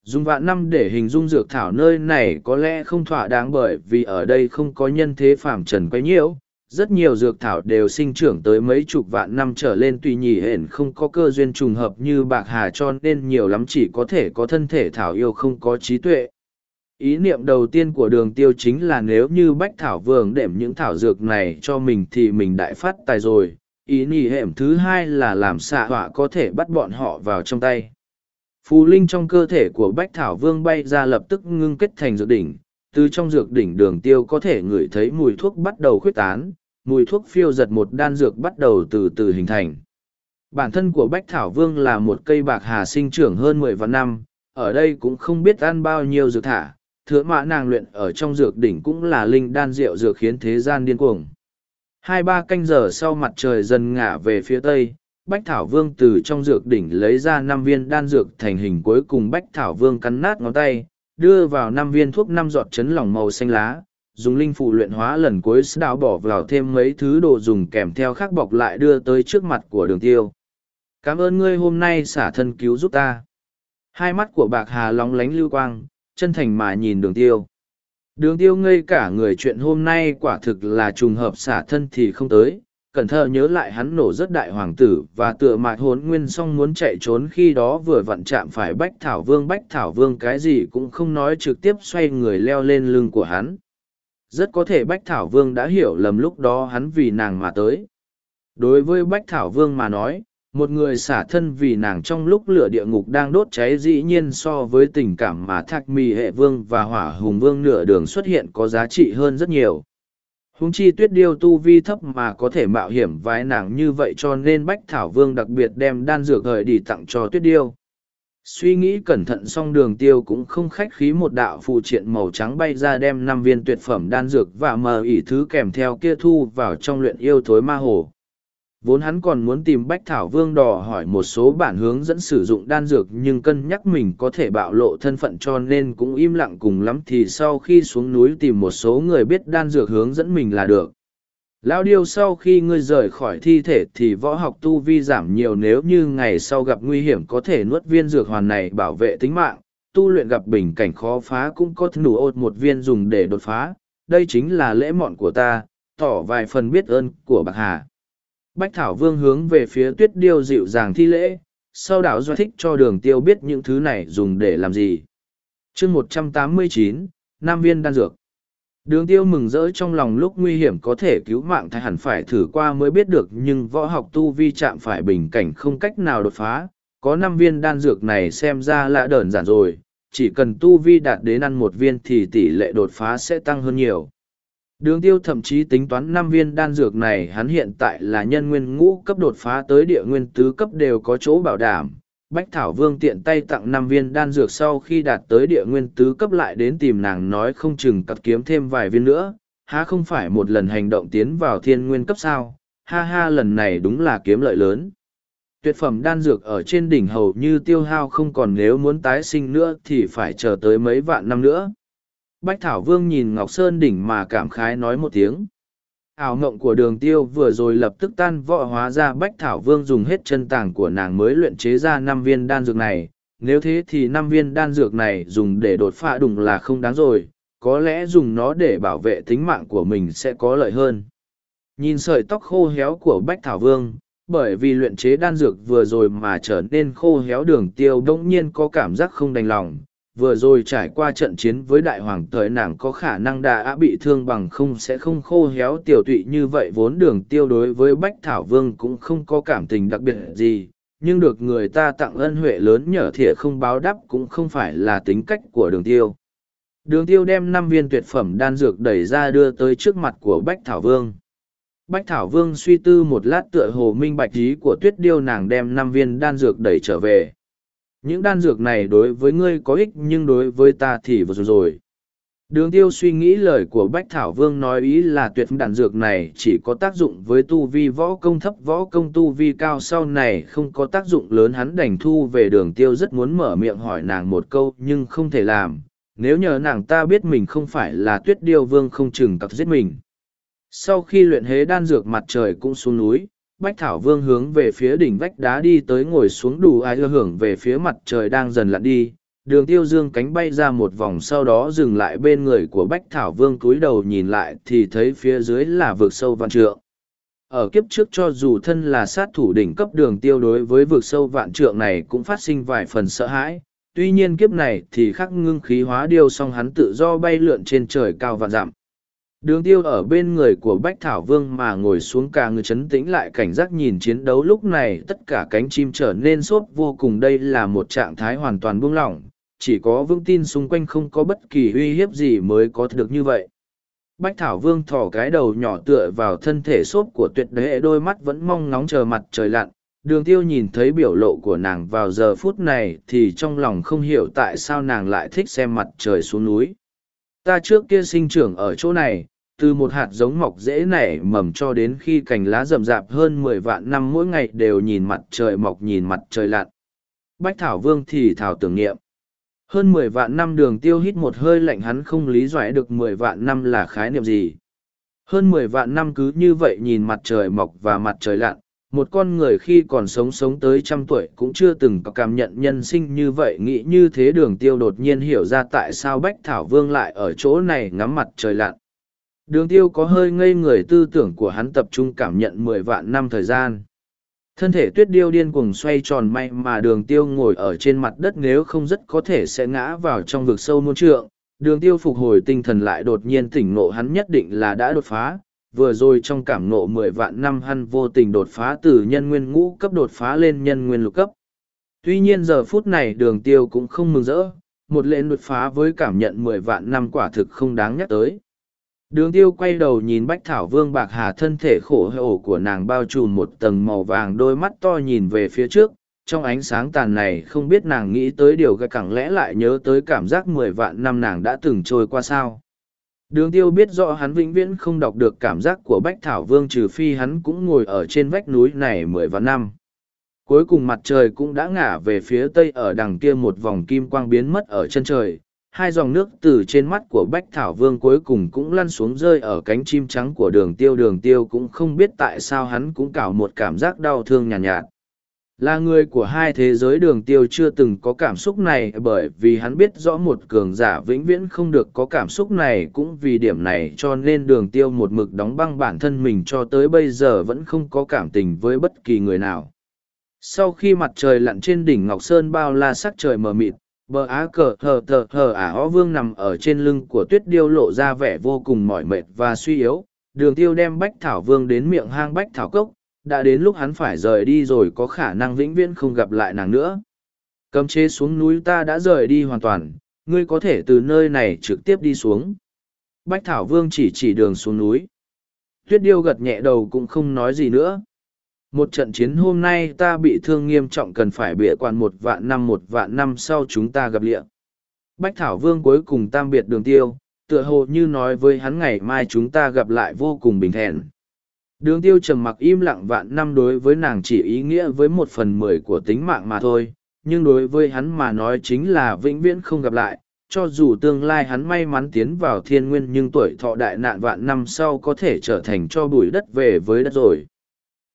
Dùng vạn năm để hình dung dược thảo nơi này có lẽ không thỏa đáng bởi vì ở đây không có nhân thế phàm trần quấy nhiễu. Rất nhiều dược thảo đều sinh trưởng tới mấy chục vạn năm trở lên tùy nhỉ hển không có cơ duyên trùng hợp như bạc hà cho nên nhiều lắm chỉ có thể có thân thể thảo yêu không có trí tuệ ý niệm đầu tiên của đường tiêu chính là nếu như bách thảo vương đệm những thảo dược này cho mình thì mình đại phát tài rồi, ý nỉ hẻm thứ hai là làm xạ họa có thể bắt bọn họ vào trong tay. Phù linh trong cơ thể của bách thảo vương bay ra lập tức ngưng kết thành dược đỉnh, từ trong dược đỉnh đường tiêu có thể ngửi thấy mùi thuốc bắt đầu khuếch tán, mùi thuốc phiêu giật một đan dược bắt đầu từ từ hình thành. Bản thân của bách thảo vương là một cây bạc hà sinh trưởng hơn mười vạn năm, ở đây cũng không biết ăn bao nhiêu dược thả thừa mạ nàng luyện ở trong dược đỉnh cũng là linh đan rượu dược khiến thế gian điên cuồng. Hai ba canh giờ sau mặt trời dần ngả về phía tây, Bách Thảo Vương từ trong dược đỉnh lấy ra năm viên đan dược thành hình cuối cùng Bách Thảo Vương cắn nát ngón tay, đưa vào năm viên thuốc năm giọt chấn lỏng màu xanh lá, dùng linh phụ luyện hóa lần cuối đào bỏ vào thêm mấy thứ đồ dùng kèm theo khác bọc lại đưa tới trước mặt của đường tiêu. Cảm ơn ngươi hôm nay xả thân cứu giúp ta. Hai mắt của bạc hà lóng lánh lưu quang, chân thành mà nhìn đường tiêu. Đường tiêu ngây cả người chuyện hôm nay quả thực là trùng hợp xả thân thì không tới, cẩn thận nhớ lại hắn nổ rất đại hoàng tử và tựa mạc hốn nguyên xong muốn chạy trốn khi đó vừa vặn chạm phải bách thảo vương bách thảo vương cái gì cũng không nói trực tiếp xoay người leo lên lưng của hắn. Rất có thể bách thảo vương đã hiểu lầm lúc đó hắn vì nàng mà tới. Đối với Bách Thảo Vương mà nói, một người xả thân vì nàng trong lúc lửa địa ngục đang đốt cháy dĩ nhiên so với tình cảm mà thạc mì hệ vương và hỏa hùng vương nửa đường xuất hiện có giá trị hơn rất nhiều. Húng chi tuyết điêu tu vi thấp mà có thể mạo hiểm vái nàng như vậy cho nên bách thảo vương đặc biệt đem đan dược hời đi tặng cho tuyết điêu. Suy nghĩ cẩn thận xong đường tiêu cũng không khách khí một đạo phụ triện màu trắng bay ra đem năm viên tuyệt phẩm đan dược và mờ ỉ thứ kèm theo kia thu vào trong luyện yêu thối ma hồ vốn hắn còn muốn tìm bách thảo vương đỏ hỏi một số bản hướng dẫn sử dụng đan dược nhưng cân nhắc mình có thể bạo lộ thân phận cho nên cũng im lặng cùng lắm thì sau khi xuống núi tìm một số người biết đan dược hướng dẫn mình là được. Lão điêu sau khi ngươi rời khỏi thi thể thì võ học tu vi giảm nhiều nếu như ngày sau gặp nguy hiểm có thể nuốt viên dược hoàn này bảo vệ tính mạng, tu luyện gặp bình cảnh khó phá cũng có đủ ột một viên dùng để đột phá. Đây chính là lễ mọn của ta, tỏ vài phần biết ơn của bạc hà. Bách Thảo Vương hướng về phía tuyết điêu dịu dàng thi lễ, sau đảo do thích cho đường tiêu biết những thứ này dùng để làm gì. chương một trăm tám mươi chín Nam Viên Đan Dược Đường tiêu mừng rỡ trong lòng lúc nguy hiểm có thể cứu mạng thay hẳn phải thử qua mới biết được nhưng võ học tu vi chạm phải bình cảnh không cách nào đột phá. Có năm viên đan dược này xem ra là đơn giản rồi, chỉ cần tu vi đạt đến ăn một viên thì tỷ lệ đột phá sẽ tăng hơn nhiều. Đường tiêu thậm chí tính toán năm viên đan dược này hắn hiện tại là nhân nguyên ngũ cấp đột phá tới địa nguyên tứ cấp đều có chỗ bảo đảm. Bách Thảo Vương tiện tay tặng năm viên đan dược sau khi đạt tới địa nguyên tứ cấp lại đến tìm nàng nói không chừng cắt kiếm thêm vài viên nữa, há không phải một lần hành động tiến vào thiên nguyên cấp sao, ha ha lần này đúng là kiếm lợi lớn. Tuyệt phẩm đan dược ở trên đỉnh hầu như tiêu hao không còn nếu muốn tái sinh nữa thì phải chờ tới mấy vạn năm nữa. Bách Thảo Vương nhìn Ngọc Sơn đỉnh mà cảm khái nói một tiếng. Ảo ngộng của đường tiêu vừa rồi lập tức tan vỡ hóa ra Bách Thảo Vương dùng hết chân tàng của nàng mới luyện chế ra năm viên đan dược này. Nếu thế thì năm viên đan dược này dùng để đột phá đùng là không đáng rồi, có lẽ dùng nó để bảo vệ tính mạng của mình sẽ có lợi hơn. Nhìn sợi tóc khô héo của Bách Thảo Vương, bởi vì luyện chế đan dược vừa rồi mà trở nên khô héo đường tiêu đông nhiên có cảm giác không đành lòng, vừa rồi trải qua trận chiến với đại hoàng thời nàng có khả năng đã bị thương bằng không sẽ không khô héo tiểu tụy như vậy, vốn đường tiêu đối với bách thảo vương cũng không có cảm tình đặc biệt gì, nhưng được người ta tặng ân huệ lớn nhờ thỉa không báo đáp cũng không phải là tính cách của đường tiêu. Đường tiêu đem năm viên tuyệt phẩm đan dược đẩy ra đưa tới trước mặt của bách thảo vương. Bách thảo vương suy tư một lát tựa hồ minh bạch ý của tuyết điêu nàng đem năm viên đan dược đẩy trở về những đan dược này đối với ngươi có ích nhưng đối với ta thì vừa rồi đường tiêu suy nghĩ lời của bách thảo vương nói ý là tuyệt đan dược này chỉ có tác dụng với tu vi võ công thấp, võ công tu vi cao, sau này không có tác dụng lớn, hắn đành thu về đường tiêu rất muốn mở miệng hỏi nàng một câu nhưng không thể làm. Nếu nhờ nàng ta biết mình không phải là tuyết điêu vương không chừng cặp giết mình. Sau khi luyện hế đan dược mặt trời cũng xuống núi Bách Thảo Vương hướng về phía đỉnh vách đá đi tới ngồi xuống đủ ai ưa hưởng về phía mặt trời đang dần lặn đi. Đường tiêu dương cánh bay ra một vòng sau đó dừng lại bên người của Bách Thảo Vương cúi đầu nhìn lại thì thấy phía dưới là vực sâu vạn trượng. Ở kiếp trước cho dù thân là sát thủ đỉnh cấp đường tiêu đối với vực sâu vạn trượng này cũng phát sinh vài phần sợ hãi. Tuy nhiên kiếp này thì khắc ngưng khí hóa điêu song hắn tự do bay lượn trên trời cao vạn dặm Đường tiêu ở bên người của Bách Thảo Vương mà ngồi xuống cả người chấn tĩnh lại cảnh giác nhìn chiến đấu lúc này tất cả cánh chim trở nên sốt vô cùng đây là một trạng thái hoàn toàn buông lỏng, chỉ có vương tin xung quanh không có bất kỳ uy hiếp gì mới có được như vậy. Bách Thảo Vương thỏ cái đầu nhỏ tựa vào thân thể xốp của tuyệt đế đôi mắt vẫn mong ngóng chờ mặt trời lặn. Đường tiêu nhìn thấy biểu lộ của nàng vào giờ phút này thì trong lòng không hiểu tại sao nàng lại thích xem mặt trời xuống núi. Ta trước kia sinh trưởng ở chỗ này, từ một hạt giống mọc dễ nảy mầm cho đến khi cành lá rậm rạp hơn mười vạn năm mỗi ngày đều nhìn mặt trời mọc nhìn mặt trời lặn. Bách Thảo Vương thì thảo tưởng niệm. Hơn mười vạn năm đường tiêu hít một hơi lạnh hắn không lý giải được mười vạn năm là khái niệm gì. Hơn mười vạn năm cứ như vậy nhìn mặt trời mọc và mặt trời lặn, một con người khi còn sống sống tới trăm tuổi cũng chưa từng có cảm nhận nhân sinh như vậy nghĩ như thế đường tiêu đột nhiên hiểu ra tại sao Bách Thảo Vương lại ở chỗ này ngắm mặt trời lặn. Đường tiêu có hơi ngây người tư tưởng của hắn tập trung cảm nhận mười vạn năm thời gian. Thân thể tuyết điêu điên cuồng xoay tròn may mà đường tiêu ngồi ở trên mặt đất nếu không rất có thể sẽ ngã vào trong vực sâu muôn trượng. Đường tiêu phục hồi tinh thần lại đột nhiên tỉnh ngộ hắn nhất định là đã đột phá, vừa rồi trong cảm ngộ mười vạn năm hắn vô tình đột phá từ nhân nguyên ngũ cấp đột phá lên nhân nguyên lục cấp. Tuy nhiên giờ phút này đường tiêu cũng không mừng rỡ, một lệnh đột phá với cảm nhận mười vạn năm quả thực không đáng nhắc tới. Đường tiêu quay đầu nhìn Bách Thảo Vương Bạc Hà thân thể khổ hổ của nàng bao trùm một tầng màu vàng đôi mắt to nhìn về phía trước, trong ánh sáng tàn này không biết nàng nghĩ tới điều gây cẳng lẽ lại nhớ tới cảm giác mười vạn năm nàng đã từng trôi qua sao. Đường tiêu biết rõ hắn vĩnh viễn không đọc được cảm giác của Bách Thảo Vương trừ phi hắn cũng ngồi ở trên vách núi này mười vạn năm. Cuối cùng mặt trời cũng đã ngả về phía tây ở đằng kia một vòng kim quang biến mất ở chân trời. Hai dòng nước từ trên mắt của Bách Thảo Vương cuối cùng cũng lăn xuống rơi ở cánh chim trắng của đường tiêu. Đường tiêu cũng không biết tại sao hắn cũng cảo một cảm giác đau thương nhàn nhạt, nhạt. Là người của hai thế giới đường tiêu chưa từng có cảm xúc này bởi vì hắn biết rõ một cường giả vĩnh viễn không được có cảm xúc này cũng vì điểm này cho nên đường tiêu một mực đóng băng bản thân mình cho tới bây giờ vẫn không có cảm tình với bất kỳ người nào. Sau khi mặt trời lặn trên đỉnh Ngọc Sơn bao la sắc trời mờ mịt, bờ á cờ hờ tờ hờ ả ó vương nằm ở trên lưng của tuyết điêu lộ ra vẻ vô cùng mỏi mệt và suy yếu. Đường tiêu đem bách thảo vương đến miệng hang bách thảo cốc, đã đến lúc hắn phải rời đi rồi có khả năng vĩnh viễn không gặp lại nàng nữa. Cấm chế xuống núi ta đã rời đi hoàn toàn, ngươi có thể từ nơi này trực tiếp đi xuống. Bách Thảo Vương chỉ chỉ đường xuống núi. Tuyết điêu gật nhẹ đầu cũng không nói gì nữa. Một trận chiến hôm nay ta bị thương nghiêm trọng cần phải bịa quan một vạn năm một vạn năm sau chúng ta gặp lịa. Bách Thảo Vương cuối cùng tam biệt đường tiêu, tựa hồ như nói với hắn ngày mai chúng ta gặp lại vô cùng bình thản. Đường tiêu trầm mặc im lặng vạn năm đối với nàng chỉ ý nghĩa với một phần mười của tính mạng mà thôi, nhưng đối với hắn mà nói chính là vĩnh viễn không gặp lại, cho dù tương lai hắn may mắn tiến vào thiên nguyên nhưng tuổi thọ đại nạn vạn năm sau có thể trở thành cho bụi đất về với đất rồi.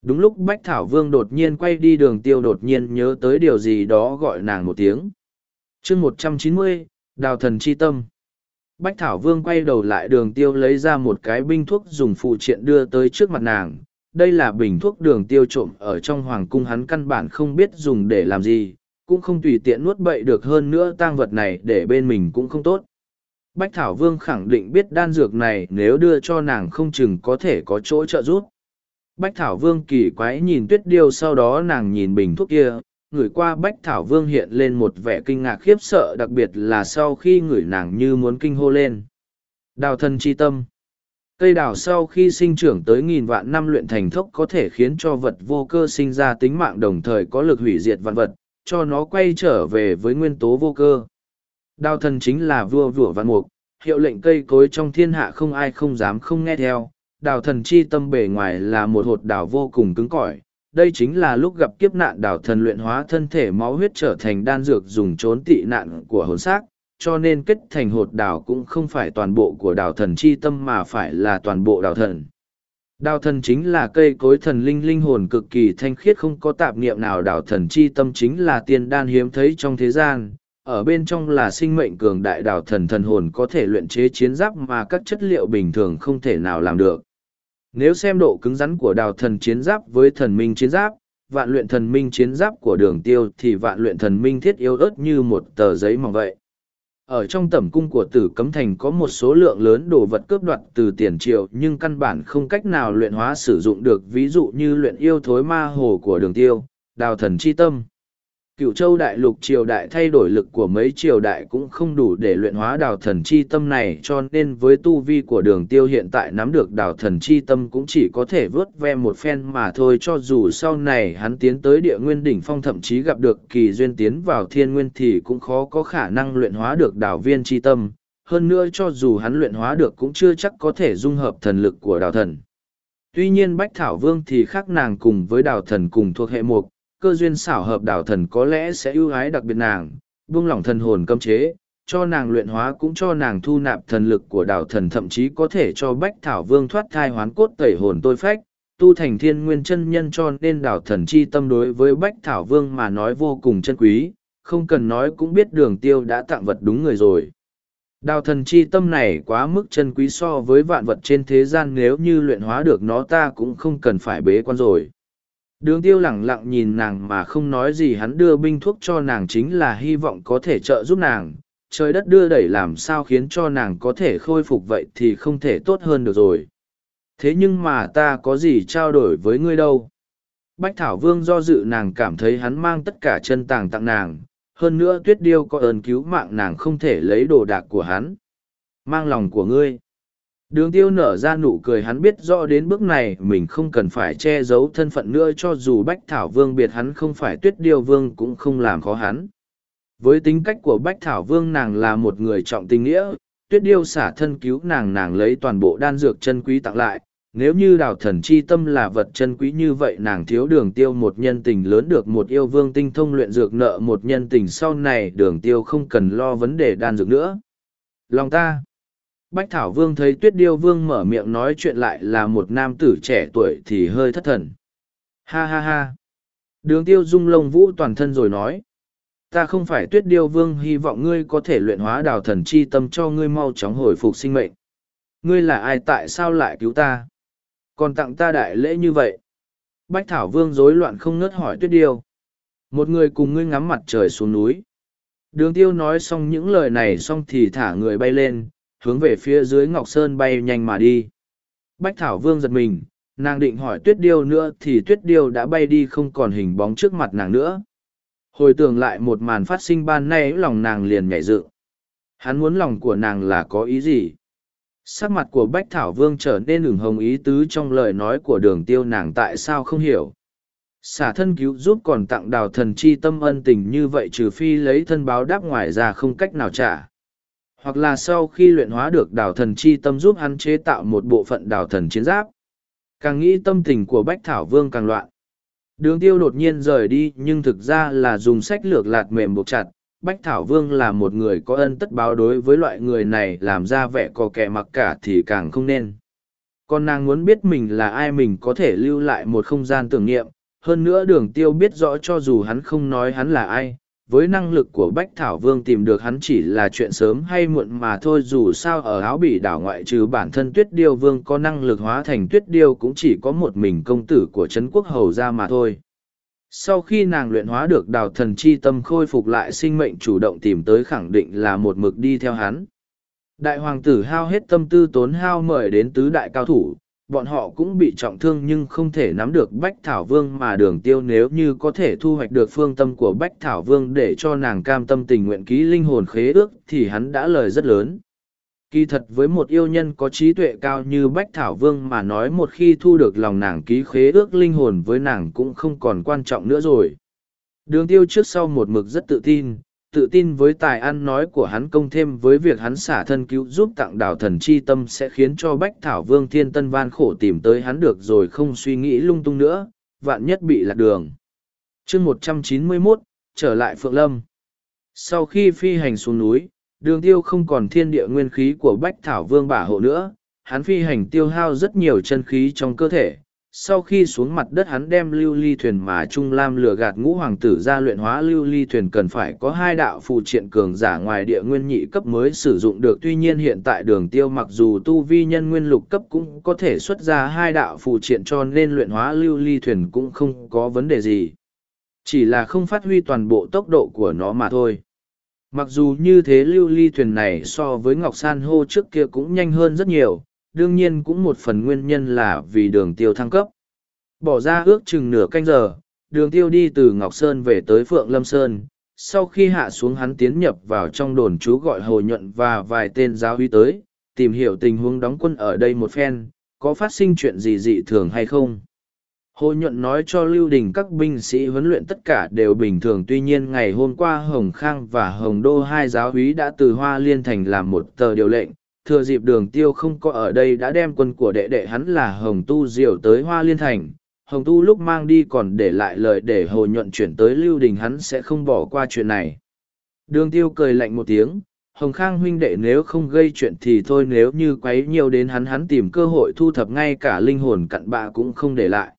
Đúng lúc Bách Thảo Vương đột nhiên quay đi đường tiêu đột nhiên nhớ tới điều gì đó gọi nàng một tiếng. chương một trăm chín mươi Đào Thần Chi Tâm Bách Thảo Vương quay đầu lại đường tiêu lấy ra một cái binh thuốc dùng phụ triện đưa tới trước mặt nàng. Đây là bình thuốc đường tiêu trộm ở trong hoàng cung hắn căn bản không biết dùng để làm gì, cũng không tùy tiện nuốt bậy được hơn nữa tang vật này để bên mình cũng không tốt. Bách Thảo Vương khẳng định biết đan dược này nếu đưa cho nàng không chừng có thể có chỗ trợ giúp. Bách Thảo Vương kỳ quái nhìn tuyết điêu sau đó nàng nhìn bình thuốc kia, ngửi qua Bách Thảo Vương hiện lên một vẻ kinh ngạc khiếp sợ đặc biệt là sau khi ngửi nàng như muốn kinh hô lên. Đào Thân chi tâm Cây đào sau khi sinh trưởng tới nghìn vạn năm luyện thành thốc có thể khiến cho vật vô cơ sinh ra tính mạng đồng thời có lực hủy diệt vạn vật, cho nó quay trở về với nguyên tố vô cơ. Đào thần chính là vua vua vạn mục, hiệu lệnh cây cối trong thiên hạ không ai không dám không nghe theo. Đào thần chi tâm bề ngoài là một hột đào vô cùng cứng cỏi, đây chính là lúc gặp kiếp nạn đảo thần luyện hóa thân thể máu huyết trở thành đan dược dùng trốn tị nạn của hồn xác cho nên kết thành hột đảo cũng không phải toàn bộ của đảo thần chi tâm mà phải là toàn bộ đảo thần. Đào thần chính là cây cối thần linh linh hồn cực kỳ thanh khiết không có tạp niệm nào đảo thần chi tâm chính là tiên đan hiếm thấy trong thế gian. Ở bên trong là sinh mệnh cường đại đảo thần thần hồn có thể luyện chế chiến giáp mà các chất liệu bình thường không thể nào làm được nếu xem độ cứng rắn của đào thần chiến giáp với thần minh chiến giáp, vạn luyện thần minh chiến giáp của đường tiêu thì vạn luyện thần minh thiết yếu ớt như một tờ giấy mỏng vậy. Ở trong tẩm cung của tử cấm thành có một số lượng lớn đồ vật cướp đoạt từ tiền triệu nhưng căn bản không cách nào luyện hóa sử dụng được ví dụ như luyện yêu thối ma hồ của đường tiêu, đào thần chi tâm cựu châu đại lục triều đại thay đổi lực của mấy triều đại cũng không đủ để luyện hóa đào thần chi tâm này, cho nên với tu vi của đường tiêu hiện tại nắm được đào thần chi tâm cũng chỉ có thể vớt ve một phen mà thôi. Cho dù sau này hắn tiến tới địa nguyên đỉnh phong thậm chí gặp được kỳ duyên tiến vào thiên nguyên thì cũng khó có khả năng luyện hóa được đào viên chi tâm. Hơn nữa cho dù hắn luyện hóa được cũng chưa chắc có thể dung hợp thần lực của đào thần. Tuy nhiên bách thảo vương thì khác nàng cùng với đào thần cùng thuộc hệ mục cơ duyên xảo hợp đảo thần có lẽ sẽ ưu ái đặc biệt nàng, buông lỏng thần hồn cấm chế, cho nàng luyện hóa cũng cho nàng thu nạp thần lực của đảo thần thậm chí có thể cho bách thảo vương thoát thai hoán cốt tẩy hồn tôi phách, tu thành thiên nguyên chân nhân cho nên đảo thần chi tâm đối với bách thảo vương mà nói vô cùng chân quý, không cần nói cũng biết đường tiêu đã tặng vật đúng người rồi. Đào thần chi tâm này quá mức chân quý so với vạn vật trên thế gian nếu như luyện hóa được nó ta cũng không cần phải bế quan rồi. Đường tiêu lẳng lặng nhìn nàng mà không nói gì hắn đưa binh thuốc cho nàng chính là hy vọng có thể trợ giúp nàng. Trời đất đưa đẩy làm sao khiến cho nàng có thể khôi phục vậy thì không thể tốt hơn được rồi. thế nhưng mà ta có gì trao đổi với ngươi đâu bách thảo vương do dự nàng cảm thấy hắn mang tất cả chân tàng tặng nàng hơn nữa tuyết điêu có ơn cứu mạng nàng không thể lấy đồ đạc của hắn mang lòng của ngươi đường tiêu nở ra nụ cười hắn biết rõ đến bước này mình không cần phải che giấu thân phận nữa cho dù bách thảo vương biệt hắn không phải tuyết điêu vương cũng không làm khó hắn. Với tính cách của bách thảo vương nàng là một người trọng tình nghĩa, tuyết điêu xả thân cứu nàng nàng lấy toàn bộ đan dược chân quý tặng lại. Nếu như đào thần chi tâm là vật chân quý như vậy nàng thiếu đường tiêu một nhân tình lớn được một yêu vương tinh thông luyện dược nợ một nhân tình sau này đường tiêu không cần lo vấn đề đan dược nữa. Lòng ta. Bách Thảo Vương thấy Tuyết Điêu Vương mở miệng nói chuyện lại là một nam tử trẻ tuổi thì hơi thất thần. Ha ha ha. Đường tiêu dung lông vũ toàn thân rồi nói. Ta không phải Tuyết Điêu Vương, hy vọng ngươi có thể luyện hóa đào thần chi tâm cho ngươi mau chóng hồi phục sinh mệnh. Ngươi là ai, tại sao lại cứu ta? còn tặng ta đại lễ như vậy bách thảo vương rối loạn không ngớt hỏi tuyết điêu một người cùng ngươi ngắm mặt trời xuống núi đường tiêu nói xong những lời này xong thì thả người bay lên hướng về phía dưới ngọc sơn bay nhanh mà đi. Bách thảo vương giật mình, nàng định hỏi tuyết điêu nữa thì tuyết điêu đã bay đi không còn hình bóng trước mặt nàng nữa. Hồi tưởng lại một màn phát sinh ban nay, lòng nàng liền nhảy dựng. Hắn muốn lòng của nàng là có ý gì? Sắc mặt của bách thảo vương trở nên ửng hồng ý tứ trong lời nói của đường tiêu nàng tại sao không hiểu. Xả thân cứu giúp còn tặng đào thần chi tâm ân tình như vậy trừ phi lấy thân báo đáp ngoài ra không cách nào trả hoặc là sau khi luyện hóa được đảo thần chi tâm giúp hắn chế tạo một bộ phận đảo thần chiến giáp. Càng nghĩ tâm tình của bách thảo vương càng loạn. Đường tiêu đột nhiên rời đi nhưng thực ra là dùng sách lược lạt mềm buộc chặt. Bách Thảo Vương là một người có ân tất báo đối với loại người này làm ra vẻ có kẻ mặc cả thì càng không nên. con nàng muốn biết mình là ai mình có thể lưu lại một không gian tưởng niệm, hơn nữa đường tiêu biết rõ cho dù hắn không nói hắn là ai, với năng lực của Bách Thảo Vương tìm được hắn chỉ là chuyện sớm hay muộn mà thôi dù sao ở áo bỉ đảo ngoại trừ bản thân Tuyết Điêu Vương có năng lực hóa thành Tuyết Điêu cũng chỉ có một mình công tử của Trấn Quốc Hầu ra mà thôi. Sau khi nàng luyện hóa được đào thần chi tâm khôi phục lại sinh mệnh chủ động tìm tới khẳng định là một mực đi theo hắn. Đại hoàng tử hao hết tâm tư tốn hao mời đến tứ đại cao thủ, bọn họ cũng bị trọng thương nhưng không thể nắm được Bách Thảo Vương mà đường tiêu nếu như có thể thu hoạch được phương tâm của Bách Thảo Vương để cho nàng cam tâm tình nguyện ký linh hồn khế ước thì hắn đã lời rất lớn. Kỳ thật với một yêu nhân có trí tuệ cao như Bách Thảo Vương mà nói một khi thu được lòng nàng ký khế ước linh hồn với nàng cũng không còn quan trọng nữa rồi. Đường tiêu trước sau một mực rất tự tin, tự tin với tài ăn nói của hắn công thêm với việc hắn xả thân cứu giúp tặng đảo thần chi tâm sẽ khiến cho Bách Thảo Vương Thiên Tân Van khổ tìm tới hắn được rồi không suy nghĩ lung tung nữa, vạn nhất bị lạc đường. chương một trăm chín mươi mốt trở lại Phượng Lâm. Sau khi phi hành xuống núi, đường tiêu không còn thiên địa nguyên khí của bách thảo vương bả hộ nữa, hắn phi hành tiêu hao rất nhiều chân khí trong cơ thể. Sau khi xuống mặt đất hắn đem lưu ly thuyền mà Trung Lam lừa gạt ngũ hoàng tử ra luyện hóa lưu ly thuyền cần phải có hai đạo phụ triện cường giả ngoài địa nguyên nhị cấp mới sử dụng được. Tuy nhiên hiện tại đường tiêu mặc dù tu vi nhân nguyên lục cấp cũng có thể xuất ra hai đạo phụ triện cho nên luyện hóa lưu ly thuyền cũng không có vấn đề gì. Chỉ là không phát huy toàn bộ tốc độ của nó mà thôi. Mặc dù như thế lưu ly thuyền này so với Ngọc San hô trước kia cũng nhanh hơn rất nhiều, đương nhiên cũng một phần nguyên nhân là vì đường tiêu thăng cấp. Bỏ ra ước chừng nửa canh giờ, đường tiêu đi từ Ngọc Sơn về tới Phượng Lâm Sơn. Sau khi hạ xuống hắn tiến nhập vào trong đồn chú gọi Hồ Nhuận và vài tên giáo uy tới, tìm hiểu tình huống đóng quân ở đây một phen, có phát sinh chuyện gì dị thường hay không. Hồ Nhuận nói cho Lưu Đình các binh sĩ huấn luyện tất cả đều bình thường tuy nhiên ngày hôm qua Hồng Khang và Hồng Đô hai giáo úy đã từ Hoa Liên Thành làm một tờ điều lệnh, thừa dịp đường tiêu không có ở đây đã đem quân của đệ đệ hắn là Hồng Tu Diệu tới Hoa Liên Thành. Hồng Tu lúc mang đi còn để lại lời để Hồ Nhuận chuyển tới Lưu Đình hắn sẽ không bỏ qua chuyện này. Đường tiêu cười lạnh một tiếng, Hồng Khang huynh đệ nếu không gây chuyện thì thôi nếu như quấy nhiều đến hắn hắn tìm cơ hội thu thập ngay cả linh hồn cặn bạ cũng không để lại.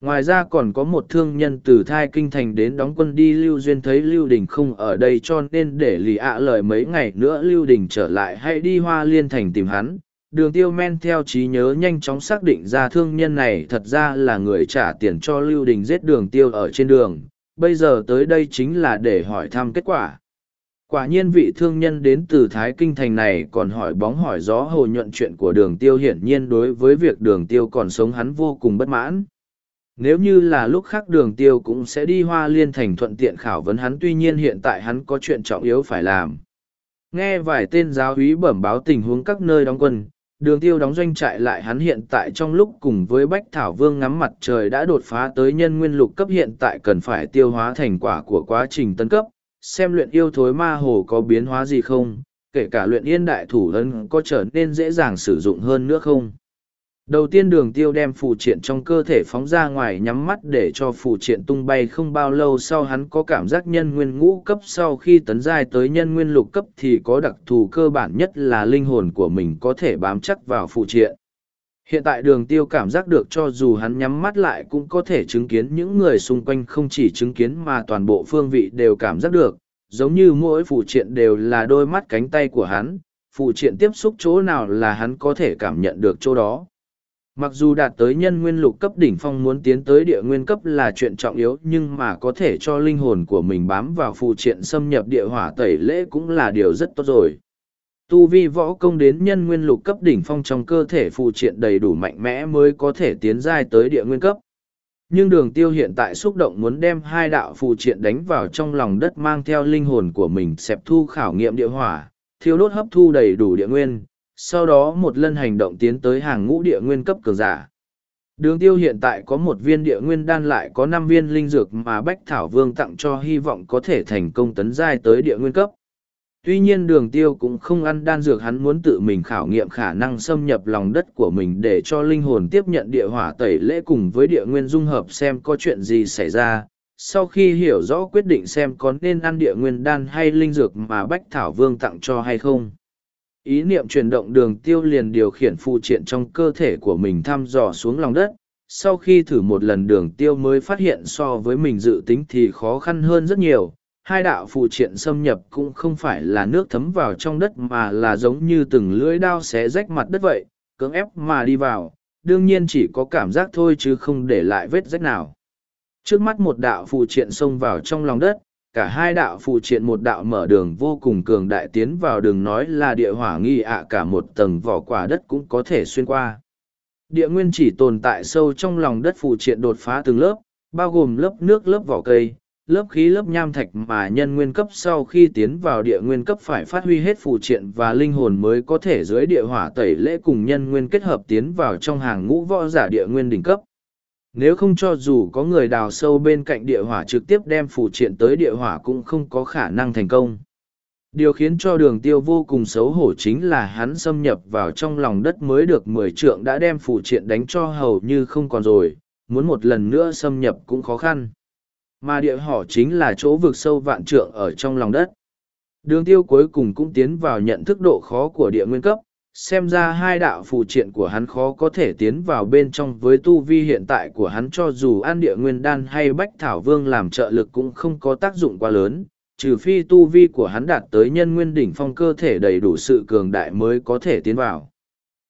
Ngoài ra còn có một thương nhân từ thai kinh thành đến đóng quân đi Lưu Duyên thấy Lưu Đình không ở đây cho nên để lì ạ lời mấy ngày nữa Lưu Đình trở lại hay đi hoa liên thành tìm hắn. Đường tiêu men theo trí nhớ nhanh chóng xác định ra thương nhân này thật ra là người trả tiền cho Lưu Đình giết đường tiêu ở trên đường, bây giờ tới đây chính là để hỏi thăm kết quả. Quả nhiên vị thương nhân đến từ Thái Kinh Thành này còn hỏi bóng hỏi gió hồ nhuận chuyện của đường tiêu hiển nhiên đối với việc đường tiêu còn sống hắn vô cùng bất mãn. Nếu như là lúc khác đường tiêu cũng sẽ đi hoa liên thành thuận tiện khảo vấn hắn tuy nhiên hiện tại hắn có chuyện trọng yếu phải làm. Nghe vài tên giáo úy bẩm báo tình huống các nơi đóng quân, đường tiêu đóng doanh trại lại hắn hiện tại trong lúc cùng với Bách Thảo Vương ngắm mặt trời đã đột phá tới nhân nguyên lục cấp hiện tại cần phải tiêu hóa thành quả của quá trình tân cấp, xem luyện yêu thối ma hồ có biến hóa gì không, kể cả luyện yên đại thủ ấn có trở nên dễ dàng sử dụng hơn nữa không. Đầu tiên đường tiêu đem phù triện trong cơ thể phóng ra ngoài nhắm mắt để cho phù triện tung bay không bao lâu sau hắn có cảm giác nhân nguyên ngũ cấp sau khi tấn giai tới nhân nguyên lục cấp thì có đặc thù cơ bản nhất là linh hồn của mình có thể bám chắc vào phù triện. Hiện tại đường tiêu cảm giác được cho dù hắn nhắm mắt lại cũng có thể chứng kiến những người xung quanh không chỉ chứng kiến mà toàn bộ phương vị đều cảm giác được, giống như mỗi phù triện đều là đôi mắt cánh tay của hắn, phù triện tiếp xúc chỗ nào là hắn có thể cảm nhận được chỗ đó. Mặc dù đạt tới nhân nguyên lục cấp đỉnh phong muốn tiến tới địa nguyên cấp là chuyện trọng yếu nhưng mà có thể cho linh hồn của mình bám vào phụ triện xâm nhập địa hỏa tẩy lễ cũng là điều rất tốt rồi. Tu vi võ công đến nhân nguyên lục cấp đỉnh phong trong cơ thể phụ triện đầy đủ mạnh mẽ mới có thể tiến giai tới địa nguyên cấp. Nhưng đường tiêu hiện tại xúc động muốn đem hai đạo phụ triện đánh vào trong lòng đất mang theo linh hồn của mình xẹp thu khảo nghiệm địa hỏa, thiêu đốt hấp thu đầy đủ địa nguyên, sau đó một lần hành động tiến tới hàng ngũ địa nguyên cấp cường giả. Đường tiêu hiện tại có một viên địa nguyên đan lại có năm viên linh dược mà Bách Thảo Vương tặng cho hy vọng có thể thành công tấn giai tới địa nguyên cấp. Tuy nhiên đường tiêu cũng không ăn đan dược, hắn muốn tự mình khảo nghiệm khả năng xâm nhập lòng đất của mình để cho linh hồn tiếp nhận địa hỏa tẩy lễ cùng với địa nguyên dung hợp xem có chuyện gì xảy ra. Sau khi hiểu rõ quyết định xem có nên ăn địa nguyên đan hay linh dược mà Bách Thảo Vương tặng cho hay không. Ý niệm chuyển động đường tiêu liền điều khiển phụ triện trong cơ thể của mình thăm dò xuống lòng đất. Sau khi thử một lần đường tiêu mới phát hiện so với mình dự tính thì khó khăn hơn rất nhiều hai đạo phụ triện xâm nhập cũng không phải là nước thấm vào trong đất mà là giống như từng lưỡi đao xé rách mặt đất vậy, cưỡng ép mà đi vào, đương nhiên chỉ có cảm giác thôi chứ không để lại vết rách nào. Trước mắt một đạo phụ triện xông vào trong lòng đất, cả hai đạo phụ triện một đạo mở đường vô cùng cường đại tiến vào đường nói là địa hỏa nghi ạ cả một tầng vỏ quả đất cũng có thể xuyên qua. Địa nguyên chỉ tồn tại sâu trong lòng đất phụ triện đột phá từng lớp, bao gồm lớp nước lớp vỏ cây, lớp khí lớp nham thạch mà nhân nguyên cấp sau khi tiến vào địa nguyên cấp phải phát huy hết phụ triện và linh hồn mới có thể dưới địa hỏa tẩy lễ cùng nhân nguyên kết hợp tiến vào trong hàng ngũ võ giả địa nguyên đỉnh cấp. Nếu không cho dù có người đào sâu bên cạnh địa hỏa trực tiếp đem phủ triện tới địa hỏa cũng không có khả năng thành công. Điều khiến cho đường tiêu vô cùng xấu hổ chính là hắn xâm nhập vào trong lòng đất mới được mười trượng đã đem phủ triện đánh cho hầu như không còn rồi, muốn một lần nữa xâm nhập cũng khó khăn. Mà địa họ chính là chỗ vực sâu vạn trượng ở trong lòng đất. Đường tiêu cuối cùng cũng tiến vào nhận thức độ khó của địa nguyên cấp, xem ra hai đạo phụ triện của hắn khó có thể tiến vào bên trong với tu vi hiện tại của hắn cho dù an địa nguyên đan hay bách thảo vương làm trợ lực cũng không có tác dụng quá lớn, trừ phi tu vi của hắn đạt tới nhân nguyên đỉnh phong cơ thể đầy đủ sự cường đại mới có thể tiến vào.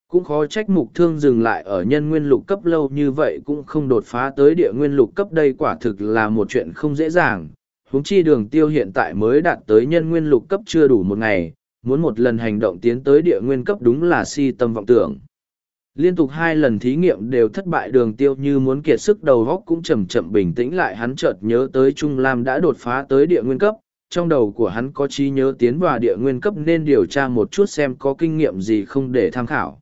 Cũng khó trách mục thương dừng lại ở nhân nguyên lục cấp lâu như vậy cũng không đột phá tới địa nguyên lục cấp đây quả thực là một chuyện không dễ dàng. Huống chi đường tiêu hiện tại mới đạt tới nhân nguyên lục cấp chưa đủ một ngày, muốn một lần hành động tiến tới địa nguyên cấp đúng là si tâm vọng tưởng. Liên tục hai lần thí nghiệm đều thất bại đường tiêu như muốn kiệt sức đầu góc cũng chậm chậm bình tĩnh lại hắn chợt nhớ tới Trung Lam đã đột phá tới địa nguyên cấp, trong đầu của hắn có trí nhớ tiến vào địa nguyên cấp nên điều tra một chút xem có kinh nghiệm gì không để tham khảo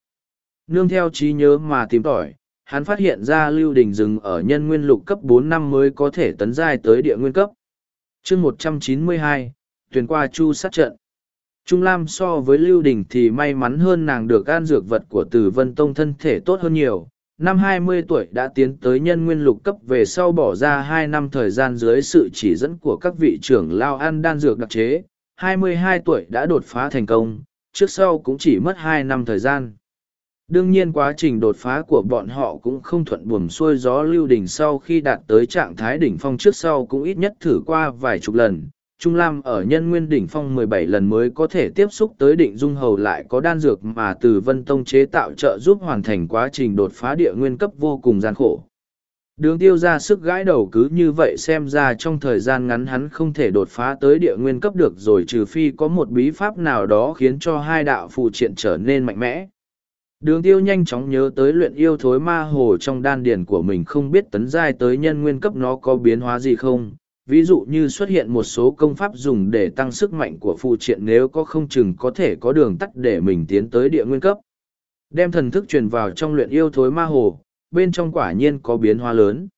nương theo trí nhớ mà tìm tỏi, hắn phát hiện ra lưu đình rừng ở nhân nguyên lục cấp bốn năm mới có thể tấn giai tới địa nguyên cấp. chương một trăm chín mươi hai tuyển qua chu sát trận. Trung Lam so với lưu đình thì may mắn hơn nàng được an dược vật của Từ vân tông thân thể tốt hơn nhiều. Năm hai mươi tuổi đã tiến tới nhân nguyên lục cấp về sau bỏ ra hai năm thời gian dưới sự chỉ dẫn của các vị trưởng lao ăn đan dược đặc chế. hai mươi hai tuổi đã đột phá thành công, trước sau cũng chỉ mất hai năm thời gian. Đương nhiên quá trình đột phá của bọn họ cũng không thuận buồm xuôi gió lưu đỉnh sau khi đạt tới trạng thái đỉnh phong trước sau cũng ít nhất thử qua vài chục lần. Trung Lam ở nhân nguyên đỉnh phong mười bảy lần mới có thể tiếp xúc tới định dung hầu lại có đan dược mà từ vân tông chế tạo trợ giúp hoàn thành quá trình đột phá địa nguyên cấp vô cùng gian khổ. Đường tiêu ra sức gãi đầu cứ như vậy xem ra trong thời gian ngắn hắn không thể đột phá tới địa nguyên cấp được rồi trừ phi có một bí pháp nào đó khiến cho hai đạo phụ triện trở nên mạnh mẽ. Đường tiêu nhanh chóng nhớ tới luyện yêu thối ma hồ trong đan điển của mình không biết tấn giai tới nhân nguyên cấp nó có biến hóa gì không. Ví dụ như xuất hiện một số công pháp dùng để tăng sức mạnh của phụ triện nếu có không chừng có thể có đường tắt để mình tiến tới địa nguyên cấp. Đem thần thức truyền vào trong luyện yêu thối ma hồ, bên trong quả nhiên có biến hóa lớn.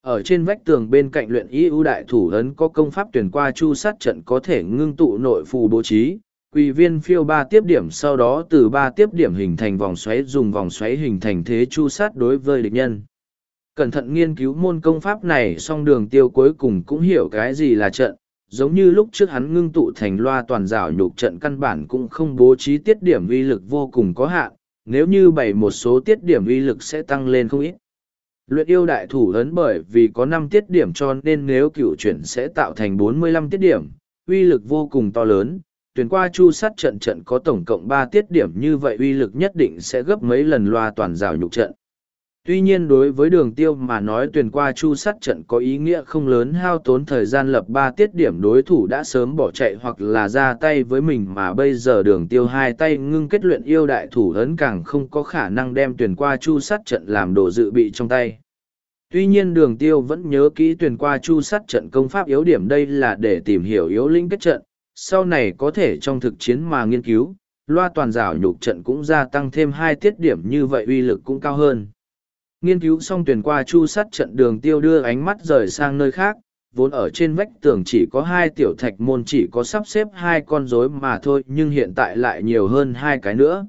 Ở trên vách tường bên cạnh luyện y ưu đại thủ ấn có công pháp tuyển qua chu sát trận có thể ngưng tụ nội phù bố trí, quỳ viên phiêu ba tiếp điểm sau đó từ ba tiếp điểm hình thành vòng xoáy dùng vòng xoáy hình thành thế chu sát đối với địch nhân. Cẩn thận nghiên cứu môn công pháp này song đường tiêu cuối cùng cũng hiểu cái gì là trận, giống như lúc trước hắn ngưng tụ thành loa toàn rào nhục trận căn bản cũng không bố trí tiết điểm uy lực vô cùng có hạn, nếu như bày một số tiết điểm uy lực sẽ tăng lên không ít. Luyện yêu đại thủ ấn bởi vì có năm tiết điểm cho nên nếu cựu chuyển sẽ tạo thành bốn mươi lăm tiết điểm, uy lực vô cùng to lớn. Tuyển qua chu sát trận trận có tổng cộng ba tiết điểm như vậy uy lực nhất định sẽ gấp mấy lần loa toàn rào nhục trận. Tuy nhiên đối với đường tiêu mà nói tuyển qua chu sắt trận có ý nghĩa không lớn hao tốn thời gian lập ba tiết điểm đối thủ đã sớm bỏ chạy hoặc là ra tay với mình mà bây giờ đường tiêu hai tay ngưng kết luyện yêu đại thủ ấn càng không có khả năng đem tuyển qua chu sắt trận làm đồ dự bị trong tay. Tuy nhiên đường tiêu vẫn nhớ kỹ tuyển qua chu sắt trận công pháp yếu điểm đây là để tìm hiểu yếu linh kết trận, sau này có thể trong thực chiến mà nghiên cứu, loa toàn rào nhục trận cũng gia tăng thêm hai tiết điểm như vậy uy lực cũng cao hơn. Nghiên cứu xong tuyển qua chu sắt trận đường tiêu đưa ánh mắt rời sang nơi khác, vốn ở trên vách tường chỉ có hai tiểu thạch môn chỉ có sắp xếp hai con rối mà thôi nhưng hiện tại lại nhiều hơn hai cái nữa.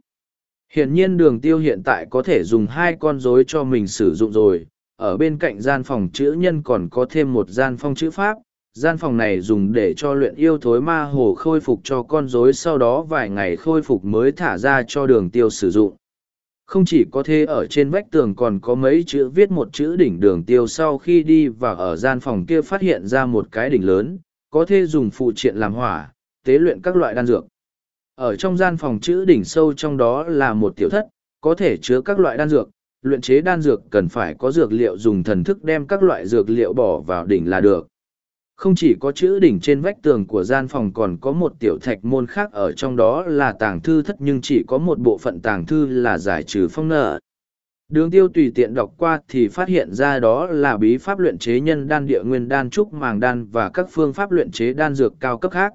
Hiển nhiên đường tiêu hiện tại có thể dùng hai con rối cho mình sử dụng rồi, ở bên cạnh gian phòng chữ nhân còn có thêm một gian phong chữ pháp, gian phòng này dùng để cho luyện yêu thối ma hồ khôi phục cho con rối sau đó vài ngày khôi phục mới thả ra cho đường tiêu sử dụng. Không chỉ có thế ở trên vách tường còn có mấy chữ viết một chữ đỉnh đường tiêu sau khi đi và ở gian phòng kia phát hiện ra một cái đỉnh lớn, có thể dùng phụ triện làm hỏa, tế luyện các loại đan dược. Ở trong gian phòng chữ đỉnh sâu trong đó là một tiểu thất, có thể chứa các loại đan dược, luyện chế đan dược cần phải có dược liệu dùng thần thức đem các loại dược liệu bỏ vào đỉnh là được. Không chỉ có chữ đỉnh trên vách tường của gian phòng còn có một tiểu thạch môn khác ở trong đó là tàng thư thất nhưng chỉ có một bộ phận tàng thư là giải trừ phong nợ. Đường tiêu tùy tiện đọc qua thì phát hiện ra đó là bí pháp luyện chế nhân đan địa nguyên đan trúc màng đan và các phương pháp luyện chế đan dược cao cấp khác.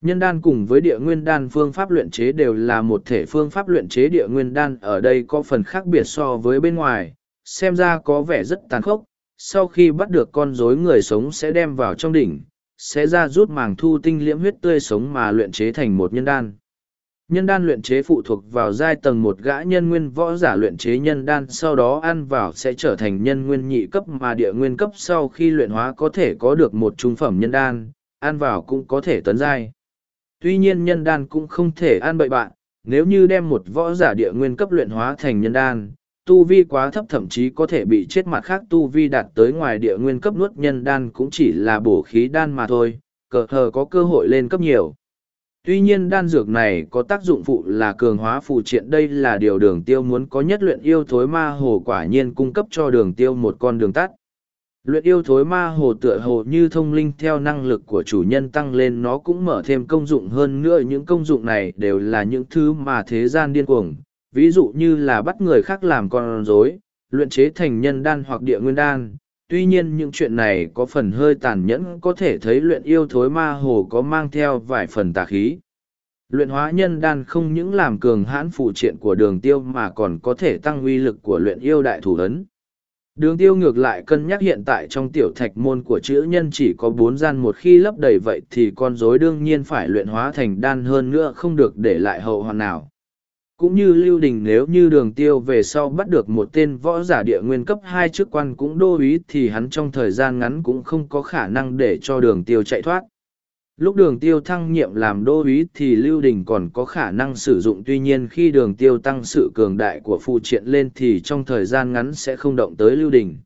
Nhân đan cùng với địa nguyên đan phương pháp luyện chế đều là một thể phương pháp luyện chế địa nguyên đan ở đây có phần khác biệt so với bên ngoài, xem ra có vẻ rất tàn khốc, sau khi bắt được con rối người sống sẽ đem vào trong đỉnh, sẽ ra rút màng thu tinh liễm huyết tươi sống mà luyện chế thành một nhân đan. Nhân đan luyện chế phụ thuộc vào giai tầng một gã nhân nguyên võ giả luyện chế nhân đan sau đó ăn vào sẽ trở thành nhân nguyên nhị cấp mà địa nguyên cấp sau khi luyện hóa có thể có được một trung phẩm nhân đan, ăn vào cũng có thể tấn giai. Tuy nhiên nhân đan cũng không thể ăn bậy bạn, nếu như đem một võ giả địa nguyên cấp luyện hóa thành nhân đan, tu vi quá thấp thậm chí có thể bị chết mặt khác tu vi đạt tới ngoài địa nguyên cấp nuốt nhân đan cũng chỉ là bổ khí đan mà thôi, cờ hờ có cơ hội lên cấp nhiều. Tuy nhiên đan dược này có tác dụng phụ là cường hóa phụ triện đây là điều đường tiêu muốn có nhất luyện yêu thối ma hồ quả nhiên cung cấp cho đường tiêu một con đường tắt. Luyện yêu thối ma hồ tựa hồ như thông linh theo năng lực của chủ nhân tăng lên nó cũng mở thêm công dụng hơn nữa những công dụng này đều là những thứ mà thế gian điên cuồng, ví dụ như là bắt người khác làm con rối, luyện chế thành nhân đan hoặc địa nguyên đan. Tuy nhiên những chuyện này có phần hơi tàn nhẫn có thể thấy luyện yêu thối ma hồ có mang theo vài phần tà khí. Luyện hóa nhân đan không những làm cường hãn phụ triện của đường tiêu mà còn có thể tăng uy lực của luyện yêu đại thủ ấn. Đường tiêu ngược lại cân nhắc hiện tại trong tiểu thạch môn của chữ nhân chỉ có bốn gian một khi lấp đầy vậy thì con rối đương nhiên phải luyện hóa thành đan hơn nữa không được để lại hậu hoạn nào. Cũng như Lưu Đình nếu như đường tiêu về sau bắt được một tên võ giả địa nguyên cấp hai chức quan cũng đô ý thì hắn trong thời gian ngắn cũng không có khả năng để cho đường tiêu chạy thoát. Lúc đường tiêu thăng nhiệm làm đô ý thì Lưu Đình còn có khả năng sử dụng tuy nhiên khi đường tiêu tăng sự cường đại của phụ triện lên thì trong thời gian ngắn sẽ không động tới Lưu Đình.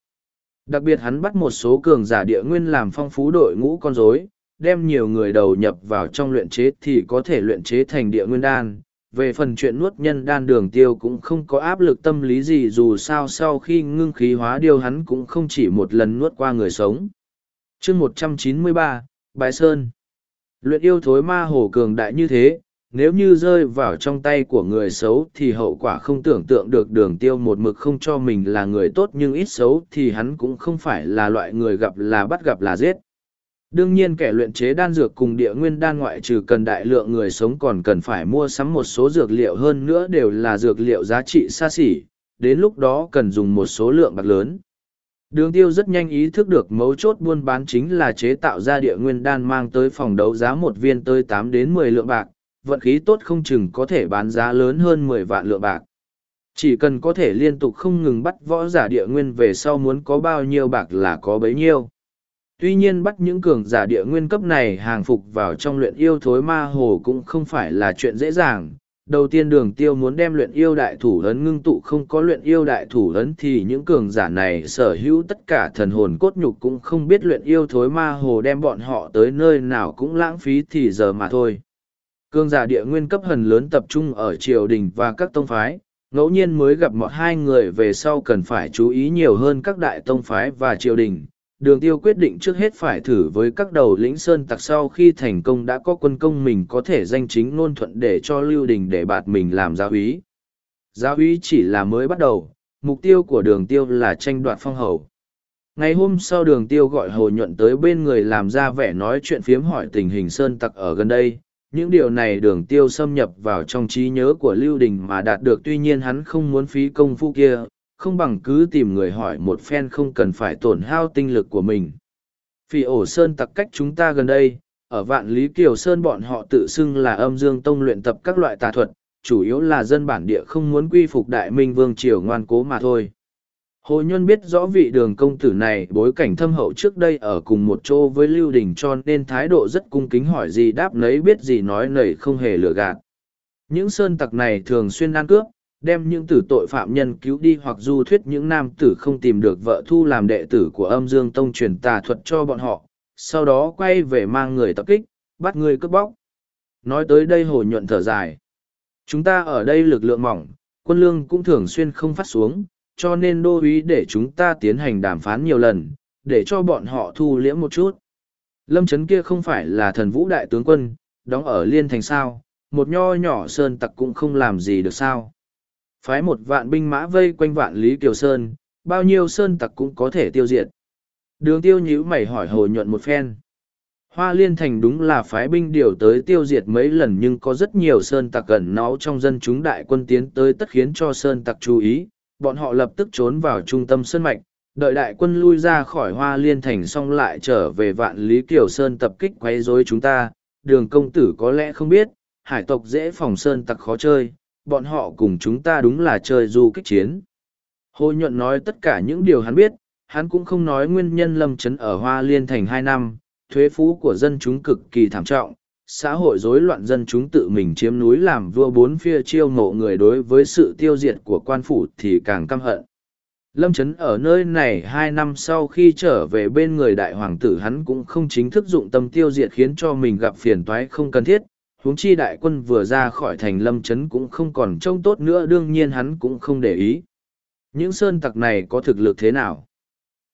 Đặc biệt hắn bắt một số cường giả địa nguyên làm phong phú đội ngũ con rối, đem nhiều người đầu nhập vào trong luyện chế thì có thể luyện chế thành địa nguyên đan, về phần chuyện nuốt nhân đan đường tiêu cũng không có áp lực tâm lý gì dù sao sau khi ngưng khí hóa điêu hắn cũng không chỉ một lần nuốt qua người sống. chương một trăm chín mươi ba Bái Sơn Luyện yêu thối ma hồ cường đại như thế, nếu như rơi vào trong tay của người xấu thì hậu quả không tưởng tượng được đường tiêu một mực không cho mình là người tốt nhưng ít xấu thì hắn cũng không phải là loại người gặp là bắt gặp là giết. Đương nhiên kẻ luyện chế đan dược cùng địa nguyên đan ngoại trừ cần đại lượng người sống còn cần phải mua sắm một số dược liệu hơn nữa đều là dược liệu giá trị xa xỉ, đến lúc đó cần dùng một số lượng bạc lớn. Đường tiêu rất nhanh ý thức được mấu chốt buôn bán chính là chế tạo ra địa nguyên đan mang tới phòng đấu giá một viên tới tám đến mười lượng bạc, vận khí tốt không chừng có thể bán giá lớn hơn mười vạn lượng bạc. Chỉ cần có thể liên tục không ngừng bắt võ giả địa nguyên về sau muốn có bao nhiêu bạc là có bấy nhiêu. Tuy nhiên bắt những cường giả địa nguyên cấp này hàng phục vào trong luyện yêu thối ma hồ cũng không phải là chuyện dễ dàng. Đầu tiên đường tiêu muốn đem luyện yêu đại thủ ấn ngưng tụ không có luyện yêu đại thủ ấn thì những cường giả này sở hữu tất cả thần hồn cốt nhục cũng không biết luyện yêu thối ma hồ đem bọn họ tới nơi nào cũng lãng phí thì giờ mà thôi. Cường giả địa nguyên cấp hần lớn tập trung ở triều đình và các tông phái, ngẫu nhiên mới gặp một hai người về sau cần phải chú ý nhiều hơn các đại tông phái và triều đình. Đường tiêu quyết định trước hết phải thử với các đầu lĩnh sơn tặc sau khi thành công đã có quân công mình có thể danh chính ngôn thuận để cho lưu đình để bạt mình làm giáo úy. Giáo úy chỉ là mới bắt đầu, mục tiêu của đường tiêu là tranh đoạt phong hầu. Ngày hôm sau đường tiêu gọi hồ nhuận tới bên người làm ra vẻ nói chuyện phiếm hỏi tình hình sơn tặc ở gần đây, những điều này đường tiêu xâm nhập vào trong trí nhớ của lưu đình mà đạt được tuy nhiên hắn không muốn phí công phu kia không bằng cứ tìm người hỏi một phen không cần phải tổn hao tinh lực của mình phỉ ổ sơn tặc cách chúng ta gần đây ở vạn lý kiều sơn bọn họ tự xưng là âm dương tông luyện tập các loại tà thuật chủ yếu là dân bản địa không muốn quy phục đại minh vương triều ngoan cố mà thôi Hồ Nhuân biết rõ vị đường công tử này bối cảnh thâm hậu trước đây ở cùng một chỗ với Lưu Đình cho nên thái độ rất cung kính hỏi gì đáp nấy biết gì nói nầy không hề lừa gạt. Những sơn tặc này thường xuyên ăn cướp, đem những tử tội phạm nhân cứu đi hoặc du thuyết những nam tử không tìm được vợ thu làm đệ tử của âm dương tông truyền tà thuật cho bọn họ, sau đó quay về mang người tập kích, bắt người cướp bóc. Nói tới đây hồ nhuận thở dài. Chúng ta ở đây lực lượng mỏng, quân lương cũng thường xuyên không phát xuống, cho nên đô ý để chúng ta tiến hành đàm phán nhiều lần, để cho bọn họ thu liễm một chút. Lâm Trấn kia không phải là thần vũ đại tướng quân, đóng ở Liên Thành sao, một nho nhỏ sơn tặc cũng không làm gì được sao. Phái một vạn binh mã vây quanh vạn Lý Kiều Sơn, bao nhiêu sơn tặc cũng có thể tiêu diệt. Đường tiêu nhíu mày hỏi hồ nhuận một phen. Hoa Liên Thành đúng là phái binh điều tới tiêu diệt mấy lần nhưng có rất nhiều sơn tặc gần náu trong dân chúng đại quân tiến tới tất khiến cho sơn tặc chú ý, bọn họ lập tức trốn vào trung tâm sơn mạch, đợi đại quân lui ra khỏi hoa liên thành xong lại trở về vạn lý kiều sơn tập kích quấy rối chúng ta. Đường công tử có lẽ không biết, hải tộc dễ phòng sơn tặc khó chơi, bọn họ cùng chúng ta đúng là chơi du kích chiến. Hồ nhuận nói tất cả những điều hắn biết, hắn cũng không nói nguyên nhân lâm chấn ở hoa liên thành hai năm, thuế phú của dân chúng cực kỳ thảm trọng, xã hội rối loạn dân chúng tự mình chiếm núi làm vua bốn phía chiêu mộ người đối với sự tiêu diệt của quan phủ thì càng căm hận. Lâm Trấn ở nơi này hai năm sau khi trở về bên người đại hoàng tử hắn cũng không chính thức dụng tâm tiêu diệt khiến cho mình gặp phiền toái không cần thiết huống chi đại quân vừa ra khỏi thành Lâm Trấn cũng không còn trông tốt nữa đương nhiên hắn cũng không để ý. Những sơn tặc này có thực lực thế nào?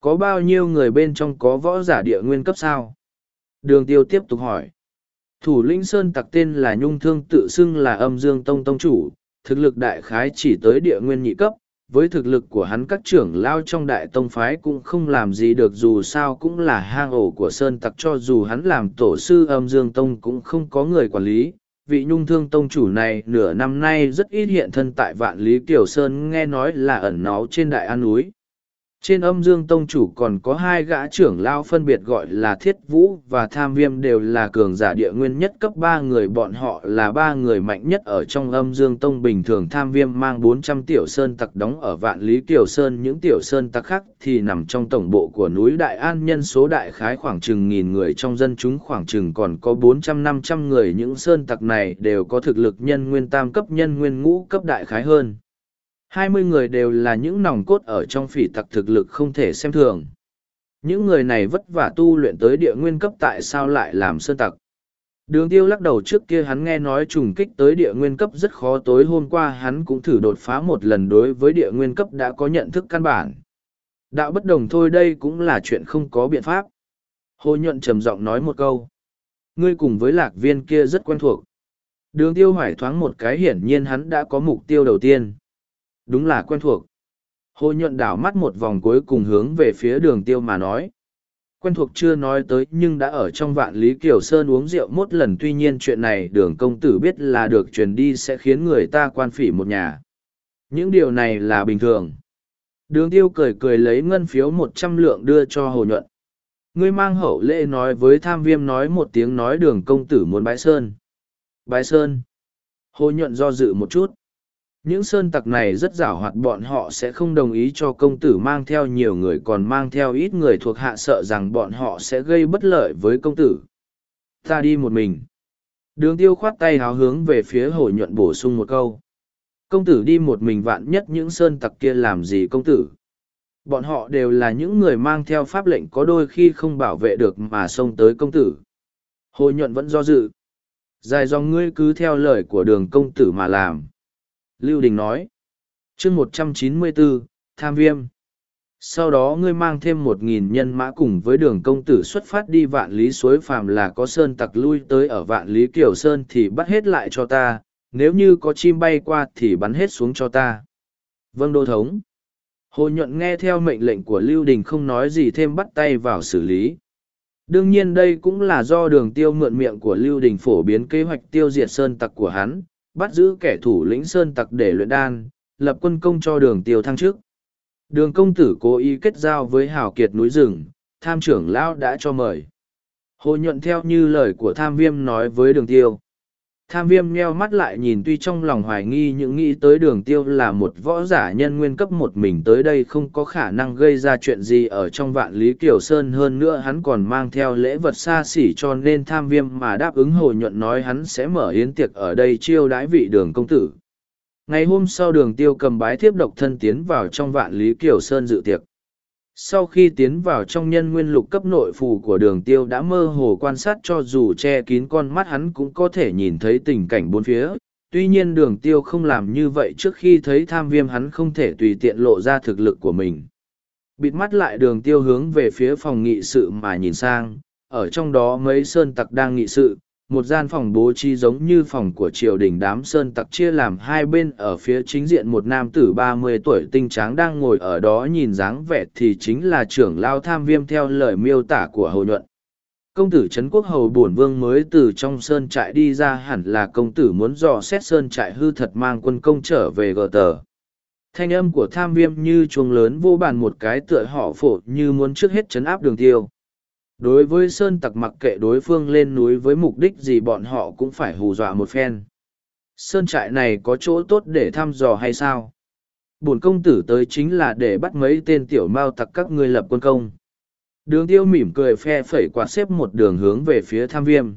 Có bao nhiêu người bên trong có võ giả địa nguyên cấp sao? Đường tiêu tiếp tục hỏi. Thủ lĩnh Sơn tặc tên là Nhung Thương tự xưng là âm dương tông tông chủ, thực lực đại khái chỉ tới địa nguyên nhị cấp, với thực lực của hắn các trưởng lao trong đại tông phái cũng không làm gì được dù sao cũng là hang ổ của Sơn tặc cho dù hắn làm tổ sư âm dương tông cũng không có người quản lý. Vị nhung thương tông chủ này nửa năm nay rất ít hiện thân tại vạn lý Kiều Sơn nghe nói là ẩn náu trên đại an núi trên âm dương tông chủ còn có hai gã trưởng lao phân biệt gọi là thiết vũ và tham viêm đều là cường giả địa nguyên nhất cấp ba người. Bọn họ là ba người mạnh nhất ở trong âm dương tông. Bình thường tham viêm mang bốn trăm tiểu sơn tặc đóng ở vạn lý kiều sơn. Những tiểu sơn tặc khác thì nằm trong tổng bộ của núi đại an. Nhân số đại khái khoảng chừng nghìn người, trong dân chúng khoảng chừng còn có bốn trăm năm trăm người. Những sơn tặc này đều có thực lực nhân nguyên tam cấp, nhân nguyên ngũ cấp đại khái hơn hai mươi người đều là những nòng cốt ở trong phỉ tặc thực lực không thể xem thường. Những người này vất vả tu luyện tới địa nguyên cấp tại sao lại làm sơn tặc. Đường tiêu lắc đầu trước kia hắn nghe nói trùng kích tới địa nguyên cấp rất khó, tối hôm qua hắn cũng thử đột phá một lần đối với địa nguyên cấp đã có nhận thức căn bản. Đạo bất đồng thôi đây cũng là chuyện không có biện pháp. Hồ nhuận trầm giọng nói một câu. Ngươi cùng với lạc viên kia rất quen thuộc. Đường tiêu hoài thoáng một cái hiển nhiên hắn đã có mục tiêu đầu tiên. Đúng là quen thuộc. Hồ nhuận đảo mắt một vòng cuối cùng hướng về phía đường tiêu mà nói. Quen thuộc chưa nói tới nhưng đã ở trong vạn lý kiều sơn uống rượu một lần tuy nhiên chuyện này đường công tử biết là được truyền đi sẽ khiến người ta quan phỉ một nhà. Những điều này là bình thường. Đường tiêu cười cười lấy ngân phiếu một trăm lượng đưa cho hồ nhuận. Ngươi mang hậu lễ nói với tham viêm nói một tiếng nói đường công tử muốn bái sơn. Bái sơn. Hồ nhuận do dự một chút. Những sơn tặc này rất giảo hoạt, bọn họ sẽ không đồng ý cho công tử mang theo nhiều người, còn mang theo ít người thuộc hạ sợ rằng bọn họ sẽ gây bất lợi với công tử. Ta đi một mình. Đường tiêu khoát tay háo hướng về phía hồ nhuận bổ sung một câu. Công tử đi một mình vạn nhất những sơn tặc kia làm gì công tử. Bọn họ đều là những người mang theo pháp lệnh có đôi khi không bảo vệ được mà xông tới công tử. Hồ nhuận vẫn do dự. Dài dòng ngươi cứ theo lời của đường công tử mà làm. Lưu Đình nói. chương một trăm chín mươi bốn tham viêm. Sau đó ngươi mang thêm một nghìn nhân mã cùng với đường công tử xuất phát đi vạn lý suối phàm là có sơn tặc lui tới ở vạn lý kiều sơn thì bắt hết lại cho ta, nếu như có chim bay qua thì bắn hết xuống cho ta. Vâng đô thống. Hồ nhuận nghe theo mệnh lệnh của Lưu Đình không nói gì thêm bắt tay vào xử lý. Đương nhiên đây cũng là do đường tiêu mượn miệng của Lưu Đình phổ biến kế hoạch tiêu diệt sơn tặc của hắn, bắt giữ kẻ thủ lĩnh sơn tặc để luyện đan, lập quân công cho đường tiêu thăng trước. Đường công tử cố ý kết giao với hào kiệt núi rừng, tham trưởng lão đã cho mời. Hồ nhuận theo như lời của tham viêm nói với đường tiêu. Tham viêm nheo mắt lại nhìn tuy trong lòng hoài nghi những nghĩ tới đường tiêu là một võ giả nhân nguyên cấp một mình tới đây không có khả năng gây ra chuyện gì ở trong vạn lý kiều sơn hơn nữa hắn còn mang theo lễ vật xa xỉ cho nên tham viêm mà đáp ứng hồ nhuận nói hắn sẽ mở yến tiệc ở đây chiêu đãi vị đường công tử. Ngày hôm sau đường tiêu cầm bái thiếp độc thân tiến vào trong vạn lý kiều sơn dự tiệc sau khi tiến vào trong nhân nguyên lục cấp nội phù của đường tiêu đã mơ hồ quan sát cho dù che kín con mắt hắn cũng có thể nhìn thấy tình cảnh bốn phía. Tuy nhiên đường tiêu không làm như vậy trước khi thấy tham viêm hắn không thể tùy tiện lộ ra thực lực của mình. Bịt mắt lại đường tiêu hướng về phía phòng nghị sự mà nhìn sang. Ở trong đó mấy sơn tặc đang nghị sự một gian phòng bố trí giống như phòng của triều đình đám sơn tặc chia làm hai bên, ở phía chính diện một nam tử ba mươi tuổi tinh tráng đang ngồi ở đó nhìn dáng vẻ thì chính là trưởng lao tham viêm theo lời miêu tả của hầu nhuận. Công tử trấn quốc hầu bổn vương mới từ trong sơn trại đi ra, hẳn là công tử muốn dò xét sơn trại hư thật mang quân công trở về gờ tờ. Thanh âm của tham viêm như chuông lớn vô bàn một cái tựa họ phổ như muốn trước hết chấn áp đường tiêu đối với sơn tặc mặc kệ đối phương lên núi với mục đích gì bọn họ cũng phải hù dọa một phen. Sơn trại này có chỗ tốt để thăm dò hay sao? Bổn công tử tới chính là để bắt mấy tên tiểu mao tặc các ngươi lập quân công. Đường tiêu mỉm cười phe phẩy quạt xếp một đường hướng về phía tham viêm.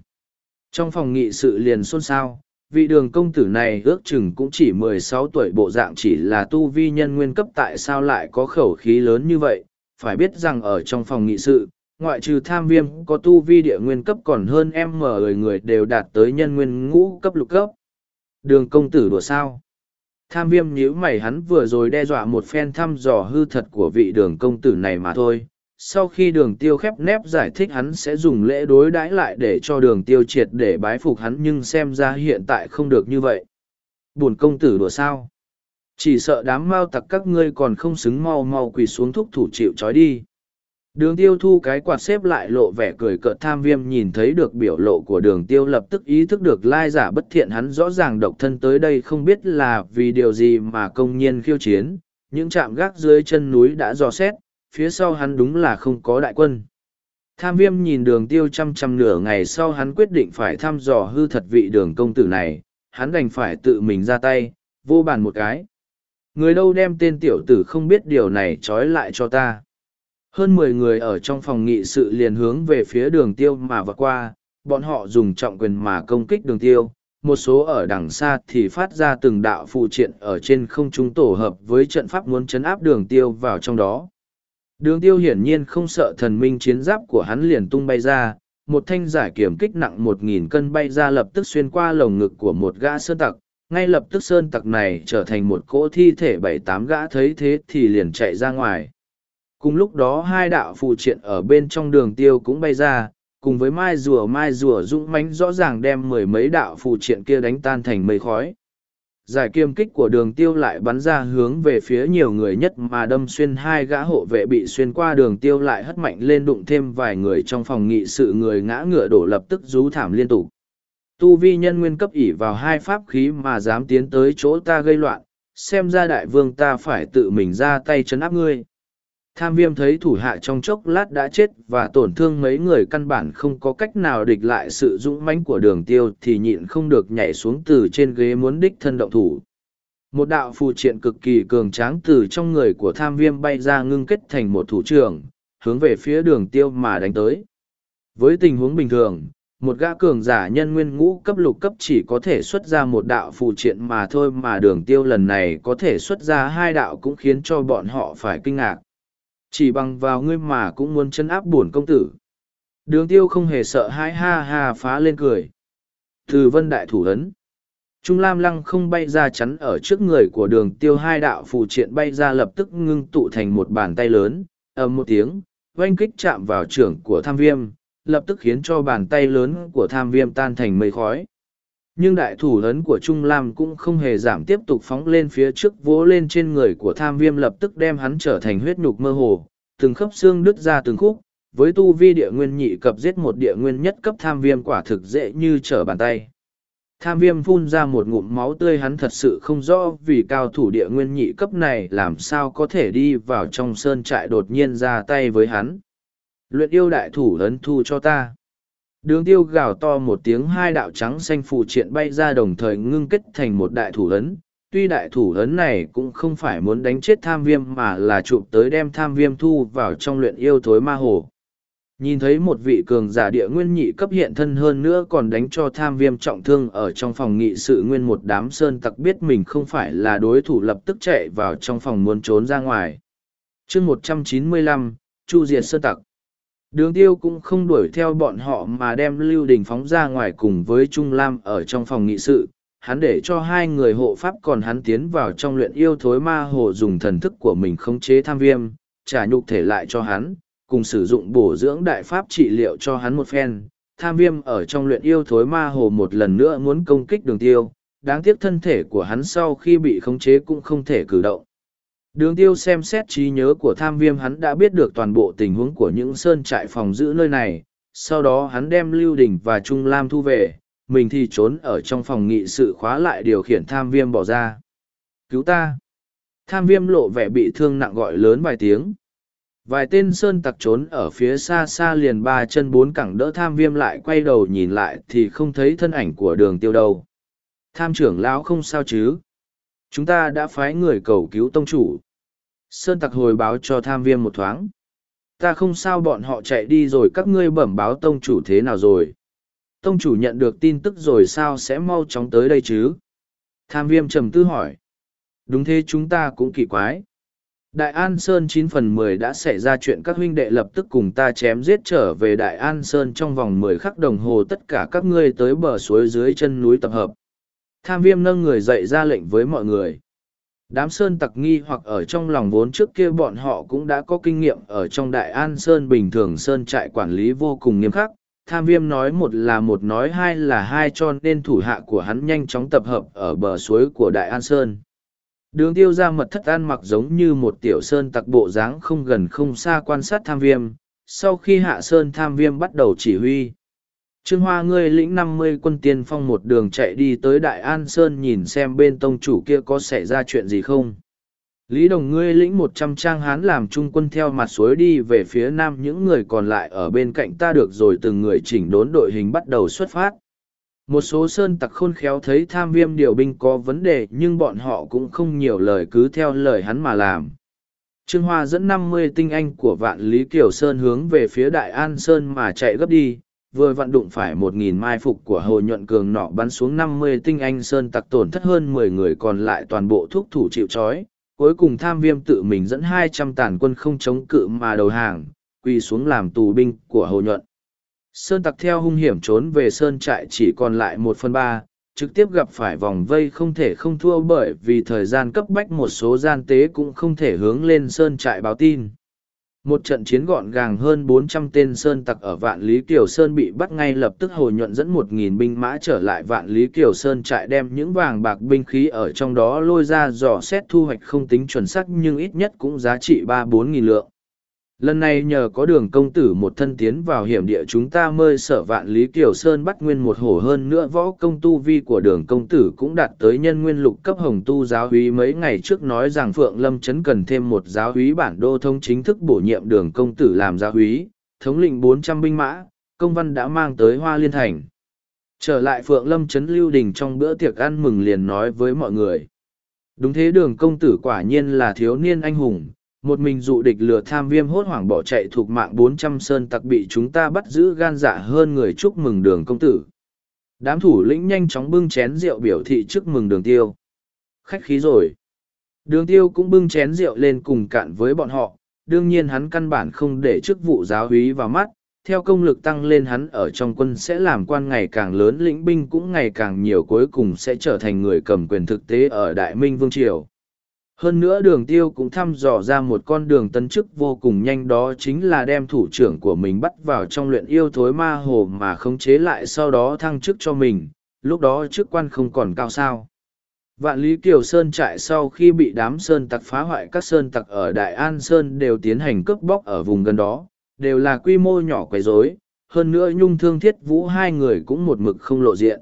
Trong phòng nghị sự liền xôn xao, vị đường công tử này ước chừng cũng chỉ mười sáu tuổi bộ dạng chỉ là tu vi nhân nguyên cấp tại sao lại có khẩu khí lớn như vậy? Phải biết rằng ở trong phòng nghị sự ngoại trừ tham viêm có tu vi địa nguyên cấp còn hơn em mở người người đều đạt tới nhân nguyên ngũ cấp lục cấp. Đường công tử đùa sao? Tham viêm nhíu mày hắn vừa rồi đe dọa một phen thăm dò hư thật của vị đường công tử này mà thôi. Sau khi đường tiêu khép nép giải thích hắn sẽ dùng lễ đối đãi lại để cho đường tiêu triệt để bái phục hắn nhưng xem ra hiện tại không được như vậy. Buồn công tử đùa sao? Chỉ sợ đám mau tặc các ngươi còn không xứng mau mau quỳ xuống thúc thủ chịu trói đi. Đường tiêu thu cái quạt xếp lại lộ vẻ cười cợt tham viêm nhìn thấy được biểu lộ của đường tiêu lập tức ý thức được lai giả bất thiện hắn rõ ràng độc thân tới đây không biết là vì điều gì mà công nhiên khiêu chiến, những trạm gác dưới chân núi đã dò xét, phía sau hắn đúng là không có đại quân. Tham viêm nhìn đường tiêu chăm chăm nửa ngày sau hắn quyết định phải thăm dò hư thật vị đường công tử này, hắn đành phải tự mình ra tay, vô bàn một cái. Người đâu đem tên tiểu tử không biết điều này trói lại cho ta hơn mười người ở trong phòng nghị sự liền hướng về phía đường tiêu mà vượt qua, bọn họ dùng trọng quyền mà công kích đường tiêu. Một số ở đằng xa thì phát ra từng đạo phụ triện ở trên không trung tổ hợp với trận pháp muốn chấn áp đường tiêu vào trong đó. Đường tiêu hiển nhiên không sợ thần minh chiến giáp của hắn liền tung bay ra, một thanh giải kiểm kích nặng một nghìn cân bay ra lập tức xuyên qua lồng ngực của một gã sơn tặc ngay lập tức sơn tặc này trở thành một cỗ thi thể bảy tám gã thấy thế thì liền chạy ra ngoài cùng lúc đó hai đạo phù triện ở bên trong đường tiêu cũng bay ra, cùng với mai rùa mai rùa dũng mánh rõ ràng đem mười mấy đạo phù triện kia đánh tan thành mây khói. Giải kiêm kích của đường tiêu lại bắn ra hướng về phía nhiều người nhất mà đâm xuyên hai gã hộ vệ bị xuyên qua đường tiêu lại hất mạnh lên đụng thêm vài người trong phòng nghị sự người ngã ngựa đổ lập tức rú thảm liên tục. Tu vi nhân nguyên cấp ỉ vào hai pháp khí mà dám tiến tới chỗ ta gây loạn, xem ra đại vương ta phải tự mình ra tay chấn áp ngươi tham viêm thấy thủ hạ trong chốc lát đã chết và tổn thương mấy người căn bản không có cách nào địch lại sự dũng mãnh của đường tiêu thì nhịn không được nhảy xuống từ trên ghế muốn đích thân động thủ. Một đạo phù triện cực kỳ cường tráng từ trong người của tham viêm bay ra ngưng kết thành một thủ trưởng, hướng về phía đường tiêu mà đánh tới. Với tình huống bình thường, một gã cường giả nhân nguyên ngũ cấp lục cấp chỉ có thể xuất ra một đạo phù triện mà thôi mà đường tiêu lần này có thể xuất ra hai đạo cũng khiến cho bọn họ phải kinh ngạc chỉ bằng vào ngươi mà cũng muốn chân áp bổn công tử. Đường tiêu không hề sợ hãi ha ha phá lên cười. Từ vân đại thủ ấn. Trung lam lăng không bay ra chắn ở trước người của đường tiêu hai đạo phù triện bay ra lập tức ngưng tụ thành một bàn tay lớn, ầm một tiếng, oanh kích chạm vào trưởng của tham viêm, lập tức khiến cho bàn tay lớn của tham viêm tan thành mây khói nhưng đại thủ ấn của Trung Lam cũng không hề giảm tiếp tục phóng lên phía trước vỗ lên trên người của tham viêm lập tức đem hắn trở thành huyết nhục mơ hồ, từng khớp xương đứt ra từng khúc, với tu vi địa nguyên nhị cập giết một địa nguyên nhất cấp tham viêm quả thực dễ như trở bàn tay. Tham viêm phun ra một ngụm máu tươi hắn thật sự không rõ vì cao thủ địa nguyên nhị cấp này làm sao có thể đi vào trong sơn trại đột nhiên ra tay với hắn. Luyện yêu đại thủ ấn thu cho ta. Đường tiêu gào to một tiếng hai đạo trắng xanh phù triện bay ra đồng thời ngưng kết thành một đại thủ ấn. Tuy đại thủ ấn này cũng không phải muốn đánh chết tham viêm mà là chụp tới đem tham viêm thu vào trong luyện yêu thối ma hồ. Nhìn thấy một vị cường giả địa nguyên nhị cấp hiện thân hơn nữa còn đánh cho tham viêm trọng thương ở trong phòng nghị sự nguyên một đám sơn tặc biết mình không phải là đối thủ lập tức chạy vào trong phòng muốn trốn ra ngoài. chương một trăm chín mươi lăm, Chu Diệt Sơn Tặc Đường tiêu cũng không đuổi theo bọn họ mà đem Lưu Đình phóng ra ngoài cùng với Trung Lam ở trong phòng nghị sự. Hắn để cho hai người hộ pháp còn hắn tiến vào trong luyện yêu thối ma hồ dùng thần thức của mình khống chế tham viêm, trả nhục thể lại cho hắn, cùng sử dụng bổ dưỡng đại pháp trị liệu cho hắn một phen. Tham viêm ở trong luyện yêu thối ma hồ một lần nữa muốn công kích đường tiêu, đáng tiếc thân thể của hắn sau khi bị khống chế cũng không thể cử động. Đường tiêu xem xét trí nhớ của tham viêm hắn đã biết được toàn bộ tình huống của những sơn trại phòng giữ nơi này, sau đó hắn đem Lưu Đình và Trung Lam thu về, mình thì trốn ở trong phòng nghị sự khóa lại điều khiển tham viêm bỏ ra. Cứu ta! Tham viêm lộ vẻ bị thương nặng gọi lớn vài tiếng. Vài tên sơn tặc trốn ở phía xa xa liền ba chân bốn cẳng đỡ tham viêm lại quay đầu nhìn lại thì không thấy thân ảnh của đường tiêu đâu. Tham trưởng lão không sao chứ? Chúng ta đã phái người cầu cứu tông chủ. Sơn tặc hồi báo cho tham viêm một thoáng. Ta không sao bọn họ chạy đi rồi, các ngươi bẩm báo tông chủ thế nào rồi. Tông chủ nhận được tin tức rồi sao sẽ mau chóng tới đây chứ? Tham viêm trầm tư hỏi. Đúng thế, chúng ta cũng kỳ quái. Đại An Sơn chín phần mười đã xảy ra chuyện, các huynh đệ lập tức cùng ta chém giết trở về Đại An Sơn trong vòng mười khắc đồng hồ, tất cả các ngươi tới bờ suối dưới chân núi tập hợp. Tham viêm nâng người dậy ra lệnh với mọi người. Đám sơn tặc nghi hoặc ở trong lòng vốn trước kia bọn họ cũng đã có kinh nghiệm ở trong Đại An Sơn bình thường Sơn trại quản lý vô cùng nghiêm khắc. Tham viêm nói một là một nói hai là hai cho nên thủ hạ của hắn nhanh chóng tập hợp ở bờ suối của Đại An Sơn. Đường tiêu ra mật thất ăn mặc giống như một tiểu sơn tặc bộ dáng không gần không xa quan sát tham viêm. Sau khi hạ sơn tham viêm bắt đầu chỉ huy. Trương Hoa ngươi lĩnh năm mươi quân tiên phong một đường chạy đi tới Đại An Sơn nhìn xem bên tông chủ kia có xảy ra chuyện gì không. Lý Đồng ngươi lĩnh một trăm trang hán làm trung quân theo mặt suối đi về phía nam những người còn lại ở bên cạnh ta được rồi từng người chỉnh đốn đội hình bắt đầu xuất phát. Một số sơn tặc khôn khéo thấy tham viêm điều binh có vấn đề nhưng bọn họ cũng không nhiều lời cứ theo lời hắn mà làm. Trương Hoa dẫn năm mươi tinh anh của vạn Lý Kiều Sơn hướng về phía Đại An Sơn mà chạy gấp đi, vừa vặn đụng phải một nghìn mai phục của hồ nhuận cường nọ bắn xuống năm mươi tinh anh sơn tặc tổn thất hơn mười người còn lại toàn bộ thuốc thủ chịu trói cuối cùng tham viêm tự mình dẫn hai trăm tàn quân không chống cự mà đầu hàng quỳ xuống làm tù binh của hồ nhuận Sơn tặc theo hung hiểm trốn về sơn trại chỉ còn lại một phần ba, trực tiếp gặp phải vòng vây không thể không thua bởi vì thời gian cấp bách một số gian tế cũng không thể hướng lên sơn trại báo tin. Một trận chiến gọn gàng hơn bốn trăm tên sơn tặc ở Vạn Lý Kiều Sơn bị bắt ngay lập tức hồi nhuận dẫn một nghìn binh mã trở lại Vạn Lý Kiều Sơn trại đem những vàng bạc binh khí ở trong đó lôi ra dò xét thu hoạch không tính chuẩn xác nhưng ít nhất cũng giá trị ba bốn nghìn lượng. Lần này nhờ có đường công tử một thân tiến vào hiểm địa chúng ta mơi sở vạn Lý Kiều Sơn bắt nguyên một hổ hơn nữa võ công tu vi của đường công tử cũng đạt tới nhân nguyên lục cấp hồng tu giáo húy mấy ngày trước nói rằng Phượng Lâm Trấn cần thêm một giáo húy bản đô thông chính thức bổ nhiệm đường công tử làm giáo húy, thống lĩnh bốn trăm binh mã, công văn đã mang tới Hoa Liên Thành. Trở lại Phượng Lâm Trấn Lưu Đình trong bữa tiệc ăn mừng liền nói với mọi người. Đúng thế đường công tử quả nhiên là thiếu niên anh hùng một mình dụ địch lừa tham viêm hốt hoảng bỏ chạy thuộc mạng bốn trăm sơn tặc bị chúng ta bắt giữ gan dạ hơn người chúc mừng đường công tử. Đám thủ lĩnh nhanh chóng bưng chén rượu biểu thị chúc mừng đường tiêu. Khách khí rồi. Đường tiêu cũng bưng chén rượu lên cùng cạn với bọn họ, đương nhiên hắn căn bản không để chức vụ giáo húy vào mắt, theo công lực tăng lên hắn ở trong quân sẽ làm quan ngày càng lớn lĩnh binh cũng ngày càng nhiều cuối cùng sẽ trở thành người cầm quyền thực tế ở Đại Minh Vương Triều. Hơn nữa đường tiêu cũng thăm dò ra một con đường tân chức vô cùng nhanh đó chính là đem thủ trưởng của mình bắt vào trong luyện yêu thối ma hồ mà khống chế lại sau đó thăng chức cho mình, lúc đó chức quan không còn cao sao. Vạn Lý Kiều Sơn trại sau khi bị đám sơn tặc phá hoại các sơn tặc ở Đại An Sơn đều tiến hành cướp bóc ở vùng gần đó, đều là quy mô nhỏ quấy rối. hơn nữa nhung thương thiết vũ hai người cũng một mực không lộ diện.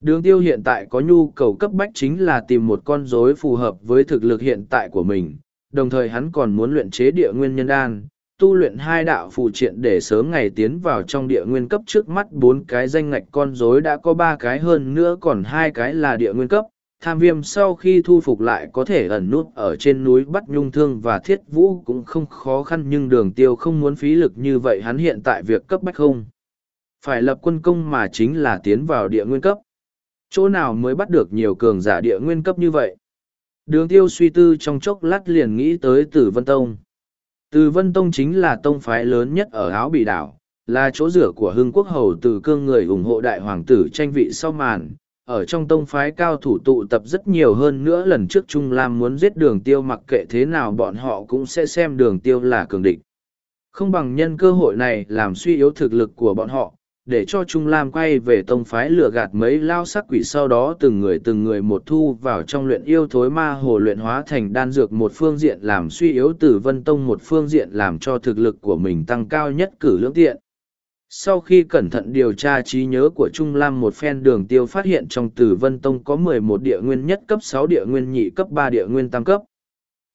Đường tiêu hiện tại có nhu cầu cấp bách chính là tìm một con rối phù hợp với thực lực hiện tại của mình, đồng thời hắn còn muốn luyện chế địa nguyên nhân đan, tu luyện hai đạo phù triện để sớm ngày tiến vào trong địa nguyên cấp trước mắt bốn cái danh ngạch con rối đã có ba cái hơn nữa còn hai cái là địa nguyên cấp. Tham viêm sau khi thu phục lại có thể ẩn nút ở trên núi bắt nhung thương và thiết vũ cũng không khó khăn nhưng đường tiêu không muốn phí lực như vậy hắn hiện tại việc cấp bách không. Phải lập quân công mà chính là tiến vào địa nguyên cấp Chỗ nào mới bắt được nhiều cường giả địa nguyên cấp như vậy? Đường tiêu suy tư trong chốc lát liền nghĩ tới Tử Vân Tông. Tử Vân Tông chính là tông phái lớn nhất ở áo bị đảo, là chỗ rửa của hưng quốc hầu từ cương người ủng hộ đại hoàng tử tranh vị sau màn. Ở trong tông phái cao thủ tụ tập rất nhiều hơn nữa lần trước Trung Lam muốn giết đường tiêu mặc kệ thế nào bọn họ cũng sẽ xem đường tiêu là cường địch. Không bằng nhân cơ hội này làm suy yếu thực lực của bọn họ, để cho Trung Lam quay về tông phái lừa gạt mấy lao sắc quỷ sau đó từng người từng người một thu vào trong luyện yêu thối ma hồ luyện hóa thành đan dược một phương diện làm suy yếu tử vân tông một phương diện làm cho thực lực của mình tăng cao nhất cử lưỡng tiện. Sau khi cẩn thận điều tra trí nhớ của Trung Lam một phen đường tiêu phát hiện trong tử vân tông có mười một địa nguyên nhất cấp sáu địa nguyên nhị cấp ba địa nguyên tam cấp.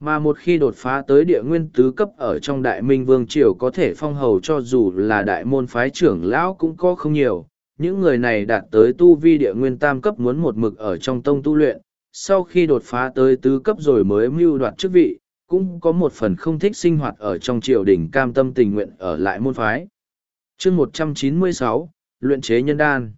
Mà một khi đột phá tới địa nguyên tứ cấp ở trong đại minh vương triều có thể phong hầu cho dù là đại môn phái trưởng lão cũng có không nhiều. Những người này đạt tới tu vi địa nguyên tam cấp muốn một mực ở trong tông tu luyện, sau khi đột phá tới tứ cấp rồi mới mưu đoạt chức vị, cũng có một phần không thích sinh hoạt ở trong triều đình cam tâm tình nguyện ở lại môn phái. chương một trăm chín mươi sáu luyện chế nhân đan.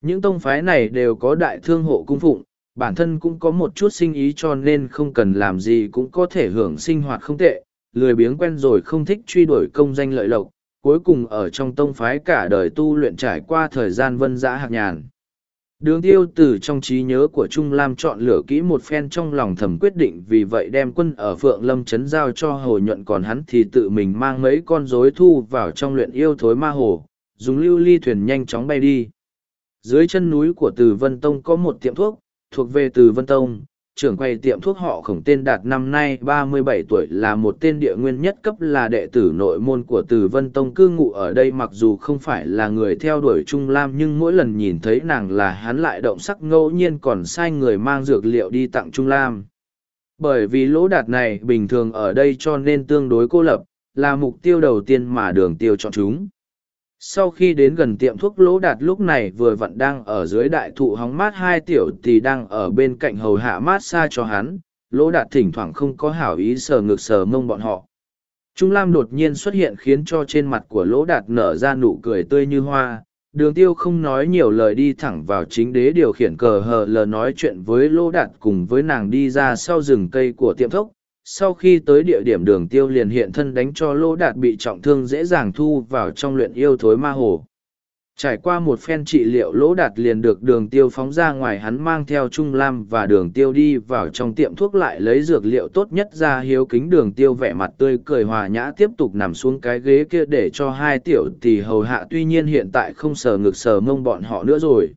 Những tông phái này đều có đại thương hộ cung phụng, bản thân cũng có một chút sinh ý cho nên không cần làm gì cũng có thể hưởng sinh hoạt không tệ, lười biếng quen rồi không thích truy đuổi công danh lợi lộc, cuối cùng ở trong tông phái cả đời tu luyện trải qua thời gian vân dã hạc nhàn. Đường tiêu từ trong trí nhớ của Trung Lam chọn lựa kỹ một phen trong lòng thầm quyết định vì vậy đem quân ở Phượng Lâm Trấn giao cho hồ nhuận còn hắn thì tự mình mang mấy con rối thu vào trong luyện yêu thối ma hồ, dùng lưu ly thuyền nhanh chóng bay đi. Dưới chân núi của Từ Vân Tông có một tiệm thuốc, thuộc về từ Vân Tông, trưởng quầy tiệm thuốc họ khổng tên đạt năm nay ba mươi bảy tuổi là một tên địa nguyên nhất cấp là đệ tử nội môn của từ Vân Tông cư ngụ ở đây mặc dù không phải là người theo đuổi Trung Lam nhưng mỗi lần nhìn thấy nàng là hắn lại động sắc ngẫu nhiên còn sai người mang dược liệu đi tặng Trung Lam. Bởi vì lỗ đạt này bình thường ở đây cho nên tương đối cô lập, là mục tiêu đầu tiên mà đường tiêu chọn chúng sau khi đến gần tiệm thuốc lỗ đạt lúc này vừa vặn đang ở dưới đại thụ hóng mát hai tiểu thì đang ở bên cạnh hầu hạ mát xa cho hắn, lỗ đạt thỉnh thoảng không có hảo ý sờ ngực sờ mông bọn họ. Trung lam đột nhiên xuất hiện khiến cho trên mặt của lỗ đạt nở ra nụ cười tươi như hoa. Đường tiêu không nói nhiều lời đi thẳng vào chính đế điều khiển cờ hờ lờ nói chuyện với lỗ đạt cùng với nàng đi ra sau rừng cây của tiệm thuốc sau khi tới địa điểm đường tiêu liền hiện thân đánh cho lỗ đạt bị trọng thương dễ dàng thu vào trong luyện yêu thối ma hồ. Trải qua một phen trị liệu lỗ đạt liền được đường tiêu phóng ra ngoài hắn mang theo Trung Lam và đường tiêu đi vào trong tiệm thuốc lại lấy dược liệu tốt nhất ra hiếu kính đường tiêu vẻ mặt tươi cười hòa nhã tiếp tục nằm xuống cái ghế kia để cho hai tiểu tỷ hầu hạ tuy nhiên hiện tại không sờ ngực sờ mông bọn họ nữa rồi.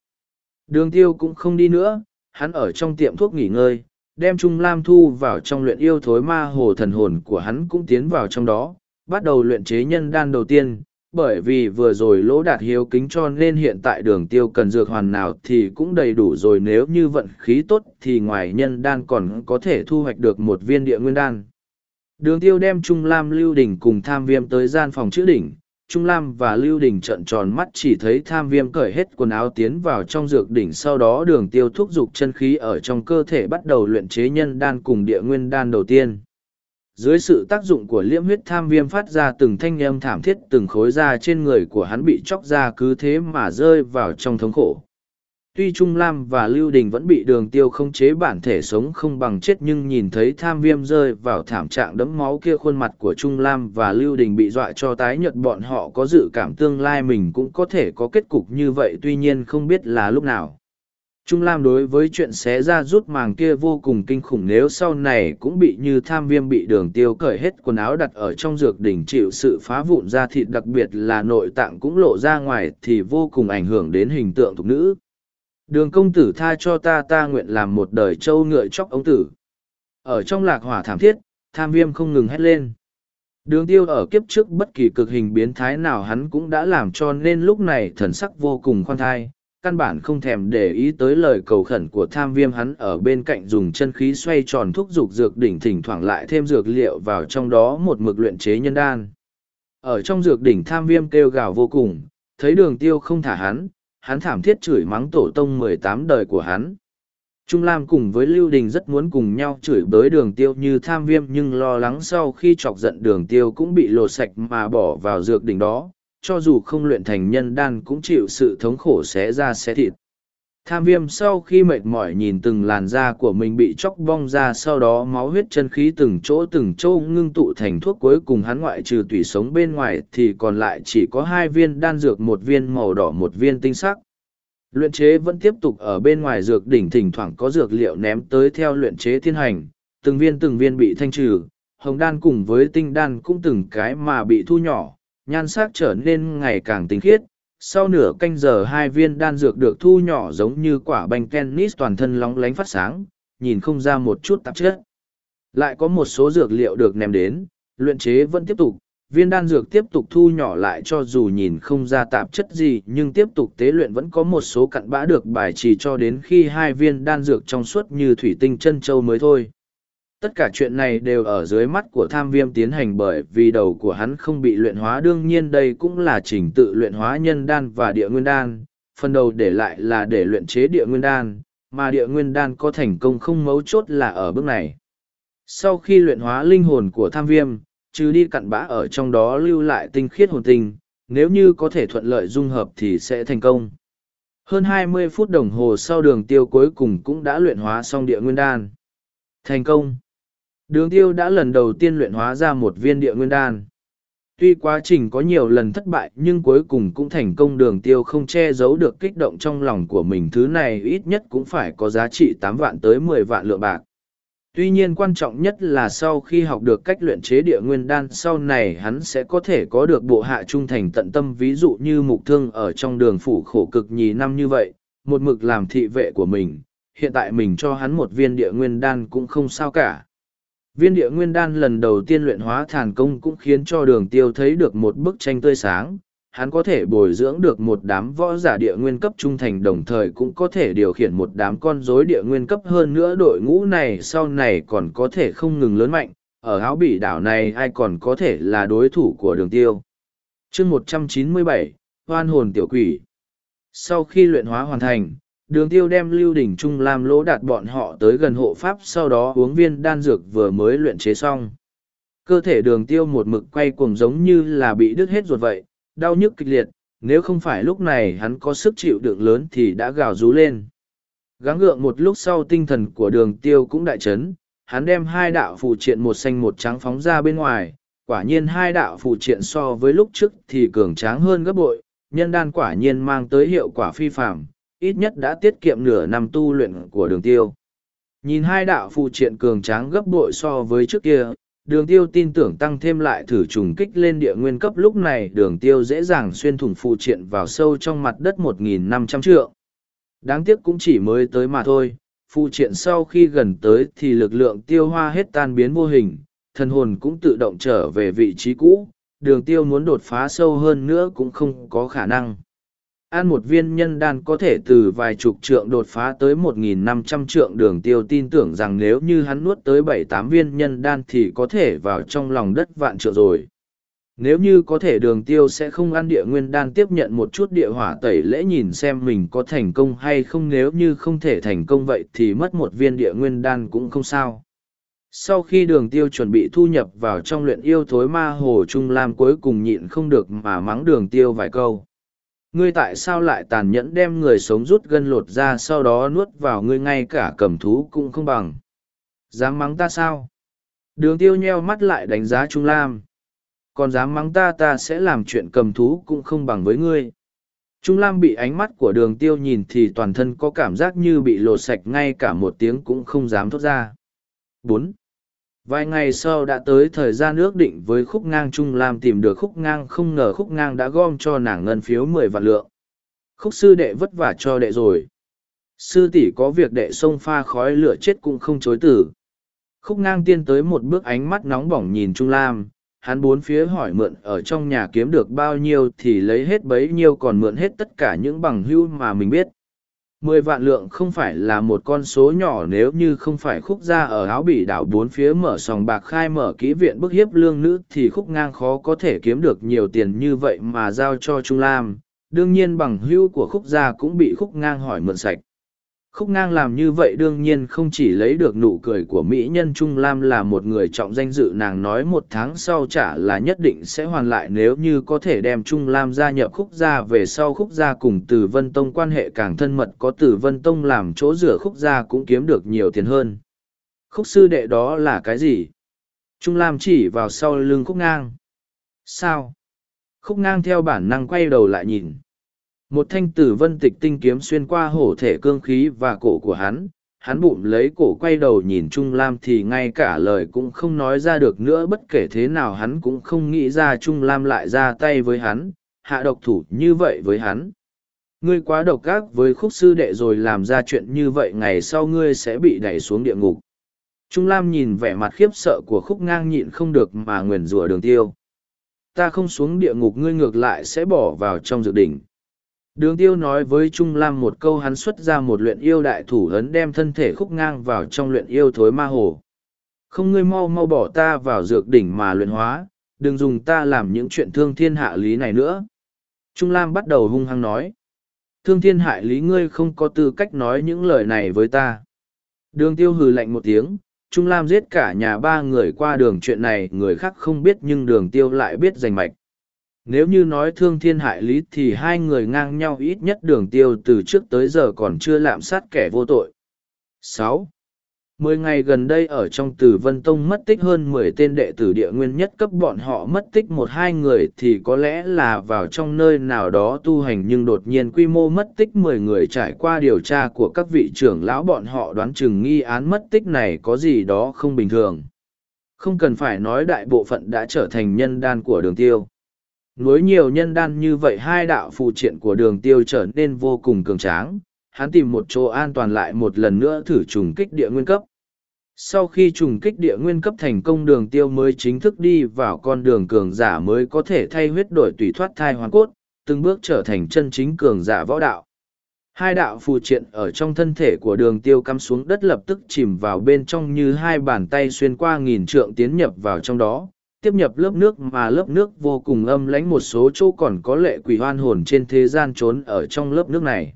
Đường tiêu cũng không đi nữa, hắn ở trong tiệm thuốc nghỉ ngơi, đem Trung Lam thu vào trong luyện yêu thối ma hồ thần hồn của hắn cũng tiến vào trong đó, bắt đầu luyện chế nhân đan đầu tiên bởi vì vừa rồi lỗ đạt hiếu kính cho nên hiện tại đường tiêu cần dược hoàn nào thì cũng đầy đủ rồi nếu như vận khí tốt thì ngoài nhân đan còn có thể thu hoạch được một viên địa nguyên đan. Đường tiêu đem Trung Lam Lưu Đình cùng tham viêm tới gian phòng chữ đỉnh, Trung Lam và Lưu Đình trợn tròn mắt chỉ thấy tham viêm cởi hết quần áo tiến vào trong dược đỉnh sau đó đường tiêu thúc dục chân khí ở trong cơ thể bắt đầu luyện chế nhân đan cùng địa nguyên đan đầu tiên. Dưới sự tác dụng của liễm huyết tham viêm phát ra từng thanh âm thảm thiết, từng khối da trên người của hắn bị chóc ra cứ thế mà rơi vào trong thống khổ tuy trung lam và lưu đình vẫn bị đường tiêu không chế bản thể sống không bằng chết nhưng nhìn thấy tham viêm rơi vào thảm trạng đẫm máu kia khuôn mặt của trung lam và lưu đình bị dọa cho tái nhợt, bọn họ có dự cảm tương lai mình cũng có thể có kết cục như vậy, tuy nhiên không biết là lúc nào Trung Lam đối với chuyện xé ra rút màng kia vô cùng kinh khủng, nếu sau này cũng bị như tham viêm bị đường tiêu cởi hết quần áo đặt ở trong dược đỉnh chịu sự phá vụn ra thịt, đặc biệt là nội tạng cũng lộ ra ngoài, thì vô cùng ảnh hưởng đến hình tượng thục nữ. Đường công tử tha cho ta ta nguyện làm một đời trâu ngựa chóc ống tử. Ở trong lạc hỏa thảm thiết, tham viêm không ngừng hét lên. Đường tiêu ở kiếp trước bất kỳ cực hình biến thái nào hắn cũng đã làm cho nên lúc này thần sắc vô cùng khoan thai căn bản không thèm để ý tới lời cầu khẩn của tham viêm hắn ở bên cạnh dùng chân khí xoay tròn thúc dục dược đỉnh thỉnh thoảng lại thêm dược liệu vào trong đó một mực luyện chế nhân đan. Ở trong dược đỉnh tham viêm kêu gào vô cùng, thấy đường tiêu không thả hắn, hắn thảm thiết chửi mắng tổ tông mười tám đời của hắn. Trung Lam cùng với Lưu Đình rất muốn cùng nhau chửi bới đường tiêu như tham viêm nhưng lo lắng sau khi chọc giận đường tiêu cũng bị lột sạch mà bỏ vào dược đỉnh đó, cho dù không luyện thành nhân đan cũng chịu sự thống khổ xé ra xé thịt. Tham viêm sau khi mệt mỏi nhìn từng làn da của mình bị chóc bong ra sau đó máu huyết chân khí từng chỗ từng chỗ ngưng tụ thành thuốc cuối cùng hắn ngoại trừ tủy sống bên ngoài thì còn lại chỉ có hai viên đan dược một viên màu đỏ một viên tinh sắc. Luyện chế vẫn tiếp tục ở bên ngoài dược đỉnh thỉnh thoảng có dược liệu ném tới theo luyện chế thiên hành, từng viên từng viên bị thanh trừ, hồng đan cùng với tinh đan cũng từng cái mà bị thu nhỏ, nhan sắc trở nên ngày càng tinh khiết. Sau nửa canh giờ hai viên đan dược được thu nhỏ giống như quả banh tennis toàn thân lóng lánh phát sáng, nhìn không ra một chút tạp chất. Lại có một số dược liệu được ném đến, luyện chế vẫn tiếp tục, viên đan dược tiếp tục thu nhỏ lại cho dù nhìn không ra tạp chất gì nhưng tiếp tục tế luyện vẫn có một số cặn bã được bài trì cho đến khi hai viên đan dược trong suốt như thủy tinh chân châu mới thôi tất cả chuyện này đều ở dưới mắt của tham viêm tiến hành bởi vì đầu của hắn không bị luyện hóa. Đương nhiên đây cũng là trình tự luyện hóa nhân đan và địa nguyên đan. Phần đầu để lại là để luyện chế địa nguyên đan, mà địa nguyên đan có thành công không mấu chốt là ở bước này. Sau khi luyện hóa linh hồn của tham viêm, trừ đi cặn bã ở trong đó lưu lại tinh khiết hồn tinh, nếu như có thể thuận lợi dung hợp thì sẽ thành công. Hơn 20 phút đồng hồ sau đường tiêu cuối cùng cũng đã luyện hóa xong địa nguyên đan. Thành công. Đường tiêu đã lần đầu tiên luyện hóa ra một viên địa nguyên đan. Tuy quá trình có nhiều lần thất bại nhưng cuối cùng cũng thành công đường tiêu không che giấu được kích động trong lòng của mình thứ này ít nhất cũng phải có giá trị tám vạn tới mười vạn lượng bạc. Tuy nhiên quan trọng nhất là sau khi học được cách luyện chế địa nguyên đan sau này hắn sẽ có thể có được bộ hạ trung thành tận tâm ví dụ như mục thương ở trong đường phủ khổ cực nhì năm như vậy, một mực làm thị vệ của mình, hiện tại mình cho hắn một viên địa nguyên đan cũng không sao cả. Viên địa nguyên đan lần đầu tiên luyện hóa thản công cũng khiến cho đường tiêu thấy được một bức tranh tươi sáng. Hắn có thể bồi dưỡng được một đám võ giả địa nguyên cấp trung thành đồng thời cũng có thể điều khiển một đám con rối địa nguyên cấp hơn nữa đội ngũ này sau này còn có thể không ngừng lớn mạnh. Ở áo bỉ đảo này ai còn có thể là đối thủ của đường tiêu. chương 197, Hoan hồn tiểu quỷ. Sau khi luyện hóa hoàn thành, đường tiêu đem lưu đỉnh trung làm lỗ đạt bọn họ tới gần hộ pháp sau đó uống viên đan dược vừa mới luyện chế xong. Cơ thể đường tiêu một mực quay cuồng giống như là bị đứt hết ruột vậy, đau nhức kịch liệt, nếu không phải lúc này hắn có sức chịu đựng lớn thì đã gào rú lên. Gắng gượng một lúc sau tinh thần của đường tiêu cũng đại chấn, hắn đem hai đạo phụ triện một xanh một trắng phóng ra bên ngoài, quả nhiên hai đạo phụ triện so với lúc trước thì cường tráng hơn gấp bội, nhân đan quả nhiên mang tới hiệu quả phi phạm, ít nhất đã tiết kiệm nửa năm tu luyện của đường tiêu. Nhìn hai đạo phụ triện cường tráng gấp bội so với trước kia, đường tiêu tin tưởng tăng thêm lại thử trùng kích lên địa nguyên cấp lúc này đường tiêu dễ dàng xuyên thủng phụ triện vào sâu trong mặt đất 1.500 trượng. Đáng tiếc cũng chỉ mới tới mà thôi, phụ triện sau khi gần tới thì lực lượng tiêu hoa hết tan biến vô hình, thần hồn cũng tự động trở về vị trí cũ, đường tiêu muốn đột phá sâu hơn nữa cũng không có khả năng. Ăn một viên nhân đan có thể từ vài chục trượng đột phá tới 1.500 trượng đường tiêu tin tưởng rằng nếu như hắn nuốt tới bảy tám viên nhân đan thì có thể vào trong lòng đất vạn trượng rồi. Nếu như có thể đường tiêu sẽ không ăn địa nguyên đan tiếp nhận một chút địa hỏa tẩy lễ nhìn xem mình có thành công hay không, nếu như không thể thành công vậy thì mất một viên địa nguyên đan cũng không sao. Sau khi đường tiêu chuẩn bị thu nhập vào trong luyện yêu thối ma hồ Trung Lam cuối cùng nhịn không được mà mắng đường tiêu vài câu. Ngươi tại sao lại tàn nhẫn đem người sống rút gân lột ra sau đó nuốt vào ngươi ngay cả cầm thú cũng không bằng. Dám mắng ta sao? Đường tiêu nheo mắt lại đánh giá Trung Lam. Còn dám mắng ta ta sẽ làm chuyện cầm thú cũng không bằng với ngươi. Trung Lam bị ánh mắt của đường tiêu nhìn thì toàn thân có cảm giác như bị lột sạch, ngay cả một tiếng cũng không dám thốt ra. bốn Vài ngày sau đã tới thời gian ước định với khúc ngang Trung Lam tìm được khúc ngang không ngờ khúc ngang đã gom cho nàng ngân phiếu mười vạn lượng. Khúc sư đệ vất vả cho đệ rồi. Sư tỷ có việc đệ xông pha khói lửa chết cũng không chối tử. Khúc ngang tiên tới một bước ánh mắt nóng bỏng nhìn Trung Lam, hắn bốn phía hỏi mượn ở trong nhà kiếm được bao nhiêu thì lấy hết bấy nhiêu còn mượn hết tất cả những bằng hưu mà mình biết mười vạn lượng không phải là một con số nhỏ nếu như không phải khúc gia ở áo bỉ đảo bốn phía mở sòng bạc khai mở kỹ viện bức hiếp lương nữ thì khúc ngang khó có thể kiếm được nhiều tiền như vậy mà giao cho trung lam. Đương nhiên bằng hữu của khúc gia cũng bị khúc ngang hỏi mượn sạch khúc ngang làm như vậy đương nhiên không chỉ lấy được nụ cười của mỹ nhân trung lam là một người trọng danh dự nàng nói một tháng sau trả là nhất định sẽ hoàn lại nếu như có thể đem trung lam gia nhập khúc gia về sau khúc gia cùng từ vân tông quan hệ càng thân mật có từ vân tông làm chỗ rửa khúc gia cũng kiếm được nhiều tiền hơn. Khúc sư đệ đó là cái gì? Trung lam chỉ vào sau lưng khúc ngang. Sao? Khúc ngang theo bản năng quay đầu lại nhìn một thanh tử vân tịch tinh kiếm xuyên qua hổ thể cương khí và cổ của hắn hắn bụng lấy cổ quay đầu nhìn trung lam thì ngay cả lời cũng không nói ra được nữa, bất kể thế nào hắn cũng không nghĩ ra trung lam lại ra tay với hắn, hạ độc thủ như vậy với hắn. Ngươi quá độc ác với khúc sư đệ rồi làm ra chuyện như vậy, ngày sau ngươi sẽ bị đẩy xuống địa ngục. Trung lam nhìn vẻ mặt khiếp sợ của khúc ngang nhịn không được mà nguyền rủa đường tiêu. Ta không xuống địa ngục, ngươi ngược lại sẽ bỏ vào trong dự đỉnh Đường tiêu nói với Trung Lam một câu hắn xuất ra một luyện yêu đại thủ ấn đem thân thể khúc ngang vào trong luyện yêu thối ma hồ. Không ngươi mau mau bỏ ta vào dược đỉnh mà luyện hóa, đừng dùng ta làm những chuyện thương thiên hạ lý này nữa. Trung Lam bắt đầu hung hăng nói. Thương thiên hại lý ngươi không có tư cách nói những lời này với ta. Đường tiêu hừ lạnh một tiếng, Trung Lam giết cả nhà ba người qua đường chuyện này người khác không biết nhưng đường tiêu lại biết rành mạch. Nếu như nói thương thiên hại lý thì hai người ngang nhau ít nhất đường tiêu từ trước tới giờ còn chưa lạm sát kẻ vô tội. sáu Mười ngày gần đây ở trong Tử Vân Tông mất tích hơn mười tên đệ tử địa nguyên nhất cấp bọn họ mất tích một hai người thì có lẽ là vào trong nơi nào đó tu hành nhưng đột nhiên quy mô mất tích mười người trải qua điều tra của các vị trưởng lão bọn họ đoán chừng nghi án mất tích này có gì đó không bình thường. Không cần phải nói đại bộ phận đã trở thành nhân đan của đường tiêu. Nối nhiều nhân đan như vậy hai đạo phụ triện của đường tiêu trở nên vô cùng cường tráng, hắn tìm một chỗ an toàn lại một lần nữa thử trùng kích địa nguyên cấp. Sau khi trùng kích địa nguyên cấp thành công đường tiêu mới chính thức đi vào con đường cường giả mới có thể thay huyết đổi tùy thoát thai hoàn cốt, từng bước trở thành chân chính cường giả võ đạo. Hai đạo phù triện ở trong thân thể của đường tiêu cắm xuống đất lập tức chìm vào bên trong như hai bàn tay xuyên qua nghìn trượng tiến nhập vào trong đó, tiếp nhập lớp nước mà lớp nước vô cùng âm lãnh một số chỗ còn có lệ quỷ hoan hồn trên thế gian trốn ở trong lớp nước này.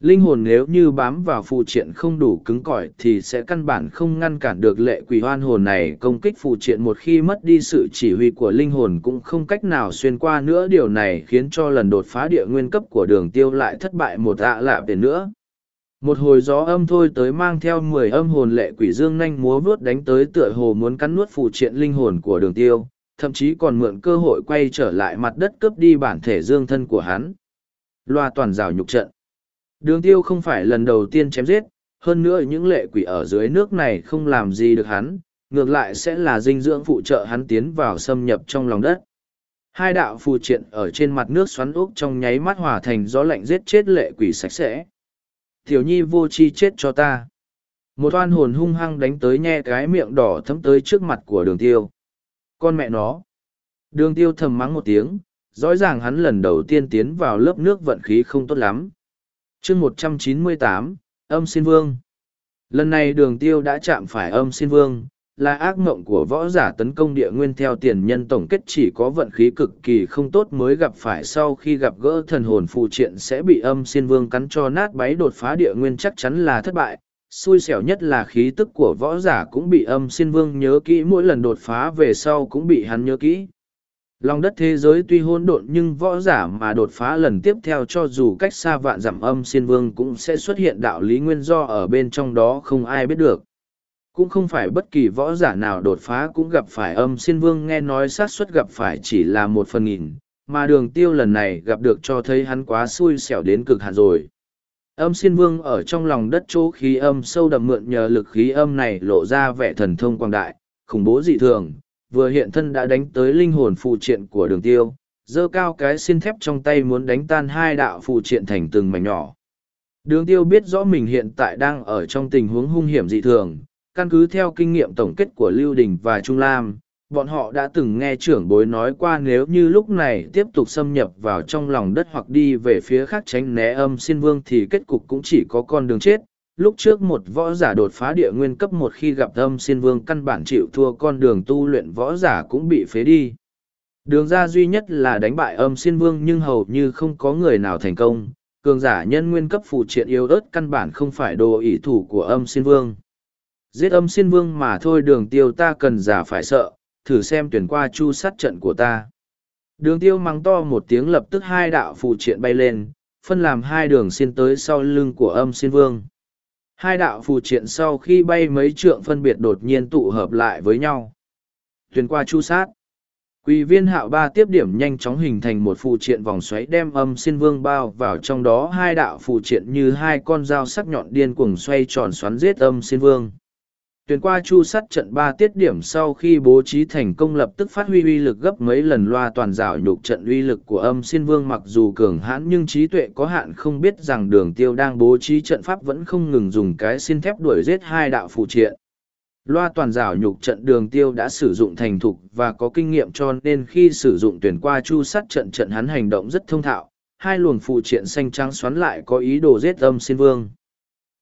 Linh hồn nếu như bám vào phụ triện không đủ cứng cỏi thì sẽ căn bản không ngăn cản được lệ quỷ hoan hồn này công kích phụ triện một khi mất đi sự chỉ huy của linh hồn cũng không cách nào xuyên qua nữa điều này khiến cho lần đột phá địa nguyên cấp của đường tiêu lại thất bại một ạ lạ về nữa. Một hồi gió âm thôi tới mang theo mười âm hồn lệ quỷ dương nhanh múa vuốt đánh tới tựa hồ muốn cắn nuốt phụ triện linh hồn của đường tiêu. thậm chí còn mượn cơ hội quay trở lại mặt đất cướp đi bản thể dương thân của hắn. Loa toàn rào nhục trận. Đường tiêu không phải lần đầu tiên chém giết, hơn nữa những lệ quỷ ở dưới nước này không làm gì được hắn, ngược lại sẽ là dinh dưỡng phụ trợ hắn tiến vào xâm nhập trong lòng đất. Hai đạo phù triện ở trên mặt nước xoắn úc trong nháy mắt hòa thành gió lạnh giết chết lệ quỷ sạch sẽ. Tiểu nhi vô chi chết cho ta. Một oan hồn hung hăng đánh tới nhe cái miệng đỏ thấm tới trước mặt của đường tiêu. Con mẹ nó. Đường tiêu thầm mắng một tiếng, rõ ràng hắn lần đầu tiên tiến vào lớp nước vận khí không tốt lắm. chương một trăm chín mươi tám âm xin vương. Lần này đường tiêu đã chạm phải âm xin vương, là ác mộng của võ giả tấn công địa nguyên theo tiền nhân tổng kết chỉ có vận khí cực kỳ không tốt mới gặp phải sau khi gặp gỡ thần hồn phụ triện sẽ bị âm xin vương cắn cho nát báy đột phá địa nguyên chắc chắn là thất bại. Xui xẻo nhất là khí tức của võ giả cũng bị âm xin vương nhớ kỹ, mỗi lần đột phá về sau cũng bị hắn nhớ kỹ. Lòng đất thế giới tuy hỗn độn nhưng võ giả mà đột phá lần tiếp theo cho dù cách xa vạn dặm âm xin vương cũng sẽ xuất hiện đạo lý nguyên do ở bên trong đó không ai biết được cũng không phải bất kỳ võ giả nào đột phá cũng gặp phải âm xin vương nghe nói xác suất gặp phải chỉ là một phần nghìn, mà đường tiêu lần này gặp được cho thấy hắn quá xui xẻo đến cực hạn rồi. Âm xin vương ở trong lòng đất chỗ khí âm sâu đậm mượn nhờ lực khí âm này lộ ra vẻ thần thông quang đại, khủng bố dị thường, vừa hiện thân đã đánh tới linh hồn phụ triện của đường tiêu, giơ cao cái xin thép trong tay muốn đánh tan hai đạo phụ triện thành từng mảnh nhỏ. Đường tiêu biết rõ mình hiện tại đang ở trong tình huống hung hiểm dị thường căn cứ theo kinh nghiệm tổng kết của Lưu Đình và Trung Lam, bọn họ đã từng nghe trưởng bối nói qua nếu như lúc này tiếp tục xâm nhập vào trong lòng đất hoặc đi về phía khác tránh né âm xin vương thì kết cục cũng chỉ có con đường chết. Lúc trước một võ giả đột phá địa nguyên cấp một khi gặp âm xin vương căn bản chịu thua con đường tu luyện võ giả cũng bị phế đi. Đường ra duy nhất là đánh bại âm xin vương nhưng hầu như không có người nào thành công. Cường giả nhân nguyên cấp phụ triện yếu ớt căn bản không phải đồ ý thủ của âm xin vương giết âm xin vương mà thôi đường tiêu ta cần giả phải sợ, thử xem tuyển qua chu sát trận của ta. Đường tiêu mắng to một tiếng lập tức hai đạo phù triện bay lên, phân làm hai đường xin tới sau lưng của âm xin vương. Hai đạo phù triện sau khi bay mấy trượng phân biệt đột nhiên tụ hợp lại với nhau. Tuyển qua chu sát. Quỳ viên hạo ba tiếp điểm nhanh chóng hình thành một phù triện vòng xoáy đem âm xin vương bao vào trong đó hai đạo phù triện như hai con dao sắc nhọn điên cuồng xoay tròn xoắn giết âm xin vương tuyển qua chu sắt trận ba tiết điểm sau khi bố trí thành công lập tức phát huy uy lực gấp mấy lần loa toàn rào nhục trận uy lực của âm xin vương mặc dù cường hãn nhưng trí tuệ có hạn không biết rằng đường tiêu đang bố trí trận pháp vẫn không ngừng dùng cái xin thép đuổi giết hai đạo phụ triện. Loa toàn rào nhục trận đường tiêu đã sử dụng thành thục và có kinh nghiệm cho nên khi sử dụng tuyển qua chu sắt trận trận hắn hành động rất thông thạo, hai luồng phụ triện xanh trắng xoắn lại có ý đồ giết âm xin vương.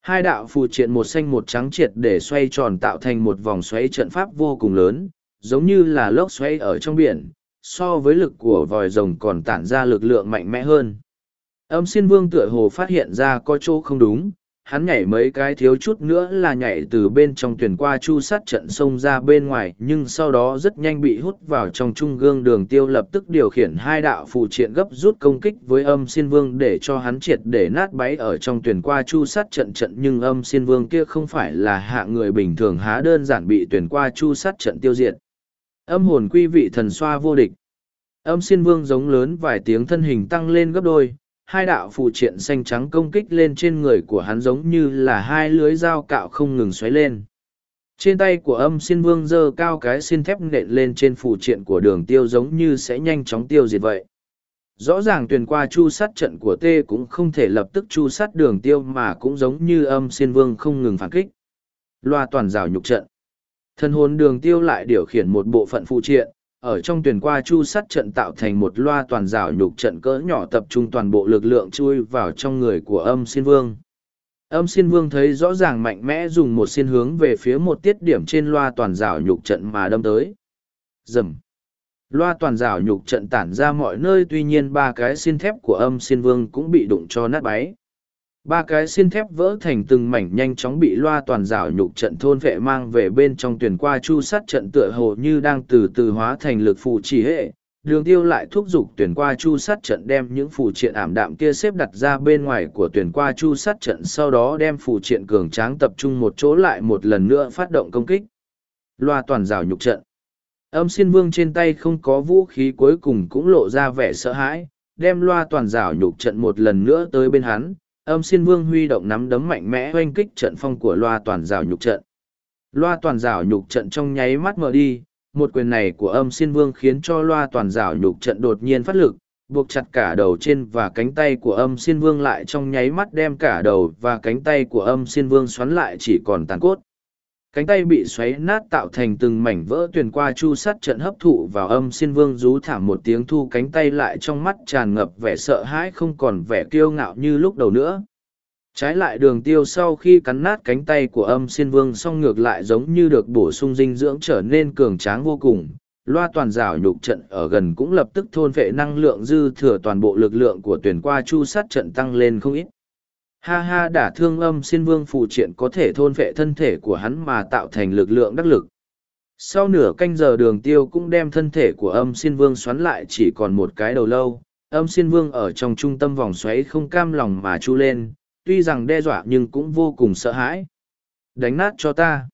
Hai đạo phù triện một xanh một trắng triệt để xoay tròn tạo thành một vòng xoáy trận pháp vô cùng lớn, giống như là lốc xoáy ở trong biển, so với lực của vòi rồng còn tản ra lực lượng mạnh mẽ hơn. Âm xin vương tựa hồ phát hiện ra có chỗ không đúng, hắn nhảy mấy cái thiếu chút nữa là nhảy từ bên trong tuyển qua chu sát trận sông ra bên ngoài, nhưng sau đó rất nhanh bị hút vào trong trung gương đường tiêu lập tức điều khiển hai đạo phụ triện gấp rút công kích với âm xin vương để cho hắn triệt để nát báy ở trong tuyển qua chu sát trận trận, nhưng âm xin vương kia không phải là hạ người bình thường há đơn giản bị tuyển qua chu sát trận tiêu diệt. Âm hồn quy vị thần xoa vô địch. Âm xin vương giống lớn vài tiếng thân hình tăng lên gấp đôi hai đạo phù triện xanh trắng công kích lên trên người của hắn giống như là hai lưới dao cạo không ngừng xoáy lên. Trên tay của âm xin vương giơ cao cái xin thép nện lên trên phù triện của đường tiêu giống như sẽ nhanh chóng tiêu diệt vậy. Rõ ràng tuyển qua chu sát trận của T cũng không thể lập tức chu sát đường tiêu mà cũng giống như âm xin vương không ngừng phản kích. Loa toàn rào nhục trận. Thân hồn đường tiêu lại điều khiển một bộ phận phụ triện, ở trong tuyển qua chu sắt trận tạo thành một loa toàn rào nhục trận cỡ nhỏ tập trung toàn bộ lực lượng chui vào trong người của âm xin vương. Âm xin vương thấy rõ ràng mạnh mẽ dùng một xin hướng về phía một tiết điểm trên loa toàn rào nhục trận mà đâm tới. Dầm. Loa toàn rào nhục trận tản ra mọi nơi, tuy nhiên ba cái xin thép của âm xin vương cũng bị đụng cho nát báy ba cái xin thép vỡ thành từng mảnh nhanh chóng bị loa toàn rào nhục trận thôn vệ mang về bên trong tuyển qua chu sát trận tựa hồ như đang từ từ hóa thành lực phù chỉ hệ. Đường tiêu lại thúc giục tuyển qua chu sát trận đem những phù triện ảm đạm kia xếp đặt ra bên ngoài của tuyển qua chu sát trận, sau đó đem phù triện cường tráng tập trung một chỗ lại một lần nữa phát động công kích. Loa toàn rào nhục trận. Âm xin vương trên tay không có vũ khí cuối cùng cũng lộ ra vẻ sợ hãi, đem loa toàn rào nhục trận một lần nữa tới bên hắn âm xin vương huy động nắm đấm mạnh mẽ oanh kích trận phong của loa toàn rào nhục trận. Loa toàn rào nhục trận trong nháy mắt mở đi, một quyền này của âm xin vương khiến cho loa toàn rào nhục trận đột nhiên phát lực, buộc chặt cả đầu trên và cánh tay của âm xin vương lại trong nháy mắt đem cả đầu và cánh tay của âm xin vương xoắn lại chỉ còn tàn cốt cánh tay bị xoáy nát tạo thành từng mảnh vỡ tuyền qua chu sắt trận hấp thụ vào âm xin vương rú thảm một tiếng thu cánh tay lại trong mắt tràn ngập vẻ sợ hãi không còn vẻ kiêu ngạo như lúc đầu nữa. Trái lại đường tiêu sau khi cắn nát cánh tay của âm xin vương xong ngược lại giống như được bổ sung dinh dưỡng trở nên cường tráng vô cùng, loa toàn rào nhục trận ở gần cũng lập tức thôn vệ năng lượng dư thừa toàn bộ lực lượng của tuyển qua chu sát trận tăng lên không ít ha ha đả thương âm xin vương phụ triện có thể thôn vệ thân thể của hắn mà tạo thành lực lượng đắc lực. Sau nửa canh giờ đường tiêu cũng đem thân thể của âm xin vương xoắn lại chỉ còn một cái đầu lâu. Âm xin vương ở trong trung tâm vòng xoáy không cam lòng mà chu lên, tuy rằng đe dọa nhưng cũng vô cùng sợ hãi. Đánh nát cho ta.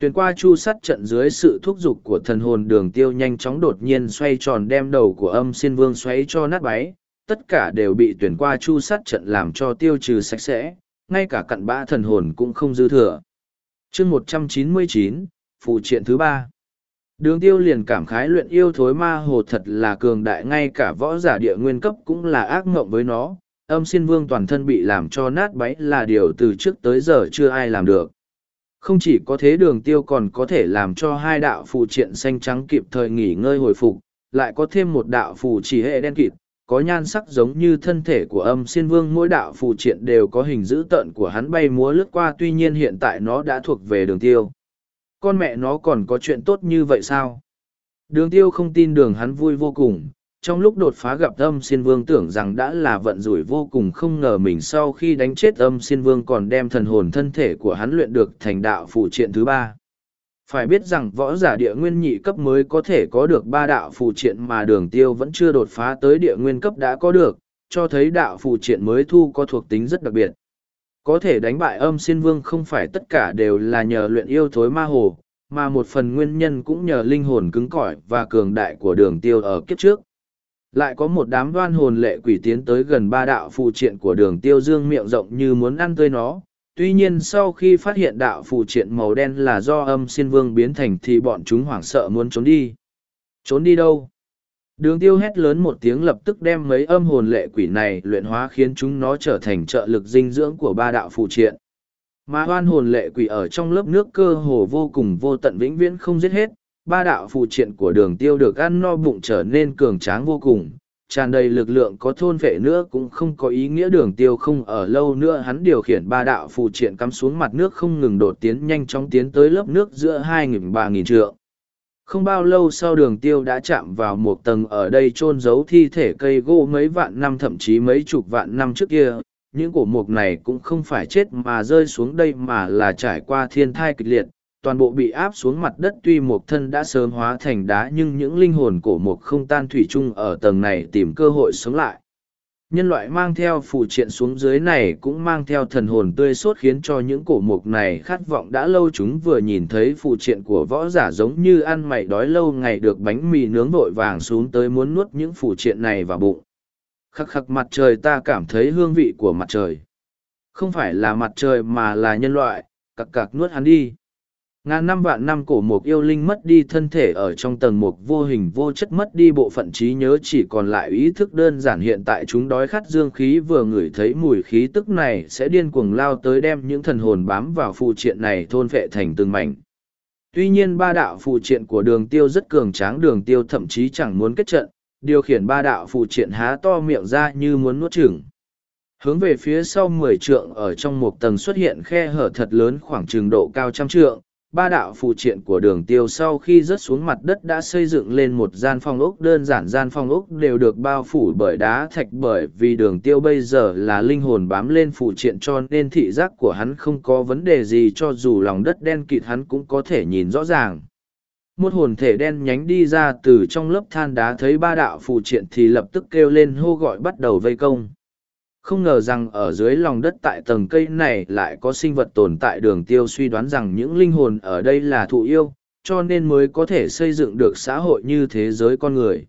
Tuyền qua chu sắt trận dưới sự thúc giục của thần hồn đường tiêu nhanh chóng đột nhiên xoay tròn đem đầu của âm xin vương xoáy cho nát bấy tất cả đều bị tuyển qua chu sát trận làm cho tiêu trừ sạch sẽ, ngay cả cặn bã thần hồn cũng không dư thừa. chương một trăm chín mươi chín phụ triện thứ ba Đường tiêu liền cảm khái luyện yêu thối ma hồ thật là cường đại ngay cả võ giả địa nguyên cấp cũng là ác mộng với nó, âm xin vương toàn thân bị làm cho nát bấy là điều từ trước tới giờ chưa ai làm được. Không chỉ có thế đường tiêu còn có thể làm cho hai đạo phù triện xanh trắng kịp thời nghỉ ngơi hồi phục, lại có thêm một đạo phù chỉ hệ đen kịt, có nhan sắc giống như thân thể của âm xin vương mỗi đạo phù triện đều có hình dữ tợn của hắn bay múa lướt qua tuy nhiên hiện tại nó đã thuộc về đường tiêu. Con mẹ nó còn có chuyện tốt như vậy sao? Đường tiêu không tin đường hắn vui vô cùng, trong lúc đột phá gặp âm xin vương tưởng rằng đã là vận rủi vô cùng không ngờ mình sau khi đánh chết âm xin vương còn đem thần hồn thân thể của hắn luyện được thành đạo phụ triện thứ ba phải biết rằng võ giả địa nguyên nhị cấp mới có thể có được ba đạo phù triện mà đường tiêu vẫn chưa đột phá tới địa nguyên cấp đã có được, cho thấy đạo phù triện mới thu có thuộc tính rất đặc biệt có thể đánh bại âm xin vương không phải tất cả đều là nhờ luyện yêu thối ma hồ, mà một phần nguyên nhân cũng nhờ linh hồn cứng cỏi và cường đại của đường tiêu ở kiếp trước lại có một đám đoan hồn lệ quỷ tiến tới gần ba đạo phù triện của đường tiêu dương miệng rộng như muốn ăn tươi nó. Tuy nhiên sau khi phát hiện đạo phù triện màu đen là do âm xin vương biến thành thì bọn chúng hoảng sợ muốn trốn đi. Trốn đi đâu? Đường tiêu hét lớn một tiếng lập tức đem mấy âm hồn lệ quỷ này luyện hóa khiến chúng nó trở thành trợ lực dinh dưỡng của ba đạo phù triện. Mà oan hồn lệ quỷ ở trong lớp nước cơ hồ vô cùng vô tận vĩnh viễn không giết hết, ba đạo phụ triện của đường tiêu được ăn no bụng trở nên cường tráng vô cùng, tràn đầy lực lượng có thôn vệ nữa cũng không có ý nghĩa đường tiêu không ở lâu nữa hắn điều khiển ba đạo phù triện cắm xuống mặt nước không ngừng đột tiến nhanh chóng tiến tới lớp nước giữa hai nghìn ba nghìn trượng. Không bao lâu sau đường tiêu đã chạm vào một tầng ở đây chôn giấu thi thể cây gỗ mấy vạn năm thậm chí mấy chục vạn năm trước kia, những cổ mục này cũng không phải chết mà rơi xuống đây mà là trải qua thiên thai kịch liệt, toàn bộ bị áp xuống mặt đất tuy một thân đã sớm hóa thành đá nhưng những linh hồn cổ mục không tan thủy chung ở tầng này tìm cơ hội sống lại. Nhân loại mang theo phù triện xuống dưới này cũng mang theo thần hồn tươi sốt khiến cho những cổ mục này khát vọng đã lâu chúng vừa nhìn thấy phù triện của võ giả giống như ăn mày đói lâu ngày được bánh mì nướng vội vàng xuống tới muốn nuốt những phù triện này vào bụng. Khắc khắc mặt trời ta cảm thấy hương vị của mặt trời. Không phải là mặt trời mà là nhân loại, cặc cặc nuốt hắn đi ngàn năm vạn năm cổ mục yêu linh mất đi thân thể ở trong tầng mục vô hình vô chất mất đi bộ phận trí nhớ chỉ còn lại ý thức đơn giản hiện tại chúng đói khát dương khí vừa ngửi thấy mùi khí tức này sẽ điên cuồng lao tới đem những thần hồn bám vào phụ triện này thôn vệ thành từng mảnh. Tuy nhiên ba đạo phụ triện của đường tiêu rất cường tráng, đường tiêu thậm chí chẳng muốn kết trận, điều khiển ba đạo phụ triện há to miệng ra như muốn nuốt chửng. Hướng về phía sau mười trượng ở trong một tầng xuất hiện khe hở thật lớn khoảng trường độ cao trăm trượng ba đạo phụ triện của đường tiêu sau khi rớt xuống mặt đất đã xây dựng lên một gian phong ốc đơn giản gian phong ốc đều được bao phủ bởi đá thạch bởi vì đường tiêu bây giờ là linh hồn bám lên phụ triện cho nên thị giác của hắn không có vấn đề gì cho dù lòng đất đen kịt hắn cũng có thể nhìn rõ ràng. Một hồn thể đen nhánh đi ra từ trong lớp than đá thấy ba đạo phụ triện thì lập tức kêu lên hô gọi bắt đầu vây công không ngờ rằng ở dưới lòng đất tại tầng cây này lại có sinh vật tồn tại đường tiêu suy đoán rằng những linh hồn ở đây là thụ yêu, cho nên mới có thể xây dựng được xã hội như thế giới con người.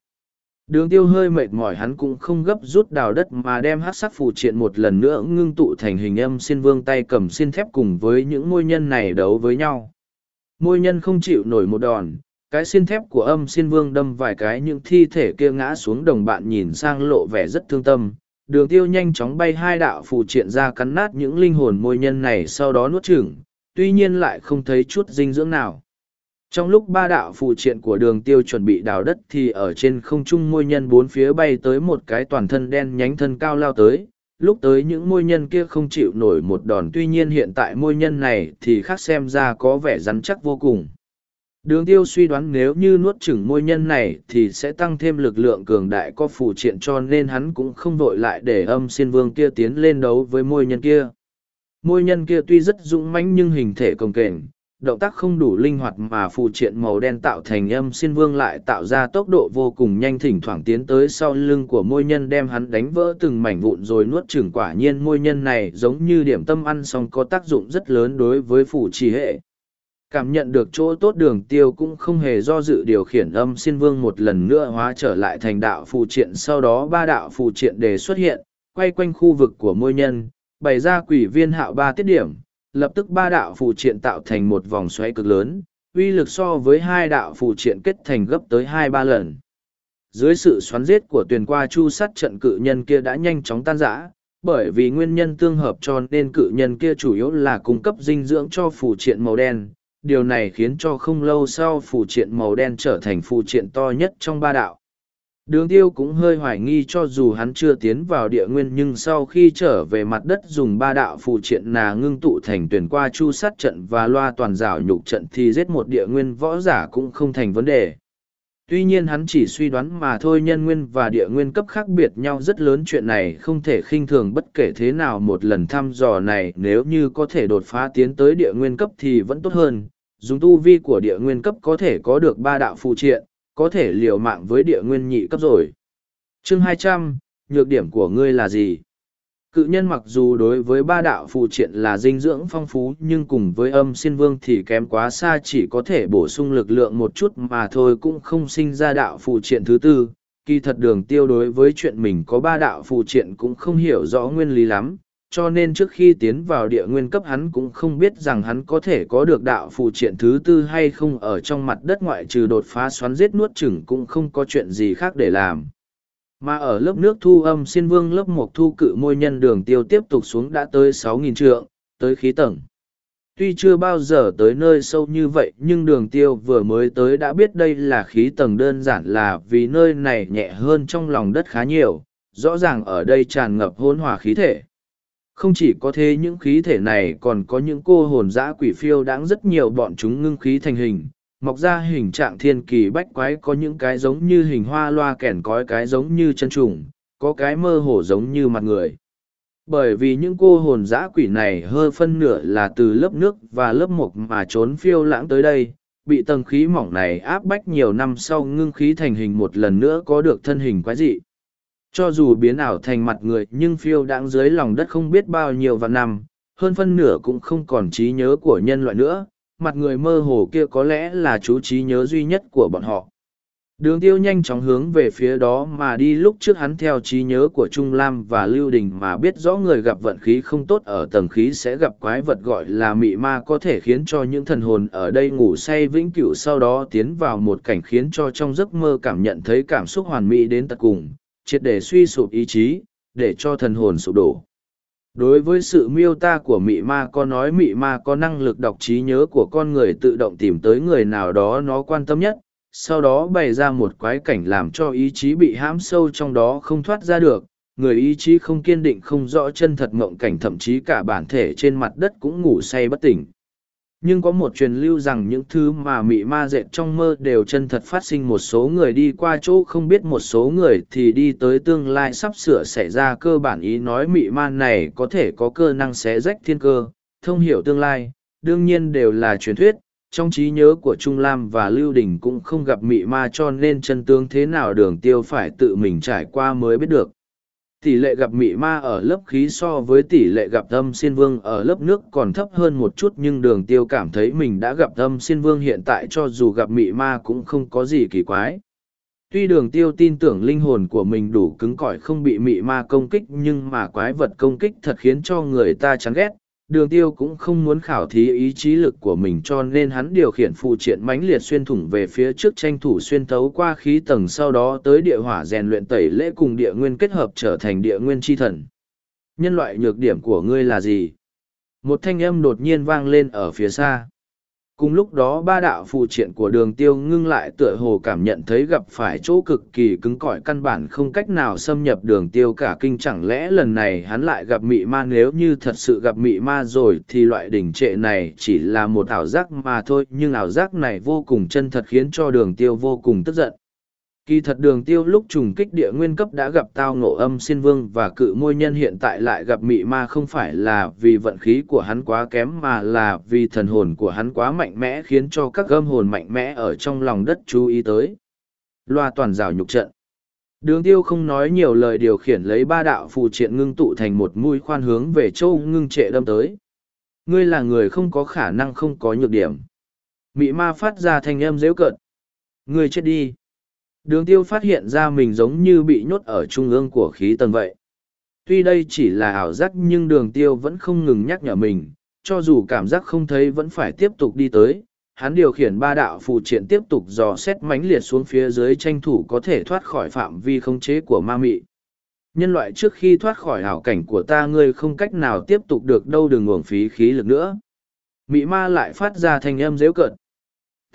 Đường tiêu hơi mệt mỏi hắn cũng không gấp rút đào đất mà đem hát sắc phù triện một lần nữa ngưng tụ thành hình âm xin vương tay cầm xin thép cùng với những ngôi nhân này đấu với nhau. ngôi nhân không chịu nổi một đòn, cái xin thép của âm xin vương đâm vài cái những thi thể kia ngã xuống đồng bạn nhìn sang lộ vẻ rất thương tâm. Đường tiêu nhanh chóng bay hai đạo phù triện ra cắn nát những linh hồn môi nhân này sau đó nuốt chửng, tuy nhiên lại không thấy chút dinh dưỡng nào. Trong lúc ba đạo phù triện của đường tiêu chuẩn bị đào đất thì ở trên không trung môi nhân bốn phía bay tới một cái toàn thân đen nhánh thân cao lao tới. Lúc tới những môi nhân kia không chịu nổi một đòn tuy nhiên hiện tại môi nhân này thì khác xem ra có vẻ rắn chắc vô cùng. Đường tiêu suy đoán nếu như nuốt chửng môi nhân này thì sẽ tăng thêm lực lượng cường đại có phù triện cho nên hắn cũng không vội lại để âm xin vương kia tiến lên đấu với môi nhân kia. Môi nhân kia tuy rất dũng mãnh nhưng hình thể cồng kềnh, động tác không đủ linh hoạt mà phù triện màu đen tạo thành âm xin vương lại tạo ra tốc độ vô cùng nhanh thỉnh thoảng tiến tới sau lưng của môi nhân đem hắn đánh vỡ từng mảnh vụn rồi nuốt chửng quả nhiên môi nhân này giống như điểm tâm ăn xong có tác dụng rất lớn đối với phù trì hệ cảm nhận được chỗ tốt đường tiêu cũng không hề do dự điều khiển âm xin vương một lần nữa hóa trở lại thành đạo phù triện sau đó ba đạo phù triện đề xuất hiện quay quanh khu vực của môi nhân bày ra quỷ viên hạo ba tiết điểm lập tức ba đạo phù triện tạo thành một vòng xoáy cực lớn, uy lực so với hai đạo phù triện kết thành gấp tới hai ba lần. Dưới sự xoắn giết của tuyển qua chu sắt trận cự nhân kia đã nhanh chóng tan rã, bởi vì nguyên nhân tương hợp cho nên cự nhân kia chủ yếu là cung cấp dinh dưỡng cho phù triện màu đen. Điều này khiến cho không lâu sau phù triện màu đen trở thành phù triện to nhất trong ba đạo. Đường tiêu cũng hơi hoài nghi cho dù hắn chưa tiến vào địa nguyên nhưng sau khi trở về mặt đất dùng ba đạo phù triện nà ngưng tụ thành tuyển qua chu sát trận và loa toàn rào nhục trận thì giết một địa nguyên võ giả cũng không thành vấn đề. Tuy nhiên hắn chỉ suy đoán mà thôi nhân nguyên và địa nguyên cấp khác biệt nhau rất lớn chuyện này không thể khinh thường bất kể thế nào một lần thăm dò này nếu như có thể đột phá tiến tới địa nguyên cấp thì vẫn tốt hơn. Dùng tu vi của địa nguyên cấp có thể có được ba đạo phụ triện, có thể liều mạng với địa nguyên nhị cấp rồi. chương hai trăm nhược điểm của ngươi là gì? Cự nhân mặc dù đối với ba đạo phụ triện là dinh dưỡng phong phú nhưng cùng với âm xin vương thì kém quá xa chỉ có thể bổ sung lực lượng một chút mà thôi cũng không sinh ra đạo phụ triện thứ tư. Kỳ thật đường tiêu đối với chuyện mình có ba đạo phụ triện cũng không hiểu rõ nguyên lý lắm, cho nên trước khi tiến vào địa nguyên cấp hắn cũng không biết rằng hắn có thể có được đạo phụ triện thứ tư hay không ở trong mặt đất ngoại trừ đột phá xoắn giết nuốt chửng cũng không có chuyện gì khác để làm. Mà ở lớp nước thu âm xin vương lớp một thu cự môi nhân đường tiêu tiếp tục xuống đã tới 6.000 trượng, tới khí tầng. Tuy chưa bao giờ tới nơi sâu như vậy nhưng đường tiêu vừa mới tới đã biết đây là khí tầng đơn giản là vì nơi này nhẹ hơn trong lòng đất khá nhiều, rõ ràng ở đây tràn ngập hôn hòa khí thể không chỉ có thế những khí thể này còn có những cô hồn dã quỷ phiêu đáng rất nhiều bọn chúng ngưng khí thành hình mọc ra hình trạng thiên kỳ bách quái có những cái giống như hình hoa loa kẻn có cái giống như chân trùng có cái mơ hồ giống như mặt người. Bởi vì những cô hồn dã quỷ này hơi phân nửa là từ lớp nước và lớp mộc mà trốn phiêu lãng tới đây bị tầng khí mỏng này áp bách nhiều năm sau ngưng khí thành hình một lần nữa có được thân hình quái dị. Cho dù biến ảo thành mặt người nhưng phiêu đãng dưới lòng đất không biết bao nhiêu vạn năm, hơn phân nửa cũng không còn trí nhớ của nhân loại nữa, mặt người mơ hồ kia có lẽ là chú trí nhớ duy nhất của bọn họ. Đường tiêu nhanh chóng hướng về phía đó mà đi lúc trước hắn theo trí nhớ của Trung Lam và Lưu Đình mà biết rõ người gặp vận khí không tốt ở tầng khí sẽ gặp quái vật gọi là mị ma có thể khiến cho những thần hồn ở đây ngủ say vĩnh cửu sau đó tiến vào một cảnh khiến cho trong giấc mơ cảm nhận thấy cảm xúc hoàn mỹ đến tận cùng, triệt để suy sụp ý chí, để cho thần hồn sụp đổ. Đối với sự miêu tả của mị ma có nói mị ma có năng lực đọc trí nhớ của con người tự động tìm tới người nào đó nó quan tâm nhất, sau đó bày ra một quái cảnh làm cho ý chí bị hãm sâu trong đó không thoát ra được, người ý chí không kiên định không rõ chân thật ngộng cảnh thậm chí cả bản thể trên mặt đất cũng ngủ say bất tỉnh nhưng có một truyền lưu rằng những thứ mà mị ma dệt trong mơ đều chân thật phát sinh một số người đi qua chỗ không biết một số người thì đi tới tương lai sắp sửa xảy ra cơ bản ý nói mị ma này có thể có cơ năng xé rách thiên cơ, thông hiểu tương lai, đương nhiên đều là truyền thuyết, trong trí nhớ của trung lam và lưu đình cũng không gặp mị ma cho nên chân tướng thế nào đường tiêu phải tự mình trải qua mới biết được tỷ lệ gặp mị ma ở lớp khí so với tỷ lệ gặp âm xin vương ở lớp nước còn thấp hơn một chút, nhưng đường tiêu cảm thấy mình đã gặp âm xin vương hiện tại cho dù gặp mị ma cũng không có gì kỳ quái. Tuy đường tiêu tin tưởng linh hồn của mình đủ cứng cỏi không bị mị ma công kích, nhưng mà quái vật công kích thật khiến cho người ta chán ghét đường tiêu cũng không muốn khảo thí ý chí lực của mình cho nên hắn điều khiển phụ triện mãnh liệt xuyên thủng về phía trước tranh thủ xuyên thấu qua khí tầng sau đó tới địa hỏa rèn luyện tẩy lễ cùng địa nguyên kết hợp trở thành địa nguyên chi thần. Nhân loại nhược điểm của ngươi là gì? Một thanh âm đột nhiên vang lên ở phía xa cùng lúc đó ba đạo phù triện của đường tiêu ngưng lại tựa hồ cảm nhận thấy gặp phải chỗ cực kỳ cứng cỏi căn bản không cách nào xâm nhập đường tiêu cả kinh. Chẳng lẽ lần này hắn lại gặp mị ma? Nếu như thật sự gặp mị ma rồi thì loại đỉnh trệ này chỉ là một ảo giác mà thôi. Nhưng ảo giác này vô cùng chân thật khiến cho đường tiêu vô cùng tức giận. Kỳ thật đường tiêu lúc trùng kích địa nguyên cấp đã gặp tao ngộ âm xin vương và cự môi nhân hiện tại lại gặp mị ma không phải là vì vận khí của hắn quá kém mà là vì thần hồn của hắn quá mạnh mẽ khiến cho các gâm hồn mạnh mẽ ở trong lòng đất chú ý tới. Loa toàn rào nhục trận. Đường tiêu không nói nhiều lời điều khiển lấy ba đạo phù triện ngưng tụ thành một mũi khoan hướng về châu ngưng trệ đâm tới. Ngươi là người không có khả năng không có nhược điểm. Mị ma phát ra thanh âm dễ cợt. Ngươi chết đi Đường tiêu phát hiện ra mình giống như bị nhốt ở trung ương của khí tầng vậy. Tuy đây chỉ là ảo giác nhưng đường tiêu vẫn không ngừng nhắc nhở mình, cho dù cảm giác không thấy vẫn phải tiếp tục đi tới. Hắn điều khiển ba đạo phụ triện tiếp tục dò xét mãnh liệt xuống phía dưới tranh thủ có thể thoát khỏi phạm vi khống chế của ma mị. Nhân loại trước khi thoát khỏi hảo cảnh của ta ngươi không cách nào tiếp tục được đâu đừng uổng phí khí lực nữa. Mị ma lại phát ra thanh âm dễ cợt.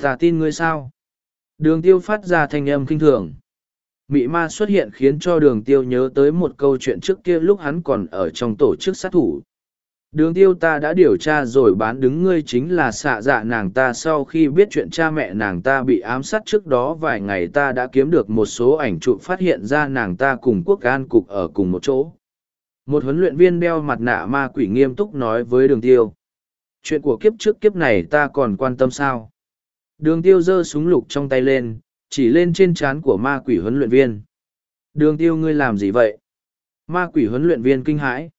Ta tin ngươi sao? Đường tiêu phát ra thanh âm kinh thường. Mị ma xuất hiện khiến cho đường tiêu nhớ tới một câu chuyện trước kia lúc hắn còn ở trong tổ chức sát thủ. Đường tiêu ta đã điều tra rồi bán đứng ngươi chính là xạ dạ nàng ta sau khi biết chuyện cha mẹ nàng ta bị ám sát trước đó vài ngày ta đã kiếm được một số ảnh chụp phát hiện ra nàng ta cùng quốc an cục ở cùng một chỗ. Một huấn luyện viên đeo mặt nạ ma quỷ nghiêm túc nói với đường tiêu. Chuyện của kiếp trước kiếp này ta còn quan tâm sao? Đường tiêu giơ súng lục trong tay lên, chỉ lên trên trán của ma quỷ huấn luyện viên. Đường tiêu ngươi làm gì vậy? Ma quỷ huấn luyện viên kinh hãi.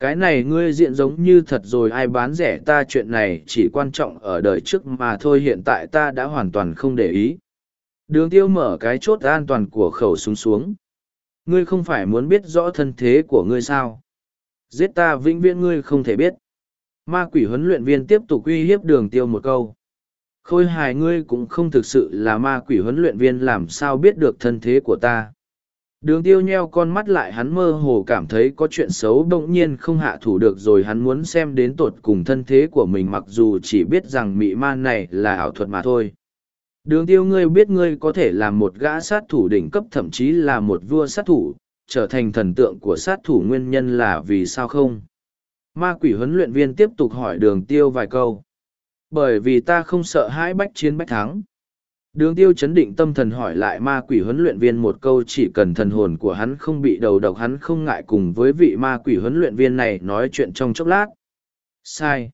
Cái này ngươi diện giống như thật rồi ai bán rẻ ta chuyện này chỉ quan trọng ở đời trước mà thôi hiện tại ta đã hoàn toàn không để ý. Đường tiêu mở cái chốt an toàn của khẩu súng xuống. Ngươi không phải muốn biết rõ thân thế của ngươi sao? Giết ta vĩnh viễn ngươi không thể biết. Ma quỷ huấn luyện viên tiếp tục uy hiếp đường tiêu một câu khôi hài ngươi cũng không thực sự là ma quỷ huấn luyện viên làm sao biết được thân thế của ta. Đường tiêu nheo con mắt lại hắn mơ hồ cảm thấy có chuyện xấu đ ỗ n g nhiên không hạ thủ được rồi hắn muốn xem đến tột cùng thân thế của mình mặc dù chỉ biết rằng mị ma này là ảo thuật mà thôi. Đường tiêu ngươi biết ngươi có thể là một gã sát thủ đỉnh cấp thậm chí là một vua sát thủ, trở thành thần tượng của sát thủ nguyên nhân là vì sao không? Ma quỷ huấn luyện viên tiếp tục hỏi đường tiêu vài câu bởi vì ta không sợ hãi bách chiến bách thắng. Đường tiêu chấn định tâm thần hỏi lại ma quỷ huấn luyện viên một câu chỉ cần thần hồn của hắn không bị đầu độc hắn không ngại cùng với vị ma quỷ huấn luyện viên này nói chuyện trong chốc lát. Sai.